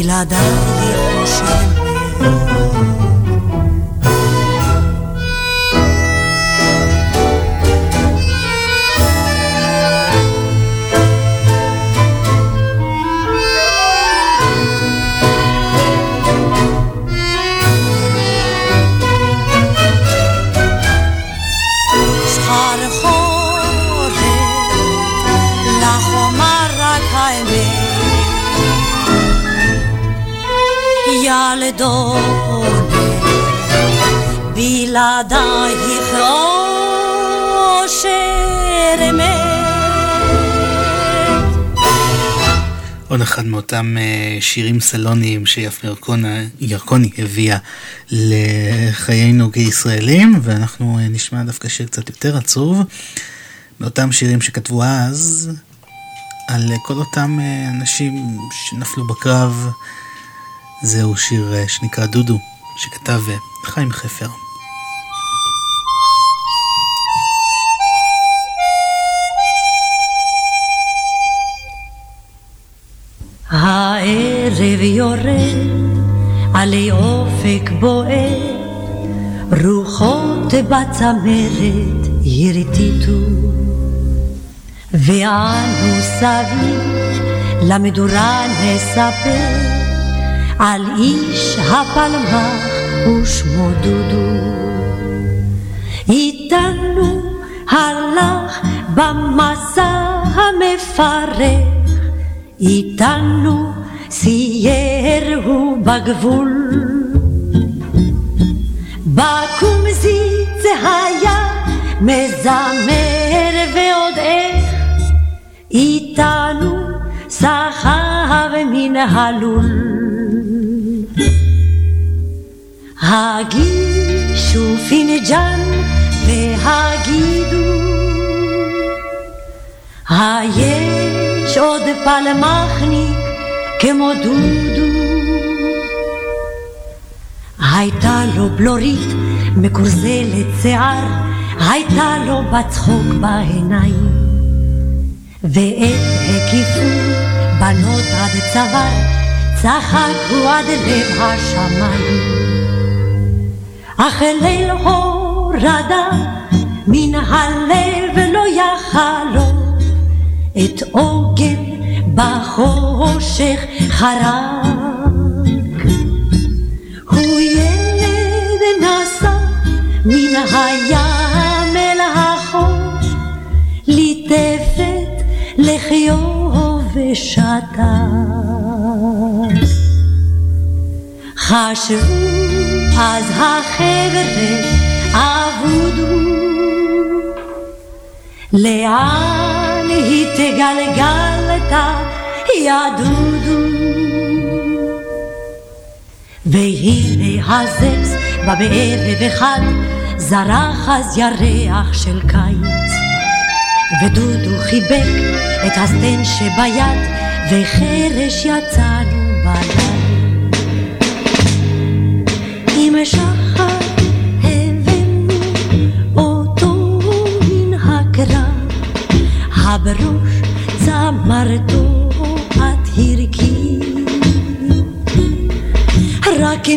בלעדיי היא בלעדייך אושר. עוד אחד מאותם אה, שירים סלוניים שיפה ירקוני הביאה לחיינו כישראלים, ואנחנו אה, נשמע דווקא שיר קצת יותר עצוב, מאותם שירים שכתבו אז על כל אותם אה, אנשים שנפלו בקרב. זהו שיר אה, שנקרא דודו, שכתב אה, חיים חפר. הערב יורד עלי אופק בוער, רוחות בצמרת הרטיטו, ואנו סביב למדורה נספר על איש הפלמח ושמו דודו. איתנו הלך במסע המפרך איתנו סייר הוא בגבול. בקומזית זה היה מזמר ועוד איך, איתנו מן הלול. הגישו פינג'אן והגידו היש עוד פלמחניק כמו דודו. הייתה לו בלורית מקורזלת שיער הייתה לו בצחוק בעיניים ועת הקיפו בנות עד צוואר צחקו עד לב השמיים אך ליל הורדה מן הלב לא יכלו את עוגן בחושך חרק. הוא ילד נסע מן הים אל החוף, ליטפת לחיו ושתק. חשבו אז החבר'ה אבודו. לאן היא תגלגל את הידודו? והנה הזץ בא בערב אחד, זרח אז ירח של קיץ. ודודו חיבק את הסטן שביד, וחרש יצאנו בלילה.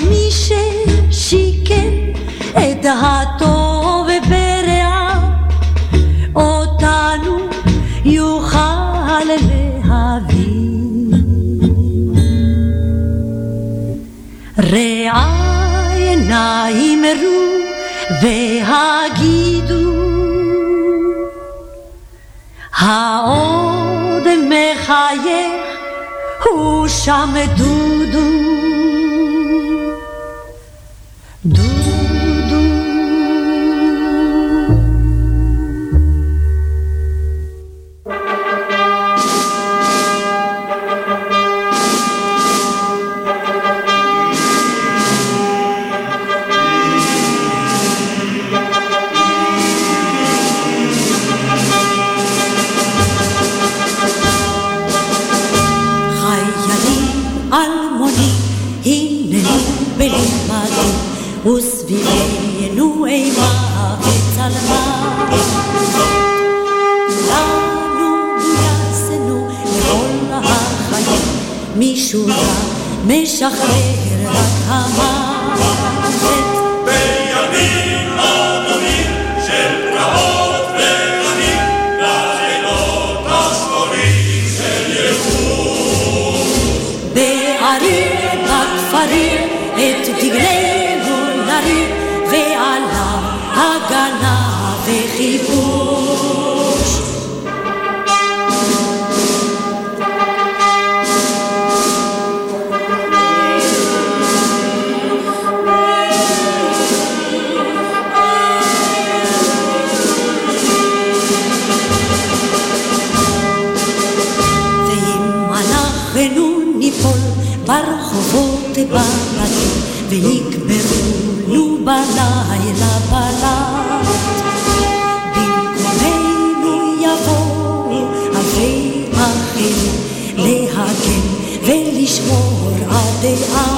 מי ששיקם את הטוב נא אמרו והגידו העוד מחייך הוא שם דודו וסביבנו אימה וצלמה. לנו גויסנו לכל החיים, מישהו משחרר רק המוות. בימים אדומים של פרעות ורעים, בלילות השחורים של ייאוש. בערים, בכפרים, את דגלי בלדים ויקברו נו בלילה בלט. במקומנו יבואו אלפי אחים להגן ולשמור עד דעה.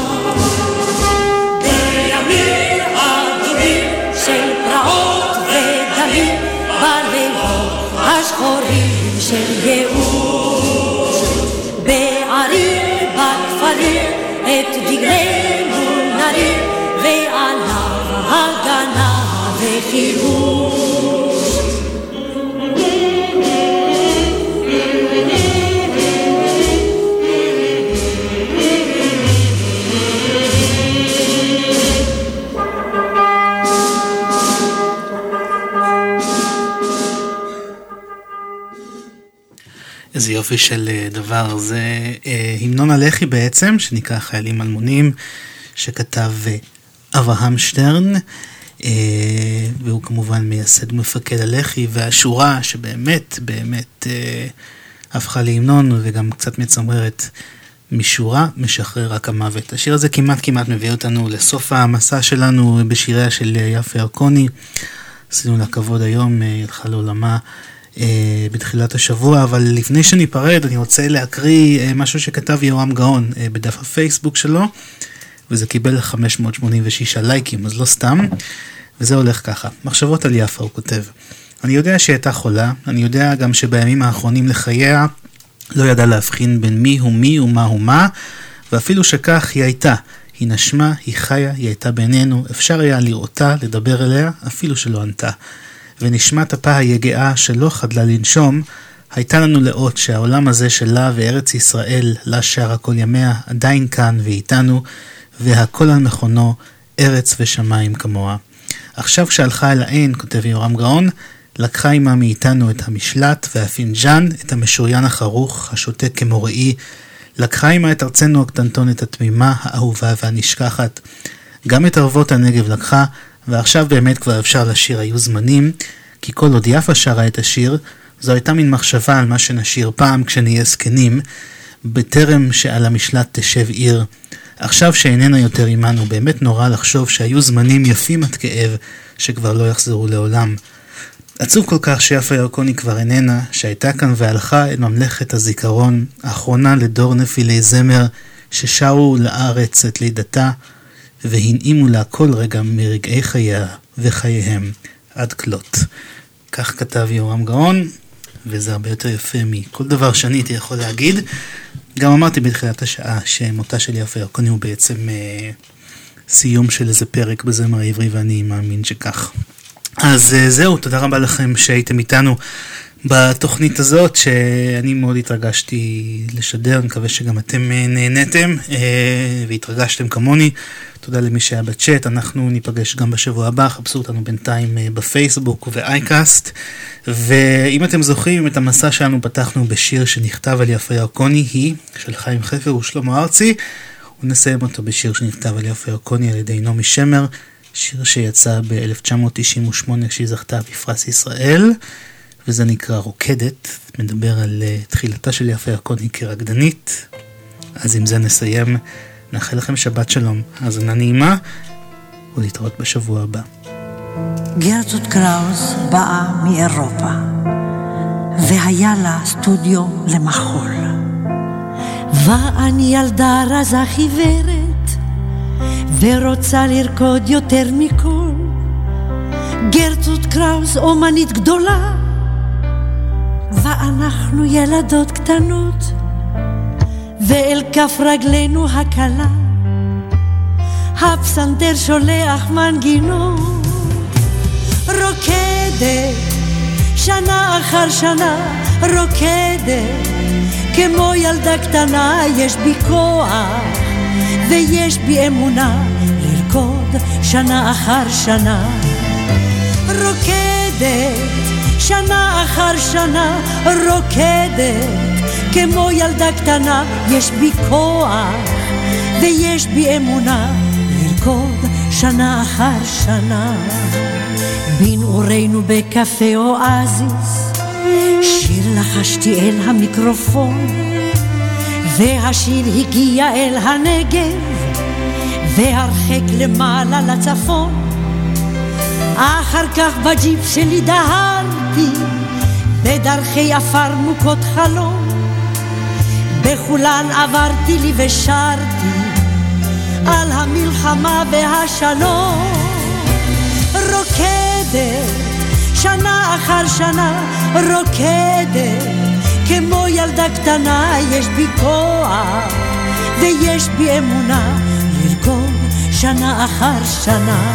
את דגלנו נרים ועליו הגנה וחיבוש. איזה יופי של אה, דבר. זה אה, המנון הלח"י בעצם, שנקרא חיילים אלמונים, שכתב אה, אברהם שטרן, אה, והוא כמובן מייסד ומפקד הלח"י, והשורה שבאמת באמת אה, הפכה להמנון וגם קצת מצמררת משורה משחרר רק המוות. השיר הזה כמעט כמעט מביא אותנו לסוף המסע שלנו בשיריה של יפה ירקוני. עשינו לה כבוד היום, היא הלכה לעולמה אה, בתחילת השבוע, אבל לפני שניפרד אני רוצה להקריא אה, משהו שכתב יורם גאון אה, בדף הפייסבוק שלו, וזה קיבל 586 לייקים, אז לא סתם, וזה הולך ככה. מחשבות על יפה, הוא כותב. אני יודע שהיא הייתה חולה, אני יודע גם שבימים האחרונים לחייה לא ידעה להבחין בין מי הוא מי ומה הוא מה, ואפילו שכך היא הייתה. היא נשמה, היא חיה, היא הייתה בינינו, אפשר היה לראותה, לדבר אליה, אפילו שלא ענתה. ונשמת אפה היגעה שלא חדלה לנשום, הייתה לנו לאות שהעולם הזה שלה וארץ ישראל, לה שרה כל ימיה, עדיין כאן ואיתנו, והכל על מכונו, ארץ ושמיים כמוה. עכשיו כשהלכה אל העין, כותב יורם גאון, לקחה עמה מאיתנו את המשלט והפינג'אן, את המשוריין החרוך, השותה כמו ראי, לקחה עמה את ארצנו הקטנטונת התמימה, האהובה והנשכחת. גם את ערבות הנגב לקחה, ועכשיו באמת כבר אפשר לשיר היו זמנים, כי כל עוד יפה שרה את השיר, זו הייתה מין מחשבה על מה שנשיר פעם כשנהיה זקנים, בטרם שעל המשלט תשב עיר. עכשיו שאיננה יותר עמנו, באמת נורא לחשוב שהיו זמנים יפים עד כאב, שכבר לא יחזרו לעולם. עצוב כל כך שיפה ירקוני כבר איננה, שהייתה כאן והלכה אל ממלכת הזיכרון, האחרונה לדור נפילי זמר, ששרו לארץ את לידתה, והנעימו לה כל רגע מרגעי חייה וחייהם עד כלות. כך כתב יורם גאון, וזה הרבה יותר יפה מכל דבר שאני הייתי יכול להגיד. גם אמרתי בתחילת השעה שמותה של יפה ירקוני הוא בעצם אה, סיום של איזה פרק בזמר העברי, ואני מאמין שכך. אז אה, זהו, תודה רבה לכם שהייתם איתנו בתוכנית הזאת, שאני מאוד התרגשתי לשדר, אני מקווה שגם אתם אה, נהניתם אה, והתרגשתם כמוני. תודה למי שהיה בצ'אט, אנחנו ניפגש גם בשבוע הבא, חפשו אותנו בינתיים בפייסבוק ובאייקאסט. ואם אתם זוכרים את המסע שלנו פתחנו בשיר שנכתב על יפה ירקוני, היא של חיים חפר ושלמה ארצי, ונסיים אותו בשיר שנכתב על יפה ירקוני על ידי נעמי שמר. שיר שיצא ב-1998 כשהיא זכתה בפרס ישראל, וזה נקרא רוקדת, מדבר על uh, תחילתה של יפה ירקוני כרקדנית. אז עם זה נסיים, נאחל לכם שבת שלום, האזנה נעימה, ולהתראות בשבוע הבא. גרצות קראוס באה מאירופה, והיה לה סטודיו למחול. ואני ילדה רזה חיוורת ורוצה לרקוד יותר מכל. גרצות קראוס אומנית גדולה, ואנחנו ילדות קטנות, ואל כף רגלינו הקלה, הפסנתר שולח מנגינות. רוקדת שנה אחר שנה, רוקדת כמו ילדה קטנה, יש בי כוח. ויש בי אמונה לרקוד שנה אחר שנה. רוקדת שנה אחר שנה, רוקדת כמו ילדה קטנה, יש בי כוח ויש בי אמונה לרקוד שנה אחר שנה. בנעורינו בקפה אואזיס, שיר לחשתי אל המיקרופון. והשיר הגיע אל הנגב, והרחק למעלה לצפון. אחר כך בג'יפ שלי דהרתי, בדרכי עפר מוכות חלום. בכולן עברתי לי ושרתי, על המלחמה והשלום. רוקדת, שנה אחר שנה, רוקדת. כמו ילדה קטנה יש בי כוח ויש בי אמונה לרקוד שנה אחר שנה.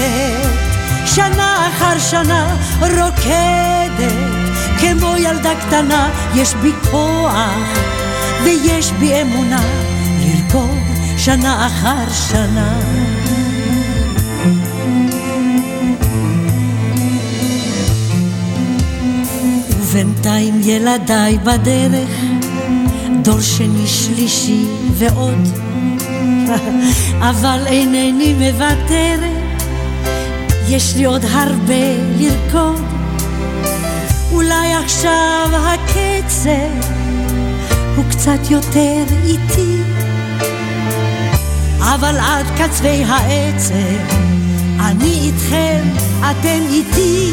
רוקדת שנה אחר שנה, רוקדת. כמו ילדה קטנה יש בי כוח ויש בי אמונה לרקוד שנה אחר שנה. ובינתיים ילדיי בדרך, דור שני שלישי ועוד, אבל אינני מוותרת, יש לי עוד הרבה לרקוד. אולי עכשיו הקצב הוא קצת יותר איטי. אבל עד קצווי העצב, אני איתכם, אתם איתי.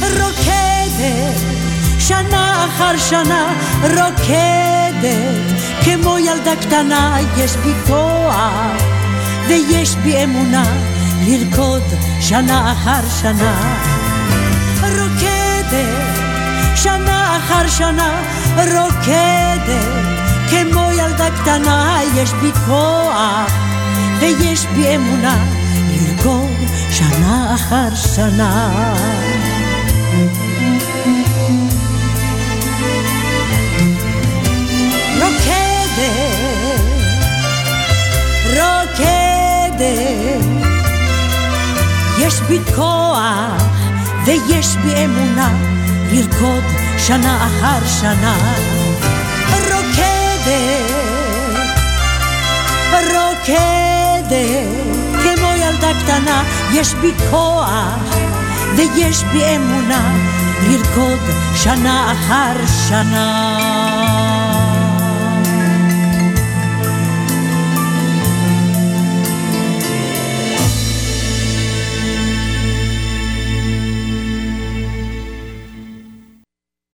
רוקדת, שנה אחר שנה, רוקדת, כמו ילדה קטנה, יש בי כוח, ויש בי אמונה, לרקוד שנה אחר שנה. רוקדת, שנה אחר שנה, רוקדת, כמו ילדה קטנה, יש בי כוח ויש בי אמונה לרקוד שנה אחר שנה. רוקדת, רוקדת, יש בי כוח ויש בי אמונה לרקוד שנה אחר שנה. רוקדת, כמו ילדה קטנה, יש בי כוח ויש בי אמונה לרקוד שנה אחר שנה.